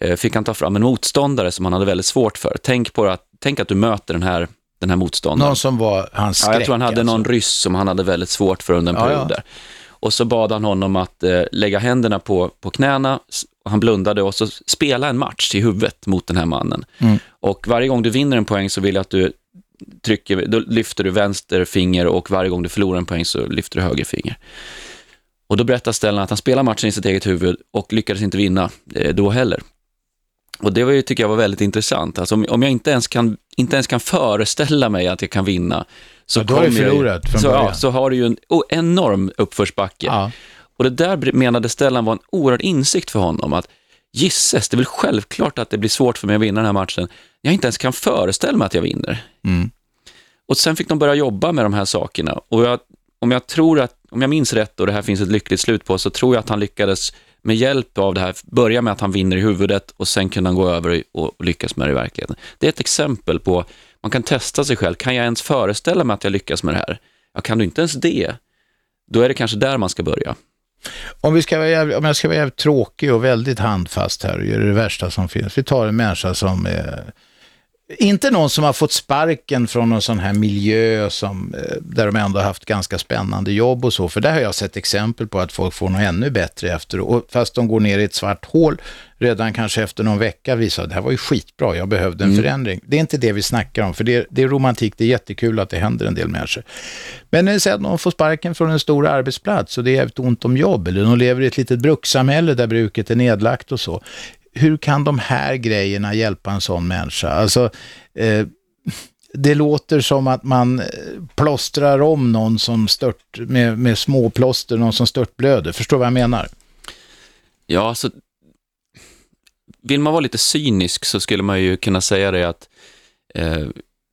eh, fick han ta fram en motståndare som han hade väldigt svårt för. Tänk på att, tänk att du möter den här, den här motståndaren.
Någon som var hans
Ja,
skräck?
jag tror han hade någon ryss som han hade väldigt svårt för under en
Ja,
period
ja.
där. Och så bad han honom att eh, lägga händerna på, på knäna, han blundade och så spela en match i huvudet mot den här mannen.
Mm.
Och varje gång du vinner en poäng så vill jag att du trycker, då lyfter du vänster finger och varje gång du förlorar en poäng så lyfter du höger finger. Och då berättar Stellan att han spelar matchen i sitt eget huvud och lyckades inte vinna eh, då heller. Och det var ju, tycker jag var väldigt intressant. Alltså om, om jag inte ens, kan, inte ens kan föreställa mig att jag kan vinna, så
Ja, då har du
jag
från
så, ja, så har du ju en o- enorm uppförsbacke. Och det där menade Stellan var en oerhörd insikt för honom, att gisses, det är väl självklart att det blir svårt för mig att vinna den här matchen. Jag inte ens kan föreställa mig att jag vinner.
Mm.
Och sen fick de börja jobba med de här sakerna. Och jag, om jag tror att, om jag minns rätt och det här finns ett lyckligt slut på, så tror jag att han lyckades med hjälp av det här, börja med att han vinner i huvudet och sen kunde han gå över och lyckas med det i verkligheten. Det är ett exempel på, man kan testa sig själv, kan jag ens föreställa mig att jag lyckas med det här? Ja, kan du inte ens det, då är det kanske där man ska börja.
Om, vi ska vara jävligt, om jag ska vara jävligt tråkig och väldigt handfast här och göra det värsta som finns. Vi tar en människa som är, inte någon som har fått sparken från någon sån här miljö som, eh, där de ändå har haft ganska spännande jobb och så. För där har jag sett exempel på att folk får något ännu bättre efter. Och fast de går ner i ett svart hål redan kanske efter någon vecka visar att det här var ju skitbra, jag behövde en
Mm.
förändring. Det är inte det vi snackar om, för det är, det är romantik, det är jättekul att det händer en del människor. Men när säger att någon får sparken från en stor arbetsplats och det är jävligt ont om jobb, eller de lever i ett litet brukssamhälle där bruket är nedlagt och så. Hur kan de här grejerna hjälpa en sån människa? Alltså, eh, det låter som att man eh, plåstrar om någon som stört, med, med små plåster, någon som störtblöder. Förstår vad jag menar?
Ja, alltså... vill man vara lite cynisk så skulle man ju kunna säga det att eh,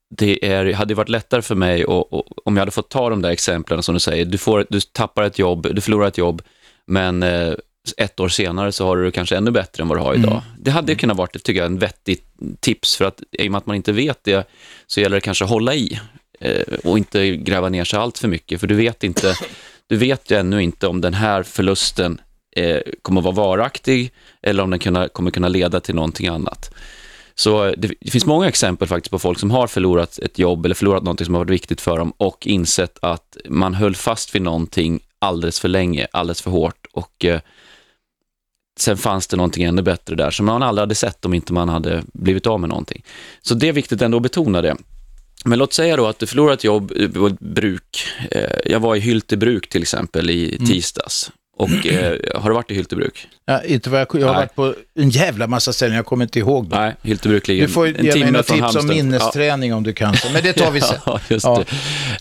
det är, hade varit lättare för mig och, och, om jag hade fått ta de där exemplen som du säger. Du, får, du tappar ett jobb, du förlorar ett jobb, men eh, ett år senare så har du det kanske ännu bättre än vad du har idag.
Mm.
Det hade kunnat vara, tycker jag, en vettig tips för att i och med att man inte vet det så gäller det kanske att hålla i eh, och inte gräva ner sig allt för mycket, för du vet inte, du vet ju ännu inte om den här förlusten eh, kommer att vara varaktig eller om den kommer kunna leda till någonting annat. Så eh, det, finns många exempel faktiskt på folk som har förlorat ett jobb eller förlorat någonting som har varit viktigt för dem och insett att man höll fast vid någonting alldeles för länge, alldeles för hårt och sen fanns det någonting ännu bättre där som man aldrig hade sett om inte man hade blivit av med någonting. Så det är viktigt ändå att betona det. Men låt säga då att du förlorar ett jobb på ett bruk. Eh, Jag var i Hyltebruk till exempel i
Mm.
tisdags. Och eh, har du varit i Hyltebruk?
Ja, inte vad jag, jag har
Nej.
varit på en jävla massa ställen, jag kommer inte ihåg dem.
Nej, Hyltebruk ligger
Du får
en
ge mig
timme från
tips om
Halmstad.
minnesträning om du kan. Men det tar vi sen.
ja, just
Ja.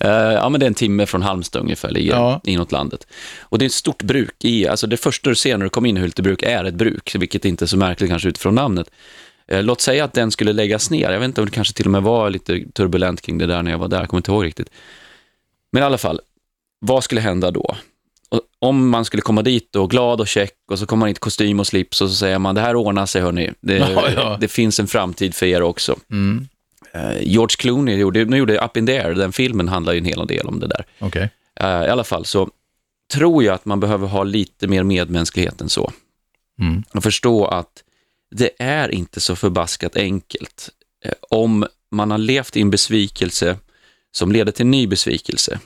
det. Eh, ja, men det är en timme från Halmstad ungefär, ligger
Ja.
inåt landet. Och det är ett stort bruk. I, alltså det första du ser när du kommer in i Hyltebruk är ett bruk, vilket inte är så märkligt kanske utifrån namnet. Eh, låt säga att den skulle läggas ner. Jag vet inte om det kanske till och med var lite turbulent kring det där när jag var där, jag kommer inte ihåg riktigt. Men i alla fall, vad skulle hända då? Om man skulle komma dit och glad och check och så kommer man hit i kostym och slips och så säger man det här ordnar sig hörni. Det,
Ja, ja.
det finns en framtid för er också.
Mm.
Eh, George Clooney gjorde, nu gjorde Up in the Air, den filmen handlar ju en hel del om det där.
Okej.
Eh, I alla fall så tror jag att man behöver ha lite mer medmänsklighet än så.
Mm.
Och förstå att det är inte så förbaskat enkelt. Eh, Om man har levt i en besvikelse som leder till ny besvikelse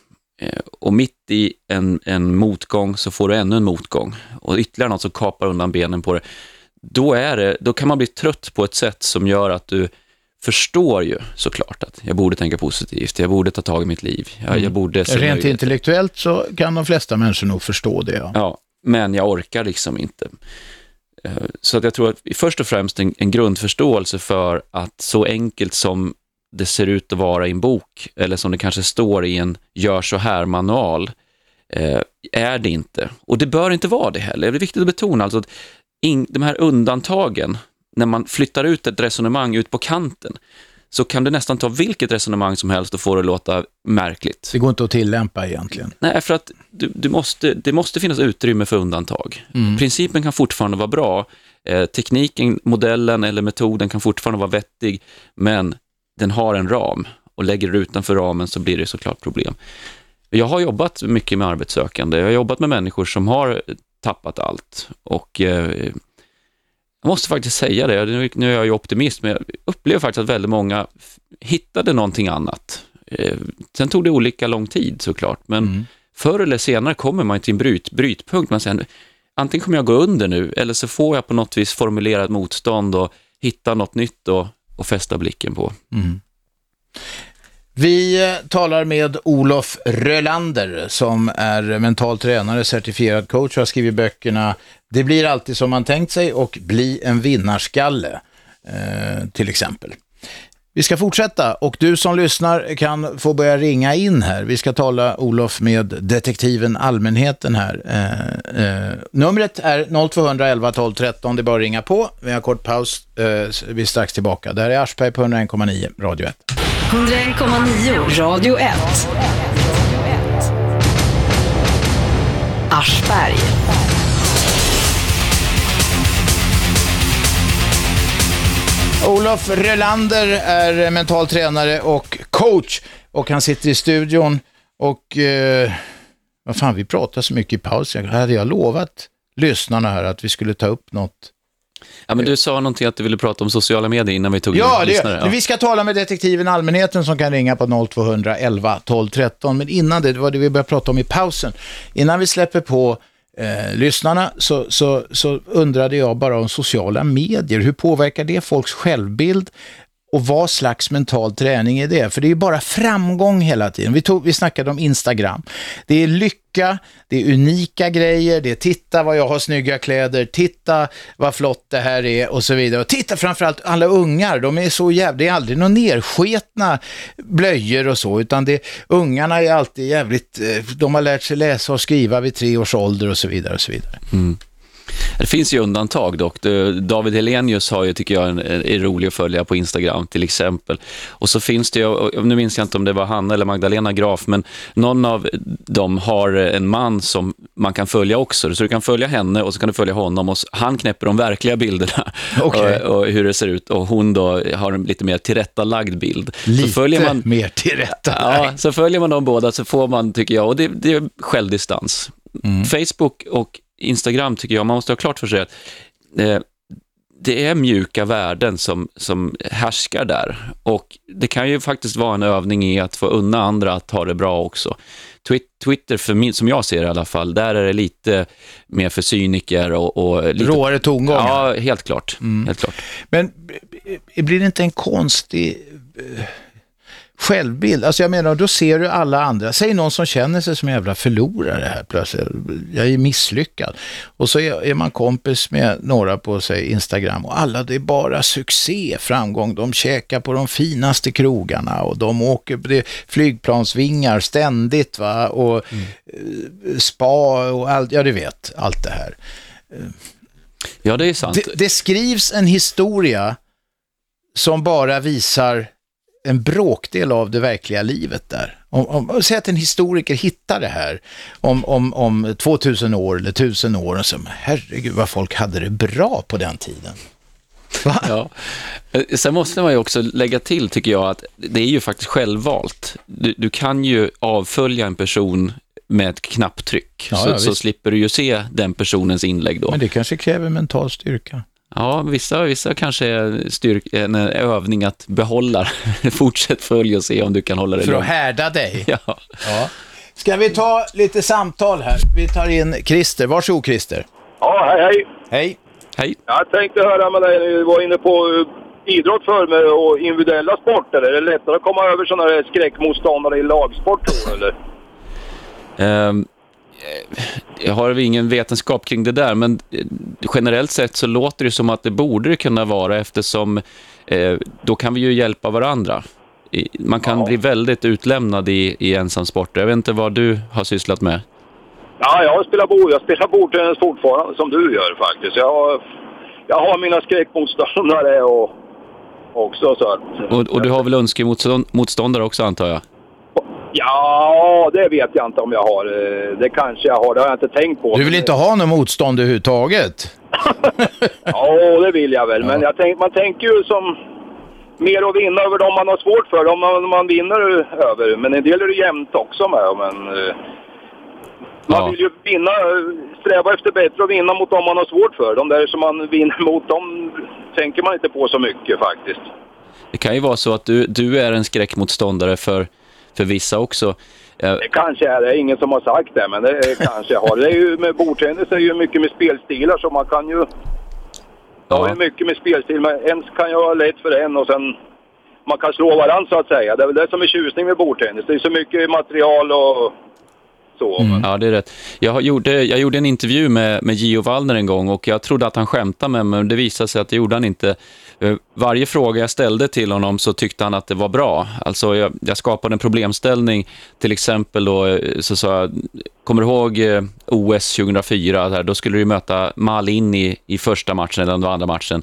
och mitt i en, en motgång så får du ännu en motgång och ytterligare något som kapar undan benen på det. Då, är det, då kan man bli trött på ett sätt som gör att du förstår ju såklart att jag borde tänka positivt, jag borde ta tag i mitt liv, jag, jag borde
Mm. Rent
möjligheter.
intellektuellt så kan de flesta människor nog förstå det. Ja.
Ja, men jag orkar liksom inte. Eh, Så att jag tror att först och främst en, en grundförståelse för att så enkelt som det ser ut att vara i en bok, eller som det kanske står i en gör så här-manual, eh, är det inte. Och det bör inte vara det heller. Det är viktigt att betona alltså att in, de här undantagen, när man flyttar ut ett resonemang ut på kanten, så kan du nästan ta vilket resonemang som helst och få det att låta märkligt.
Det går inte att tillämpa egentligen.
Nej, för att du, du måste, det måste finnas utrymme för undantag.
Mm.
Principen kan fortfarande vara bra, eh, tekniken, modellen eller metoden kan fortfarande vara vettig, men den har en ram och lägger du utanför ramen så blir det såklart problem. Jag har jobbat mycket med arbetssökande, jag har jobbat med människor som har tappat allt och eh, jag måste faktiskt säga det, nu, nu är jag ju optimist, men jag upplever faktiskt att väldigt många hittade någonting annat. Eh, sen tog det olika lång tid såklart, men förr eller senare kommer man till en bryt, brytpunkt. Man säger, antingen kommer jag gå under nu, eller så får jag på något vis formulera ett motstånd och hitta något nytt och, och fästa blicken på.
Mm. Vi eh, talar med Olof Rölander som är mental tränare, certifierad coach och har skrivit böckerna Det blir alltid som man tänkt sig och Bli en vinnarskalle, eh, till exempel. Vi ska fortsätta och du som lyssnar kan få börja ringa in här. Vi ska tala, Olof, med detektiven Allmänheten här. Eh, eh, numret är 0211 12 13. Det är bara att ringa på. Vi har kort paus. Eh, vi är strax tillbaka. Det här är Aschberg på 101,9 Radio 1.
101,9 Radio 1. Aschberg.
Olof Relander är mental tränare och coach och han sitter i studion och eh, vad fan, vi pratar så mycket i pausen. Hade jag lovat lyssnarna här att vi skulle ta upp något
Ja, men du sa någonting att du ville prata om sociala medier innan vi tog
Ja,
in lyssnare.
det, vi ska tala med detektiven Allmänheten som kan ringa på 0200 11 12 13. Men innan det, det var det vi började prata om i pausen. Innan vi släpper på eh, lyssnarna så, så, så undrade jag bara om sociala medier. Hur påverkar det folks självbild? Och vad slags mental träning är det? För det är ju bara framgång hela tiden. Vi, tog, vi snackade om Instagram. Det är lycka, det är unika grejer, det är titta vad jag har snygga kläder, titta vad flott det här är och så vidare. Och titta framförallt alla ungar, de är så jävla, det är aldrig några nersketna blöjor och så, utan det, ungarna är alltid jävligt, eh, de har lärt sig läsa och skriva vid tre års ålder och så vidare och så vidare.
Mm. Det finns ju undantag dock. David Helenius har ju, tycker jag, en, är rolig att följa på Instagram till exempel. Och så finns det ju, nu minns jag inte om det var han eller Magdalena Graf, men någon av dem har en man som man kan följa också. Så du kan följa henne och så kan du följa honom och han knäpper de verkliga bilderna
Okej.
och, och hur det ser ut. Och hon då har en lite mer tillrättalagd bild.
Lite
så följer man,
mer tillrättalagd.
Ja, så följer man dem båda så får man, tycker jag, och det, det är självdistans.
Mm.
Facebook och Instagram tycker jag, man måste ha klart för sig att eh, det är mjuka värden som, som härskar där. Och det kan ju faktiskt vara en övning i att få unna andra att ha det bra också. Twi- Twitter, för min, som jag ser det i alla fall, där är det lite mer för cyniker och... och lite,
Råare tongångar.
Ja, helt klart. Helt klart.
Men blir det inte en konstig eh, självbild? Alltså jag menar, då ser du alla andra. Säg någon som känner sig som en jävla förlorare här plötsligt. Jag är misslyckad. Och så är, man kompis med några på sig Instagram och alla, det är bara succé, framgång. De käkar på de finaste krogarna och de åker är flygplansvingar ständigt va och eh, spa och allt, ja du vet, allt det här.
Ja, det är sant.
Det, det skrivs en historia som bara visar en bråkdel av det verkliga livet där. Om, om, säg att en historiker hittar det här om, om, om 2000 år eller 1000 år och så, herregud vad folk hade det bra på den tiden.
Ja. Eh, Sen måste man ju också lägga till, tycker jag, att det är ju faktiskt självvalt. Du, du kan ju avfölja en person med ett knapptryck,
Ja,
så,
ja,
så slipper du ju se den personens inlägg då.
Men det kanske kräver mental styrka.
Ja, vissa, vissa kanske är styrk, en övning att behålla. Fortsätt följ och se om du kan hålla det
För att härda dig.
Ja.
Ja. Ska vi ta lite samtal här? Vi tar in Christer. Varsågod Christer.
Ja, hej hej.
Hej.
Hej.
Jag tänkte höra med dig, du var inne på eh, idrott för med och individuella sporter. Är det lättare att komma över sådana här skräckmotståndare i lagsport tror du, eller?
Eh, jag har ingen vetenskap kring det där, men eh, generellt sett så låter det som att det borde det kunna vara eftersom eh, då kan vi ju hjälpa varandra. Man kan bli väldigt utlämnad i, i ensamsporter. Jag vet inte vad du har sysslat med.
Ja, jag spelar, bo, jag spelar bordtennis fortfarande som du gör faktiskt. Jag har, jag har mina skräckmotståndare och också så att...
Och, och du har väl önskemotståndare också antar jag?
Ja, det vet jag inte om jag har. Eh, Det kanske jag har, det har jag inte tänkt på.
Du vill inte ha något motstånd överhuvudtaget?
Ja, det vill jag väl. Men jag tänk, man tänker ju som mer att vinna över dem man har svårt för. De man, man vinner över. Men en del är det jämnt också med. Men, eh, man vill ju vinna, eh, sträva efter bättre och vinna mot dem man har svårt för. De där som man vinner mot, de tänker man inte på så mycket faktiskt.
Det kan ju vara så att du, du är en skräckmotståndare för, för vissa också. Eh,
Det kanske är det, ingen som har sagt det, men det kanske jag har. Det är ju med bordtennis är ju mycket med spelstilar så man kan ju... Det har ju mycket med spelstil, men en kan ju vara lätt för en och sen man kan slå varandra så att säga. Det är väl det som är tjusning med bordtennis. Det är så mycket material och så.
Mm. Ja, det är rätt. Jag, gjorde, jag gjorde en intervju med, med Gio Wallner en gång och jag trodde att han skämtade med mig, men det visade sig att det gjorde han inte. Eh, Varje fråga jag ställde till honom så tyckte han att det var bra. Alltså jag, jag skapade en problemställning, till exempel då, eh, så sa jag, kommer du ihåg eh, OS 2004? Där, då skulle du möta Malin i, i första matchen eller andra matchen.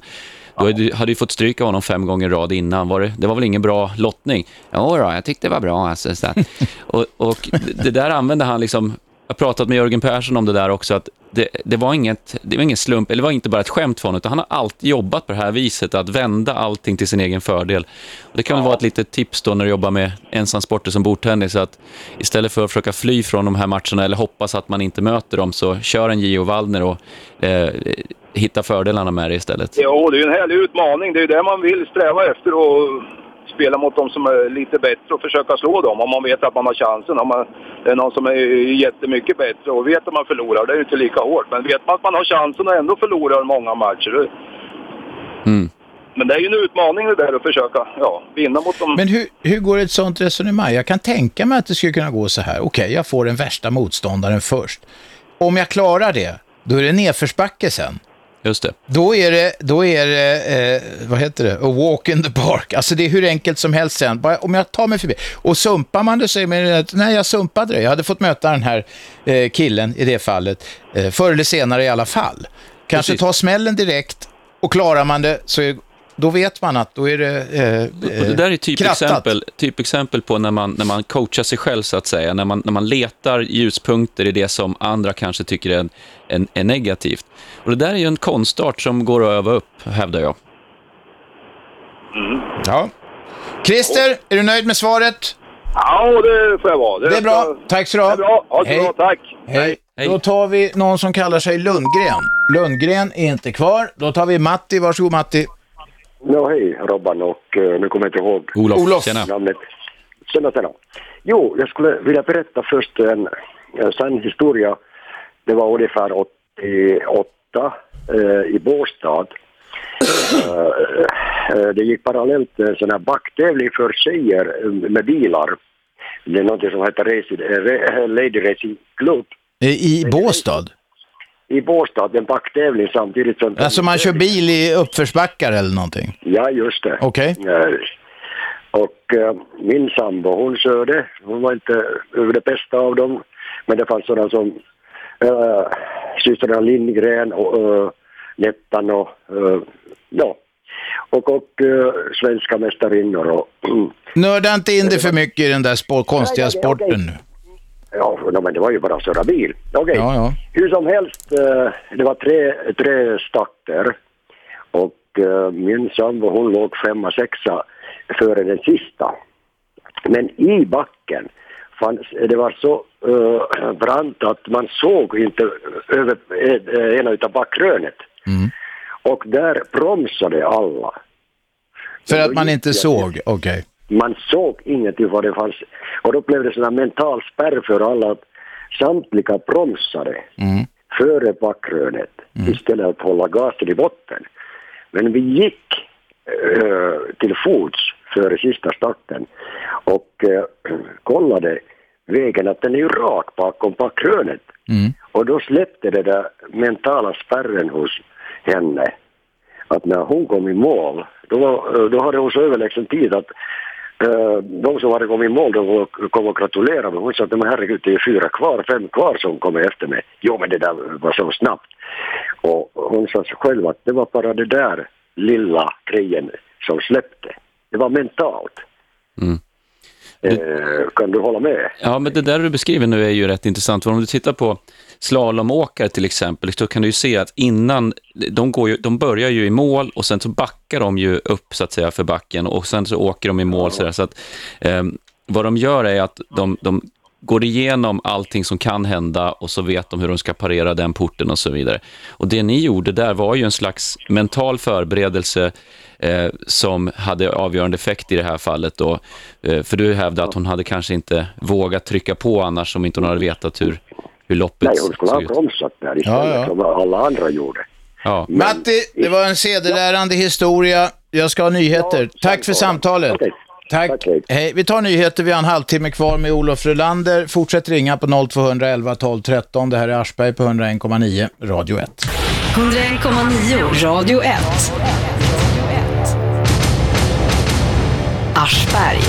Du- hade du fått stryka honom fem gånger rad innan. Var det, det var väl ingen bra lottning? Ja, då, jag tyckte det var bra. Alltså, och, och det där använde han liksom... Jag har pratat med Jörgen Persson om det där också, att det, det, var inget, det var ingen slump, eller det var inte bara ett skämt för honom, utan han har alltid jobbat på det här viset, att vända allting till sin egen fördel. Och det kan väl vara ett litet tips då när du jobbar med ensamsporter som bordtennis, att istället för att försöka fly från de här matcherna eller hoppas att man inte möter dem, så kör en Gio Wallner och eh, hitta fördelarna med det istället.
Jo, det är ju en härlig utmaning. Det är ju det man vill sträva efter och spela mot de som är lite bättre och försöka slå dem om man vet att man har chansen. Om man, det är någon som är jättemycket bättre och vet att man förlorar, det är ju inte lika hårt. Men vet man att man har chansen och ändå förlorar många matcher,
Mm.
men det är ju en utmaning det där att försöka ja, vinna mot dem.
Men hur, hur går ett sånt resonemang? Jag kan tänka mig att det skulle kunna gå så här. Okej, jag får den värsta motståndaren först. Om jag klarar det, då är det nedförsbacke sen.
Just det.
Då är det, då är det eh, vad heter det, a walk in the park. Alltså det är hur enkelt som helst sen. Bara, om jag tar mig förbi. Och sumpar man det så är det att, nej jag sumpade det. Jag hade fått möta den här eh, killen i det fallet, eh, förr eller senare i alla fall. Kanske
Precis.
ta smällen direkt och klarar man det så då vet man att då är det eh,
det där är
eh,
typexempel, typexempel på när man, när man coachar sig själv, så att säga. När man, när man letar ljuspunkter i det som andra kanske tycker är, är, är negativt. Och det där är ju en konstart som går att öva upp, hävdar jag.
Ja. Christer, är du nöjd med svaret?
Ja, det får jag vara.
Det är bra. Tack så du ha.
Det är bra. Ha det
Hej.
bra, tack.
Hej. Då tar vi någon som kallar sig Lundgren. Lundgren är inte kvar. Då tar vi Matti. Varsågod Matti.
Ja, hej Robban och eh, nu kommer jag inte ihåg
Olof. Olof. Tjena.
namnet. Tjena, tjena. Jo, jag skulle vilja berätta först en, en sann historia. Det var ungefär 88 eh, i Båstad. Eh, eh, det gick parallellt en sån här backtävling för tjejer med bilar. Det är något som heter Lady Racing Club
I, I Båstad?
I Båstad. En backtävling samtidigt som...
Alltså man kör bil i uppförsbackar eller någonting?
Ja, just det.
Okej.
Eh, Och eh, min sambo, hon körde. Hon var inte över det bästa av dem. Men det fanns sådana som uh, systrarna Lindgren och uh, Nettan och uh, ja. Och, och eh, svenska mästarinnor och
Nörda inte in det för mycket i den där sport, konstiga
Nej, nej,
sporten nu.
Ja, men det var ju bara att köra bil. Okej.
Ja, ja.
Hur som helst, eh, det var tre, tre starter. Och eh, min sambo hon låg femma, sexa före den sista. Men i backen fanns, det var så eh, brant att man såg inte över eh, ena utav backrönet.
Mm.
Och där bromsade alla.
För att man inte såg? Okej.
Man såg ingenting vad det fanns. Och då blev det här mental spärr för alla att samtliga bromsade
Mm.
före backrönet istället för att hålla gasen i botten. Men vi gick eh, till fots före sista starten och eh, kollade vägen att den är ju rak bakom backrönet.
Mm.
Och då släppte det där mentala spärren hos henne. Att när hon kom i mål, då, var- då hade hon så överlägsen tid att eh, Eh, de som hade kommit i mål de kom och gratulerade mig. Hon sa att men herregud det är fyra kvar, fem kvar som kommer efter mig. Jo men det där var så snabbt. Och hon sa sig själv att det var bara det där lilla grejen som släppte. Det var mentalt.
Mm.
Eh, kan du hålla med?
Ja, men det där du beskriver nu är ju rätt intressant. För om du tittar på slalomåkare till exempel, så kan du ju se att innan, de, går ju, de börjar ju i mål och sen så backar de ju upp så att säga för backen och sen så åker de i mål. Så, där. så att, eh, vad de gör är att de, de går igenom allting som kan hända och så vet de hur de ska parera den porten och så vidare. Och det ni gjorde där var ju en slags mental förberedelse eh, som hade avgörande effekt i det här fallet. Då. Eh, för du hävdade att hon hade kanske inte vågat trycka på annars om inte hon hade vetat hur, hur loppet
Nej, hon skulle ha bromsat där istället
Ja, ja.
som alla andra gjorde.
Ja.
Matti, det var en sedelärande historia. Jag ska ha nyheter. Tack för samtalet.
Okej.
Tack. hej. Vi tar nyheter. Vi har en halvtimme kvar med Olof Rulander. Fortsätt ringa på 0211 12 13. Det här är Aschberg på 101,9 Radio 1.
101,9 Radio 1. Aschberg.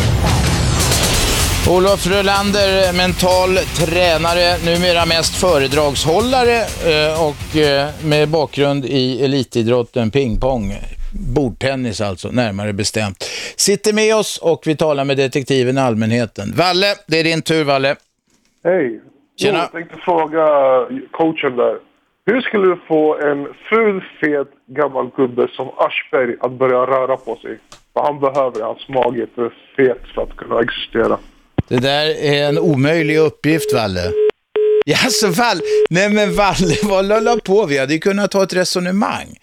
Olof Rulander, mental tränare, numera mest föredragshållare eh, och eh, med bakgrund i elitidrotten pingpong. Bordtennis alltså, närmare bestämt. Sitter med oss och vi talar med detektiven Allmänheten. Valle, det är din tur Valle.
Hej.
Tjena.
Jag tänkte fråga coachen där. Hur skulle du få en ful, fet, gammal gubbe som Aschberg att börja röra på sig? Vad han behöver, hans mage är för fet för att kunna existera.
Det där är en omöjlig uppgift, Valle. Ja, alltså Valle, nej men Valle, vad lalla på? Vi hade ju kunnat ta ett resonemang.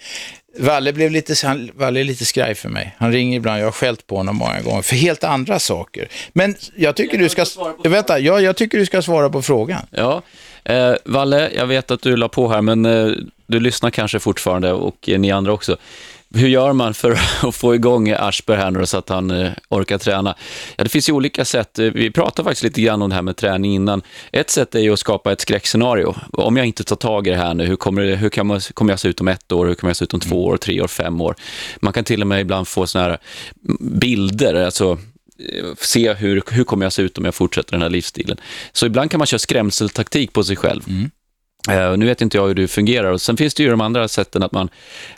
Valle blev lite, han, Valle är lite skraj för mig. Han ringer ibland, jag har skällt på honom många gånger för helt andra saker. Men jag tycker du ska, vänta, ja, jag tycker du ska svara på frågan.
Ja, eh, Valle, jag vet att du la på här, men eh, du lyssnar kanske fortfarande och eh, ni andra också. Hur gör man för att få igång Aschberg här nu så att han eh, orkar träna? Ja, det finns ju olika sätt. Eh, Vi pratade faktiskt lite grann om det här med träning innan. Ett sätt är ju att skapa ett skräckscenario. Om jag inte tar tag i det här nu, hur kommer, det, hur kan man, kommer jag se ut om ett år? Hur kommer jag se ut om två år, tre år, fem år? Man kan till och med ibland få såna här bilder, alltså eh, se hur, hur kommer jag se ut om jag fortsätter den här livsstilen. Så ibland kan man köra skrämseltaktik på sig själv. Eh, nu vet inte jag hur du fungerar. Och sen finns det ju de andra sätten att man,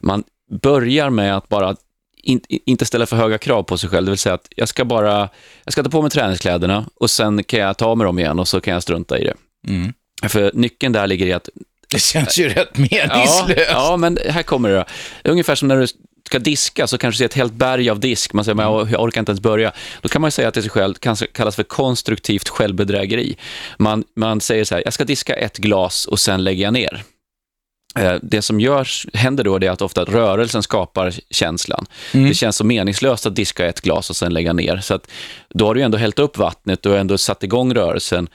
man börjar med att bara in, inte ställa för höga krav på sig själv. Det vill säga att jag ska bara jag ska ta på mig träningskläderna och sen kan jag ta med dem igen och så kan jag strunta i det.
Mm.
För nyckeln där ligger i att...
Det känns ju rätt meningslöst.
Ja, ja, men här kommer det då. Ungefär som när du ska diska så kanske du ser ett helt berg av disk. Man säger, men jag orkar inte ens börja. Då kan man säga till sig själv, kan kallas för konstruktivt självbedrägeri. Man, man säger så här, jag ska diska ett glas och sen lägger jag ner. Eh, Det som görs, händer då är att ofta rörelsen skapar känslan.
Mm.
Det känns så meningslöst att diska ett glas och sen lägga ner. Så att, då har du ändå hällt upp vattnet och ändå satt igång rörelsen.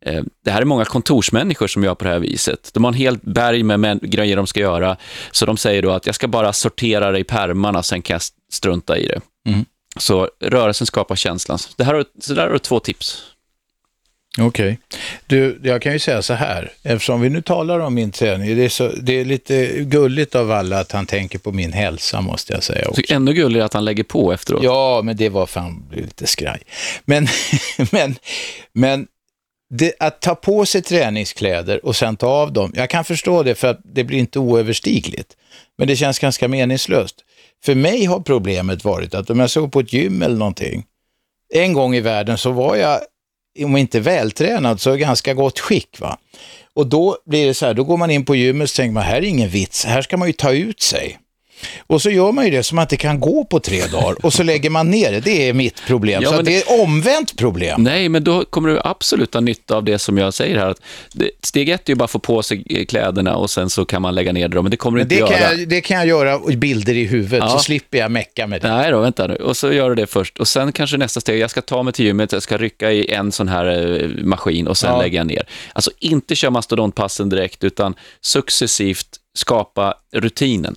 Eh, Det här är många kontorsmänniskor som gör på det här viset. De har en helt berg med grejer de ska göra. Så de säger då att jag ska bara sortera det i pärmarna, sen kan jag strunta i det.
Mm.
Så rörelsen skapar känslan. Det här, så där har du två tips.
Okej. Du, jag kan ju säga så här, eftersom vi nu talar om min träning, det är, så, det är lite gulligt av alla att han tänker på min hälsa, måste jag säga. Också.
Så ännu gulligare att han lägger på efteråt.
Ja, men det var fan lite skraj. Men, men, men det, att ta på sig träningskläder och sen ta av dem, jag kan förstå det för att det blir inte oöverstigligt. Men det känns ganska meningslöst. För mig har problemet varit att om jag såg på ett gym eller någonting, en gång i världen så var jag, om inte vältränad, så i ganska gott skick. va. Och då blir det så här, då går man in på gymmet och tänker man, här är ingen vits, här ska man ju ta ut sig. Och så gör man ju det som man inte kan gå på tre dagar och så lägger man ner det. Det är mitt problem.
Ja,
så att det är omvänt problem.
Nej, men då kommer du absolut ha nytta av det som jag säger här. Att det, steg ett är ju bara att få på sig eh, kläderna och sen så kan man lägga ner dem, men det kommer du
Men
inte
det, kan
göra.
jag, det kan jag göra i bilder i huvudet,
Ja.
så slipper jag mecka med det.
Nej då, vänta nu. Och så gör du det först. Och sen kanske nästa steg, jag ska ta mig till gymmet, jag ska rycka i en sån här eh, maskin och sen
Ja.
lägger jag ner. Alltså inte köra mastodontpassen direkt, utan successivt skapa rutinen.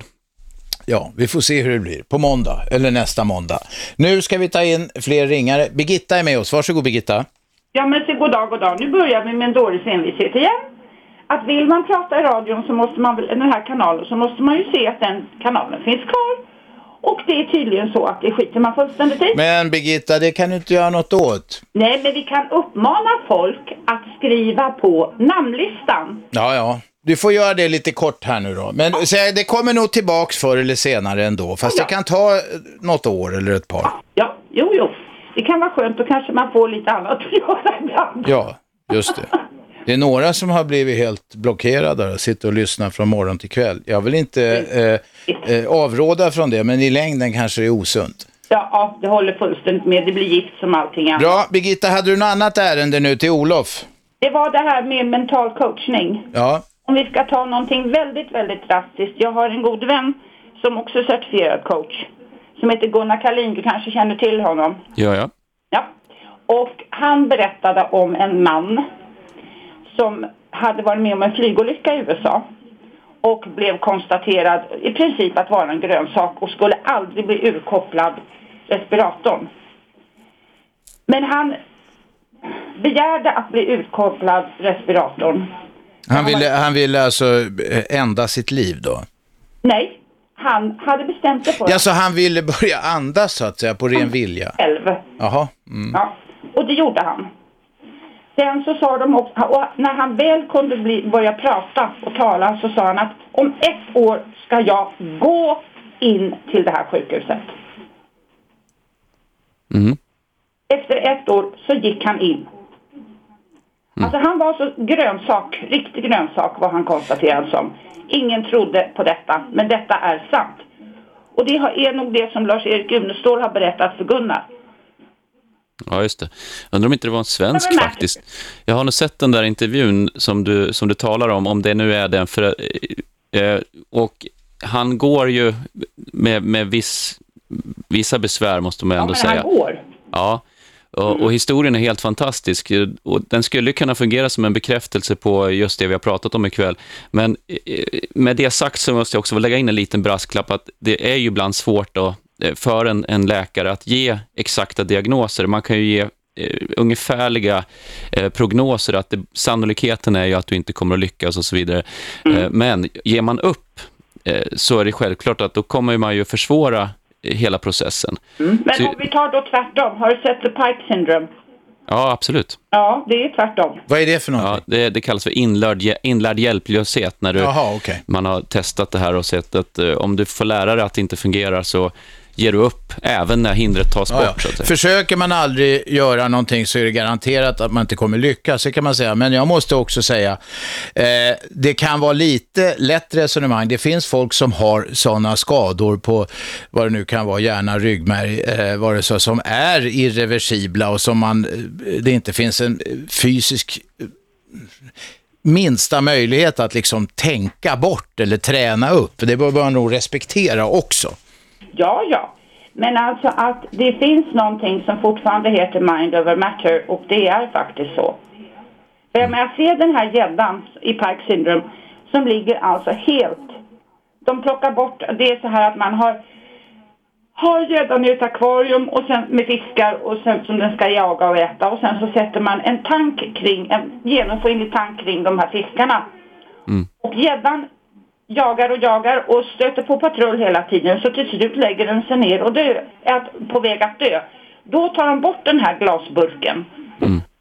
Ja, vi får se hur det blir på måndag, eller nästa måndag. Nu ska vi ta in fler ringare. Birgitta är med oss. Varsågod Birgitta.
Ja men så god dag, god dag. Nu börjar vi med en dålig envishet igen. Att vill man prata i radion så måste man den här kanalen, så måste man ju se att den kanalen finns kvar. Och det är tydligen så att det skiter man fullständigt i.
Men Birgitta, det kan du inte göra något åt.
Nej, men vi kan uppmana folk att skriva på namnlistan.
Ja, ja. Du får göra det lite kort här nu då. Men så, det kommer nog tillbaks förr eller senare ändå. Fast det kan ta eh, något år eller ett par.
Ja, jo, jo. Det kan vara skönt, då kanske man får lite annat att göra ibland.
Ja, just det. Det är några som har blivit helt blockerade och sitter och lyssnar från morgon till kväll. Jag vill inte eh, eh, avråda från det, men i längden kanske det är osunt.
Ja, ja, det håller fullständigt med. Det blir gift som allting annat.
Bra, Birgitta, hade du något annat ärende nu till Olof?
Det var det här med mental coachning.
Ja,
Om vi ska ta någonting väldigt, väldigt drastiskt. Jag har en god vän som också är certifierad coach. Som heter Gunnar Kalin, du kanske känner till honom.
Gör jag?
Ja. Och han berättade om en man som hade varit med om en flygolycka i USA och blev konstaterad i princip att vara en grönsak och skulle aldrig bli urkopplad respiratorn. Men han begärde att bli utkopplad respiratorn.
Han ville, han ville alltså eh, ända sitt liv då?
Nej, han hade bestämt sig för
Ja, så han ville börja andas så att säga på ren vilja?
själv.
Jaha. Mm.
Ja, och det gjorde han. Sen så sa de också, och när han väl kunde bli, börja prata och tala så sa han att om ett år ska jag gå in till det här sjukhuset.
Mm.
Efter ett år så gick han in. Alltså han var så grönsak, riktig grönsak var han konstaterad som. Ingen trodde på detta, men detta är sant. Och det är nog det som Lars-Erik Unestål har berättat för Gunnar.
Ja, just det. Undrar om inte det var en svensk faktiskt. Jag har nog sett den där intervjun som du, som du talar om, om det nu är den. För, eh, och han går ju med, med viss, vissa besvär, måste man
Ja,
ändå
men
säga.
han går.
Ja, och, och historien är helt fantastisk. Och den skulle kunna fungera som en bekräftelse på just det vi har pratat om ikväll. Men eh, med det sagt så måste jag också lägga in en liten brasklapp att det är ju ibland svårt då, eh, för en, en läkare att ge exakta diagnoser. Man kan ju ge eh, ungefärliga eh, prognoser att det, sannolikheten är ju att du inte kommer att lyckas och så vidare. Eh, men ger man upp eh, så är det självklart att då kommer man ju försvåra eh, hela processen.
Men
Så-
om vi tar då tvärtom, har du sett the Pike syndrome?
Ja, absolut.
Ja, det är tvärtom.
Vad är det för något?
Ja, det, det kallas för inlärd, inlärd hjälplöshet. När du,
Jaha, okej.
man har testat det här och sett att eh, om du får lära dig att det inte fungerar så ger du upp även när hindret tas bort.
ja.
Så.
Försöker man aldrig göra någonting så är det garanterat att man inte kommer lyckas, det kan man säga. Men jag måste också säga, eh, det kan vara lite lätt resonemang. Det finns folk som har sådana skador på vad det nu kan vara, hjärna, ryggmärg, eh, vad det så, som är irreversibla och som man, eh, det inte finns en eh, fysisk eh, minsta möjlighet att liksom tänka bort eller träna upp. Det bör man nog respektera också.
Ja, ja. Men alltså att det finns någonting som fortfarande heter mind over matter och det är faktiskt så. För jag menar, se den här gäddan i Pike syndrome som ligger alltså helt... De plockar bort, det är så här att man har har gäddan i ett akvarium och sen med fiskar och sen som den ska jaga och äta och sen så sätter man en tank kring, en genomskinlig tank kring de här fiskarna. Och gäddan jagar och jagar och stöter på patrull hela tiden så till slut lägger den sig ner och dö, är på väg att dö. Då tar de bort den här glasburken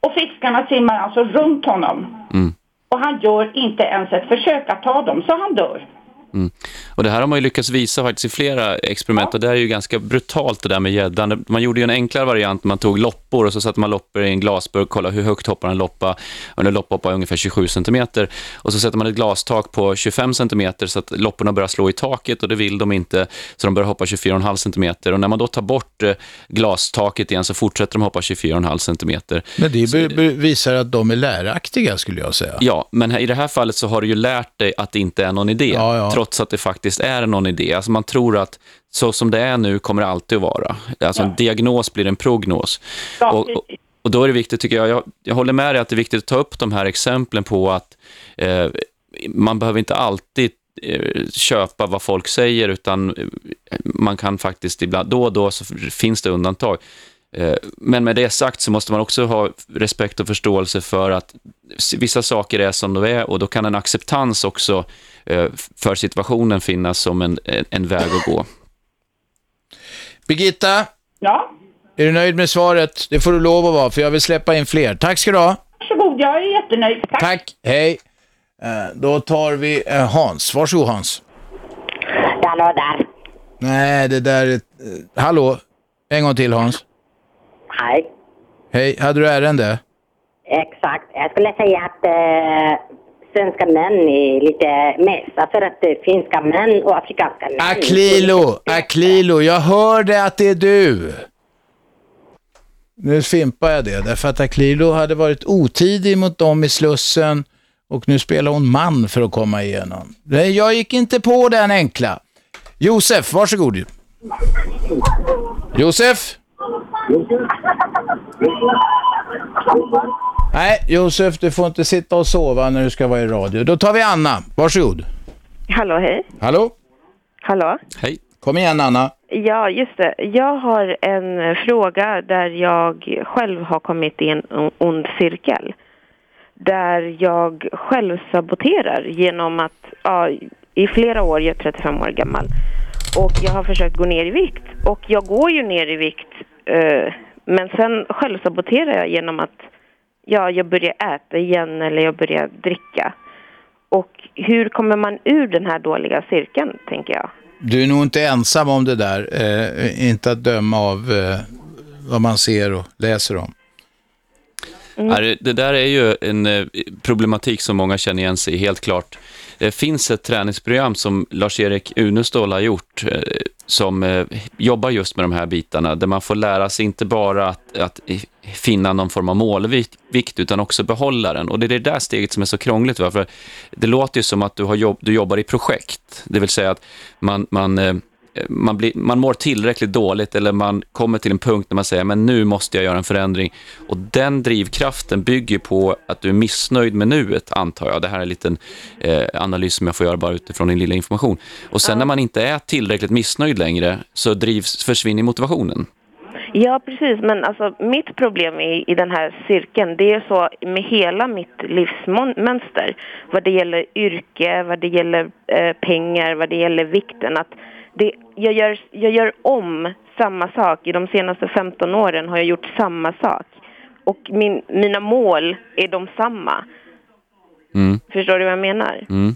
och fiskarna simmar alltså runt honom.
Mm.
Och han gör inte ens ett försök att ta dem så han dör.
Mm. Och det här har man ju lyckats visa faktiskt i flera experiment och det är ju ganska brutalt det där med gäddan. Man gjorde ju en enklare variant, man tog loppor och så satte man loppor i en glasburk, kolla hur högt hoppar en loppa, och en loppa hoppar ungefär 27 centimeter och så sätter man ett glastak på 25 centimeter så att lopporna börjar slå i taket och det vill de inte, så de börjar hoppa 24,5 centimeter och när man då tar bort eh, glastaket igen så fortsätter de hoppa 24,5 centimeter.
Men det visar att de är läraktiga skulle jag säga.
Ja, men i det här fallet så har du ju lärt dig att det inte är någon idé,
Ja, ja.
Trots att det faktiskt är någon idé. Alltså man tror att så som det är nu kommer det alltid att vara. Alltså en diagnos blir en prognos. och, och, och då är det viktigt, tycker jag, jag, jag håller med dig att det är viktigt att ta upp de här exemplen på att eh, man behöver inte alltid eh, köpa vad folk säger, utan eh, man kan faktiskt ibland, då och då så finns det undantag. Eh, Men med det sagt så måste man också ha respekt och förståelse för att vissa saker är som de är och då kan en acceptans också eh, för situationen finnas som en, en, väg att gå.
Birgitta?
Ja?
Är du nöjd med svaret? Det får du lov att vara, för jag vill släppa in fler. Tack ska du ha.
Varsågod, jag är jättenöjd. Tack.
Tack. Hej. Eh, Då tar vi Hans. Varsågod Hans.
Hallå där.
Nej, det där är... Hallå? En gång till Hans.
Hej.
Hej, hade du ärende?
Exakt. Jag skulle säga att eh, svenska män är lite mest. För att eh, finska män och afrikanska män.
Aklilo, Aklilo, jag hörde att det är du. Nu fimpar jag det, därför att Aklilo hade varit otidig mot dem i Slussen och nu spelar hon man för att komma igenom. Nej, jag gick inte på den enkla. Josef, varsågod. Josef? Nej, Josef, du får inte sitta och sova när du ska vara i radio. Då tar vi Anna. Varsågod.
Hallå, hej.
Hallå?
Hallå?
Hej.
Kom igen Anna.
Ja, just det. Jag har en fråga där jag själv har kommit i en ond cirkel. Där jag själv saboterar genom att, ja, i flera år, jag är 35 år gammal, och jag har försökt gå ner i vikt. Och jag går ju ner i vikt, men sen självsaboterar jag genom att, ja, jag börjar äta igen eller jag börjar dricka. Och hur kommer man ur den här dåliga cirkeln, tänker jag?
Du är nog inte ensam om det där, eh, inte att döma av eh, vad man ser och läser om.
Det- Det där är ju en eh, problematik som många känner igen sig i, helt klart. Det finns ett träningsprogram som Lars-Erik Unestål har gjort eh, som eh, jobbar just med de här bitarna, där man får lära sig inte bara att, att finna någon form av målvikt, utan också behålla den. Och det är det där steget som är så krångligt. Va? För det låter ju som att du, har jobb, du jobbar i projekt, det vill säga att man, man eh, man, blir, man mår tillräckligt dåligt eller man kommer till en punkt där man säger men nu måste jag göra en förändring. Och den drivkraften bygger på att du är missnöjd med nuet, antar jag. Det här är en liten eh, analys som jag får göra bara utifrån din lilla information. Och sen när man inte är tillräckligt missnöjd längre så drivs, försvinner motivationen.
Ja, precis. Men alltså, mitt problem i, i den här cirkeln, det är så med hela mitt livsmönster. Vad det gäller yrke, vad det gäller eh, pengar, vad det gäller vikten. Att det, jag, gör, jag gör om samma sak. I de senaste 15 åren har jag gjort samma sak. Och min, mina mål är de samma.
Mm.
Förstår du vad jag menar?
Mm.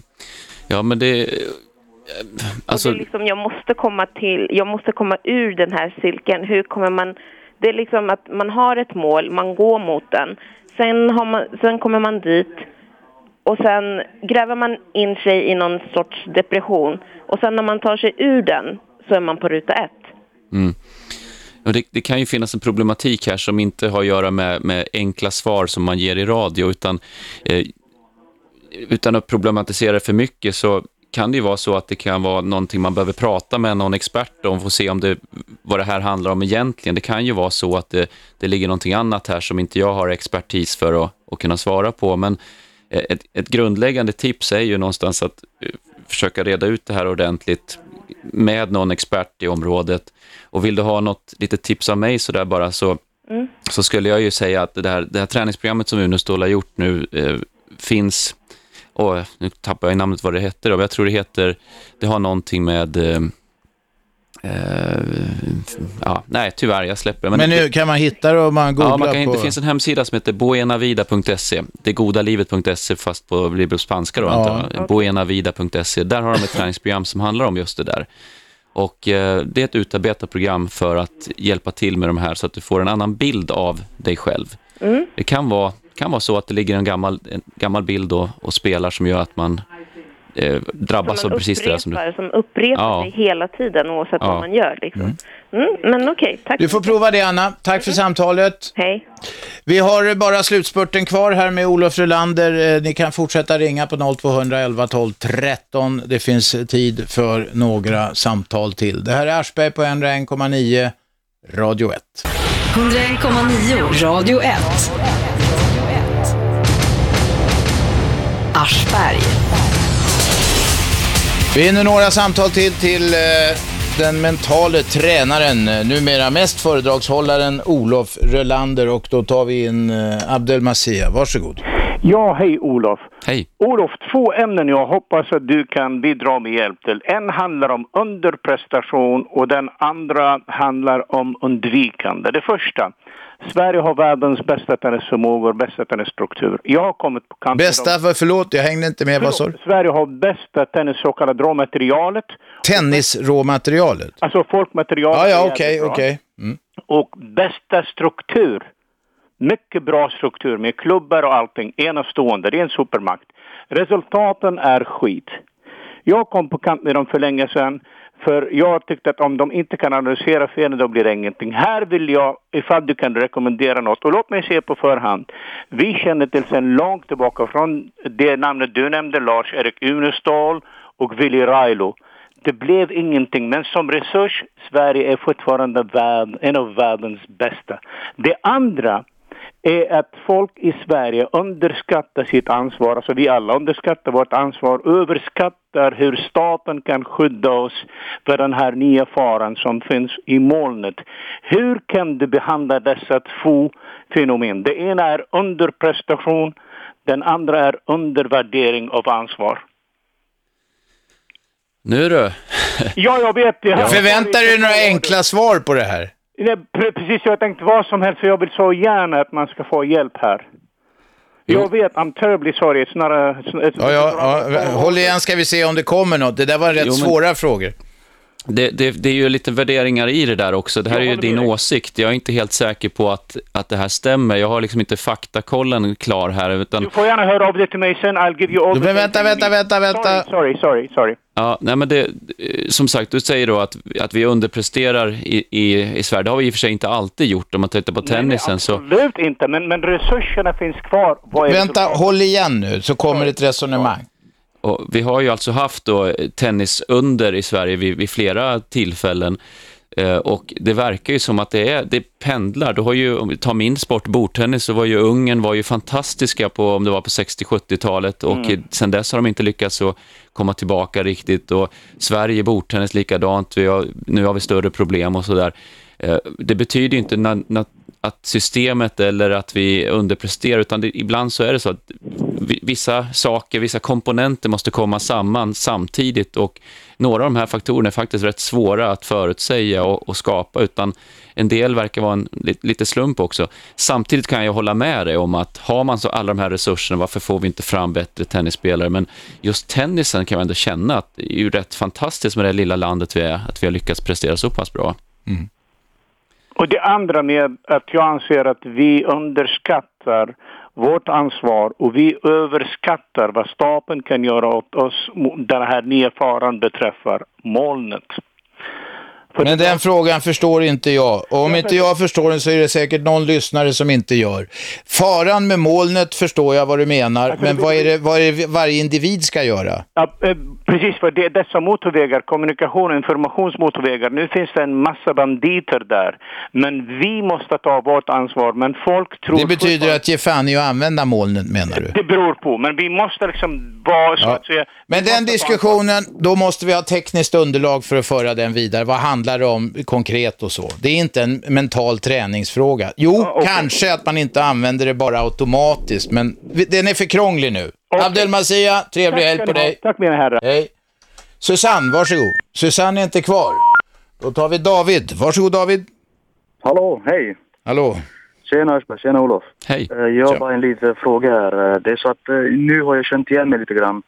Ja, men det... Alltså,
Och det är liksom, jag måste komma till, jag måste komma ur den här cirkeln. Hur kommer man, det är liksom att man har ett mål, man går mot den. Sen, man, sen kommer man dit och sen gräver man in sig i någon sorts depression. Och sen när man tar sig ur den så är man på ruta ett.
Mm. Det, det kan ju finnas en problematik här som inte har att göra med, med enkla svar som man ger i radio, utan eh, utan att problematisera det för mycket så kan det ju vara så att det kan vara någonting man behöver prata med någon expert om för att se om det, vad det här handlar om egentligen. Det kan ju vara så att det, det ligger någonting annat här som inte jag har expertis för att, att kunna svara på. Men ett, ett grundläggande tips är ju någonstans att eh, försöka reda ut det här ordentligt med någon expert i området. Och vill du ha något litet tips av mig så där bara så,
Mm.
så skulle jag ju säga att det här, det här träningsprogrammet som Unestål har gjort nu eh, finns, åh, nu tappar jag namnet vad det heter men jag tror det heter, det har någonting med, eh, eh, ja, nej tyvärr, jag släpper det.
Men nu kan man hitta det om man googlar
Ja, man kan,
på...
det finns en hemsida som heter boenavida.se, degodalivet.se fast på, blir på spanska då,
Ja.
boenavida.se. Där har de ett träningsprogram som handlar om just det där. Och eh, det är ett utarbetat program för att hjälpa till med de här så att du får en annan bild av dig själv.
Mm.
Det kan vara, kan vara så att det ligger en gammal, en gammal bild och, och spelar som gör att man eh, drabbas av
man
precis det där som du...
som upprepar
Ja.
sig hela tiden oavsett
Ja.
vad man gör. Liksom. Mm. men okej, tack.
Du får prova det Anna. Tack för samtalet.
Hej.
Vi har bara slutspurten kvar här med Olof Rulander. Eh, Ni kan fortsätta ringa på 0211 12 13. Det finns tid för några samtal till. Det här är Aschberg på 101,9 Radio 1.
101,9 Radio 1. Aschberg.
Vi hinner några samtal till till eh, den mentale tränaren, eh, numera mest föredragshållaren Olof Rölander och då tar vi in eh, Abdel Masih. Varsågod.
Ja, hej Olof.
Hej.
Olof, två ämnen jag hoppas att du kan bidra med hjälp till. En handlar om underprestation och den andra handlar om undvikande. Det första, Sverige har världens bästa tennisförmågor, bästa tennisstruktur. Jag har kommit på kanten
Bästa, för, förlåt jag hängde inte med, vad sa du?
Sverige har bästa tennis så kallade råmaterialet.
Tennisråmaterialet?
Alltså folkmaterial.
Ja, ja, okej,
bra.
okej. Mm.
Och bästa struktur. Mycket bra struktur med klubbar och allting. Enastående. Det är en supermakt. Resultaten är skit. Jag kom på kant med dem för länge sedan. För jag tyckte att om de inte kan analysera felen då blir det ingenting. Här vill jag, ifall du kan rekommendera något. Och låt mig se på förhand. Vi känner till sedan långt tillbaka från det namnet du nämnde, Lars-Erik Unestål och Willy Railo. Det blev ingenting, men som resurs, Sverige är fortfarande värld, en av världens bästa. Det andra är att folk i Sverige underskattar sitt ansvar. Alltså vi alla underskattar vårt ansvar, överskattar hur staten kan skydda oss för den här nya faran som finns i molnet. Hur kan du behandla dessa två fenomen? Det ena är underprestation, den andra är undervärdering av ansvar.
Nu du.
Ja, jag vet. Jag
Förväntar du dig några enkla svar på det här?
Nej, pre- precis, jag tänkte vad som helst för jag vill så gärna att man ska få hjälp här. Jag vet, I'm terribly sorry. It's not a... It's, it's
Ja, ja, ja, håll igen ska vi se om det kommer något. Det där var rätt
Jo, men-
svåra frågor.
Det, det, det är ju lite värderingar i det där också. Det här är ju din åsikt. Jag är inte helt säker på att, att det här stämmer. Jag har liksom inte faktakollen klar här. Utan,
Du får gärna höra av dig till mig sen. I'll give you all
Men vänta, vänta, vänta, vänta.
Sorry, sorry, sorry.
ja, nej men det, som sagt, du säger då att, att vi underpresterar i, i, i Sverige. Det har vi i och för sig inte alltid gjort. Om man tittar på tennisen så...
Absolut inte, men, men resurserna finns kvar. Vad är det
Vänta, håll igen nu så kommer ett resonemang.
Och vi har ju alltså haft då tennis under i Sverige vid, vid flera tillfällen. Eh, och det verkar ju som att det, är, det pendlar. Du har ju, om vi tar min sport, bordtennis, så var ju Ungern var ju fantastiska på, om det var på 60-70-talet och
Mm.
sen dess har de inte lyckats att komma tillbaka riktigt. Och Sverige bordtennis likadant, vi har, nu har vi större problem och sådär. Eh, det betyder ju inte na, na, att systemet eller att vi underpresterar, utan det, ibland så är det så att vissa saker, vissa komponenter måste komma samman samtidigt och några av de här faktorerna är faktiskt rätt svåra att förutsäga och, och skapa, utan en del verkar vara en, li- lite slump också. Samtidigt kan jag hålla med dig om att har man så alla de här resurserna, varför får vi inte fram bättre tennisspelare? Men just tennisen kan man ändå känna att det är ju rätt fantastiskt med det lilla landet vi är, att vi har lyckats prestera så pass bra.
Och det andra med att jag anser att vi underskattar vårt ansvar och vi överskattar vad staten kan göra åt oss den här nya faran beträffar molnet.
Men den frågan förstår inte jag. Och om inte jag förstår den så är det säkert någon lyssnare som inte gör. Faran med molnet förstår jag vad du menar, men vad är det, vad är det varje individ ska göra?
Ja, eh, precis, för det, dessa motorvägar, kommunikation och informationsmotorvägar, nu finns det en massa banditer där. Men vi måste ta vårt ansvar, men folk tror...
Det betyder att ge fan i att använda molnet menar du?
Det beror på, men vi måste liksom vara så
Ja.
att säga...
Men den diskussionen, då måste vi ha tekniskt underlag för att föra den vidare. Vad handlar det om konkret och så? Det är inte en mental träningsfråga. Jo, kanske att man inte använder det bara automatiskt, men den är för krånglig nu. Abdel Mazia, trevlig
Tack
helg på dig.
Tack mina herrar.
Hej. Susanne, varsågod. Susanne är inte kvar. Då tar vi David. Varsågod David.
Hallå, hej.
Hallå.
Tjena Östberg, tjena Olof.
Hej.
Eh, Jag har bara en liten fråga här. Eh, Det är så att eh, nu har jag känt igen mig lite grann.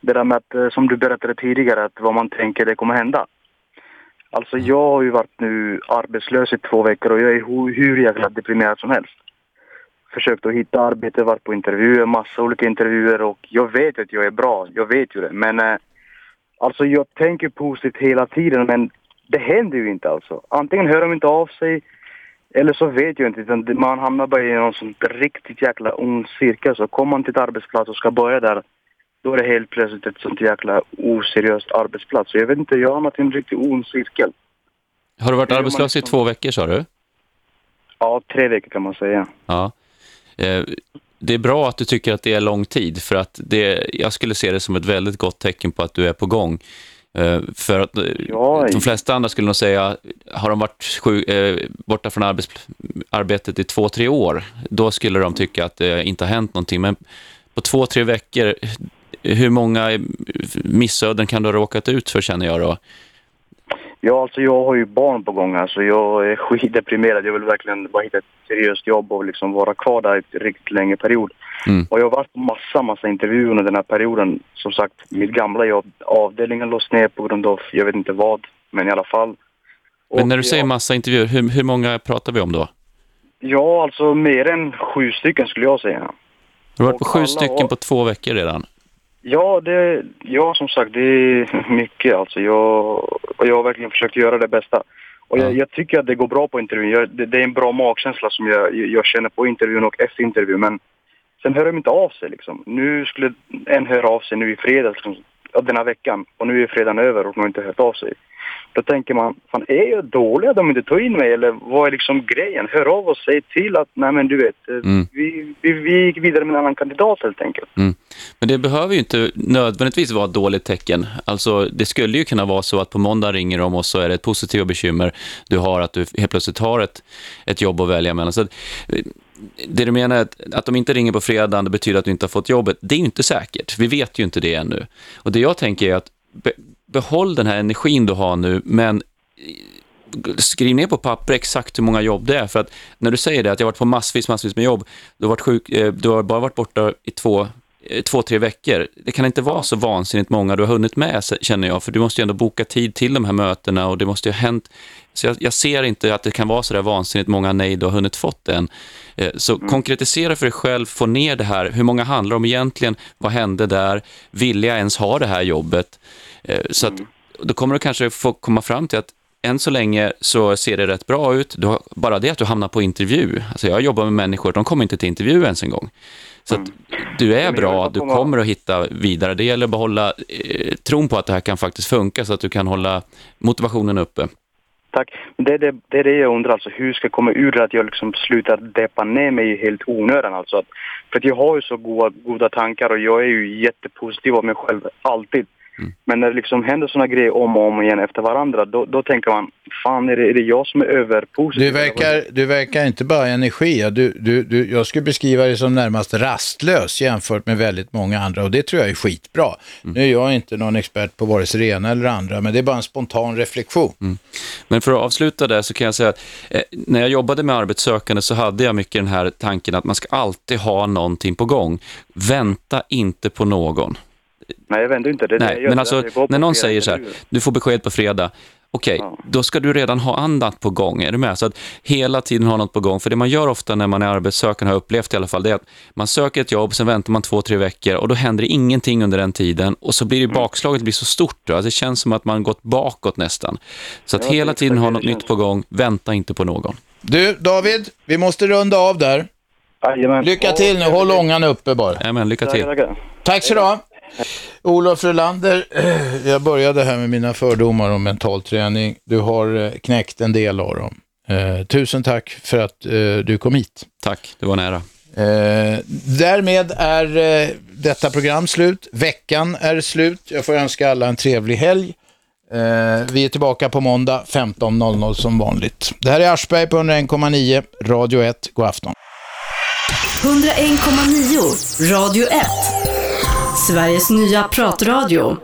Det där med att, som du berättade tidigare, att vad man tänker det kommer hända. Alltså jag har ju varit nu arbetslös i två veckor och jag är hur jäkla deprimerad som helst. Försökt att hitta arbete, varit på intervjuer, massa olika intervjuer och jag vet att jag är bra, jag vet ju det. Men eh, alltså jag tänker positivt hela tiden men det händer ju inte alltså. Antingen hör de inte av sig eller så vet jag inte. Man hamnar bara i någon sån riktigt jäkla ond cirkel. Så kommer man till ett arbetsplats och ska börja där, då är det helt plötsligt ett sånt jäkla oseriöst arbetsplats. Så jag vet inte, jag har hamnat i en riktigt ond cirkel.
Har du varit arbetslös i två veckor sa du?
Ja, tre veckor kan man säga.
Ja. Eh, Det är bra att du tycker att det är lång tid, för att det, jag skulle se det som ett väldigt gott tecken på att du är på gång. Eh, För att eh, de flesta andra skulle nog säga, har de varit sju, eh, borta från arbets, arbetet i två, tre år, då skulle de tycka att det inte har hänt någonting. Men på två, tre veckor, hur många missöden kan du ha råkat ut för, känner jag då?
Ja, alltså jag har ju barn på gång här så jag är skitdeprimerad. Jag vill verkligen bara hitta ett seriöst jobb och liksom vara kvar där ett riktigt längre period.
Mm.
Och jag har varit på massa, massa intervjuer under den här perioden. Som sagt, mitt gamla jobb, avdelningen låst ner på grund av, jag vet inte vad, men i alla fall.
Men när du säger massa intervjuer, hur, hur många pratar vi om då?
Ja, alltså mer än sju stycken skulle jag säga.
Har du varit på sju stycken
har-
på två veckor redan?
Ja, det, ja, som sagt, det är mycket alltså. Jag, och jag har verkligen försökt göra det bästa. Och jag, jag tycker att det går bra på intervjun. Jag, det, det är en bra magkänsla som jag, jag känner på intervjun och efter intervjun. Men sen hör de inte av sig liksom. Nu skulle en höra av sig nu i fredags, liksom, den här veckan. Och nu är fredagen över och de har inte hört av sig. Då tänker man, fan är jag dålig de inte tar in mig eller vad är liksom grejen? Hör av och säg till att, nej men du vet, eh,
Mm.
vi, vi, vi gick vidare med en annan kandidat helt enkelt.
Mm. Men det behöver ju inte nödvändigtvis vara ett dåligt tecken. Alltså, det skulle ju kunna vara så att på måndag ringer de och så är det ett positivt bekymmer du har att du helt plötsligt har ett, ett jobb att välja mellan. Så att, eh, det du menar är att, att de inte ringer på fredagen, det betyder att du inte har fått jobbet. Det är ju inte säkert. Vi vet ju inte det ännu. Och det jag tänker är att behåll den här energin du har nu, men skriv ner på papper exakt hur många jobb det är. För att när du säger det, att jag har varit på massvis, massvis med jobb, du har, varit sjuk, eh, du har bara varit borta i två, eh, två, tre veckor. Det kan inte vara så vansinnigt många du har hunnit med, känner jag. För du måste ju ändå boka tid till de här mötena och det måste ju ha hänt. Så jag, jag ser inte att det kan vara så där vansinnigt många nej du har hunnit fått än. Eh, Så konkretisera för dig själv, få ner det här. Hur många handlar det om egentligen? Vad hände där? Vill jag ens ha det här jobbet? Eh, Så att, då kommer du kanske få komma fram till att än så länge så ser det rätt bra ut. Har, bara det att du hamnar på intervju. Alltså jag jobbar med människor, de kommer inte till intervju ens en gång. Så att du är bra, du kommer att hitta vidare. Det gäller att behålla eh, tron på att det här kan faktiskt funka så att du kan hålla motivationen uppe.
Tack. Det är det, det är det jag undrar, alltså hur ska jag komma ur det att jag liksom slutar deppa ner mig helt onödan alltså. Att, för att jag har ju så goda, goda tankar och jag är ju jättepositiv av mig själv, alltid. Men när det liksom händer såna grejer om och om igen efter varandra, då, då tänker man, fan är det, är det jag som är överpositiv?
Du verkar, du verkar inte bara energi, du, du, du, jag skulle beskriva dig som närmast rastlös jämfört med väldigt många andra och det tror jag är skitbra. Nu är jag inte någon expert på vare sig det ena eller andra, men det är bara en spontan reflektion.
Men för att avsluta där så kan jag säga att eh, när jag jobbade med arbetssökande så hade jag mycket den här tanken att man ska alltid ha någonting på gång. Vänta inte på någon.
Nej, jag väntar inte. Det
Nej, men alltså när någon säger så här, du får besked på fredag, okej, då ska du redan ha annat på gång, är du med? Så att hela tiden ha något på gång, för det man gör ofta när man är arbetssökande, har upplevt i alla fall, det är att man söker ett jobb, sen väntar man två, tre veckor och då händer det ingenting under den tiden och så blir det bakslaget blir så stort, då. Alltså, det känns som att man gått bakåt nästan. Så att
Ja,
hela tiden ha något nytt på gång, vänta inte på någon.
Du, David, vi måste runda av där. Lycka till nu, håll ångan uppe bara.
Jajamän, lycka till.
Tack så du. Olof Frölander, jag började här med mina fördomar om mental träning. Du har eh, knäckt en del av dem. Eh, tusen tack för att eh, du kom hit.
Tack, det var nära.
Eh, därmed är eh, detta program slut. Veckan är slut. Jag får önska alla en trevlig helg. Eh, vi är tillbaka på måndag 15.00 som vanligt. Det här är Aschberg på 101,9, Radio 1. God afton.
101,9 Radio 1. Sveriges nya pratradio.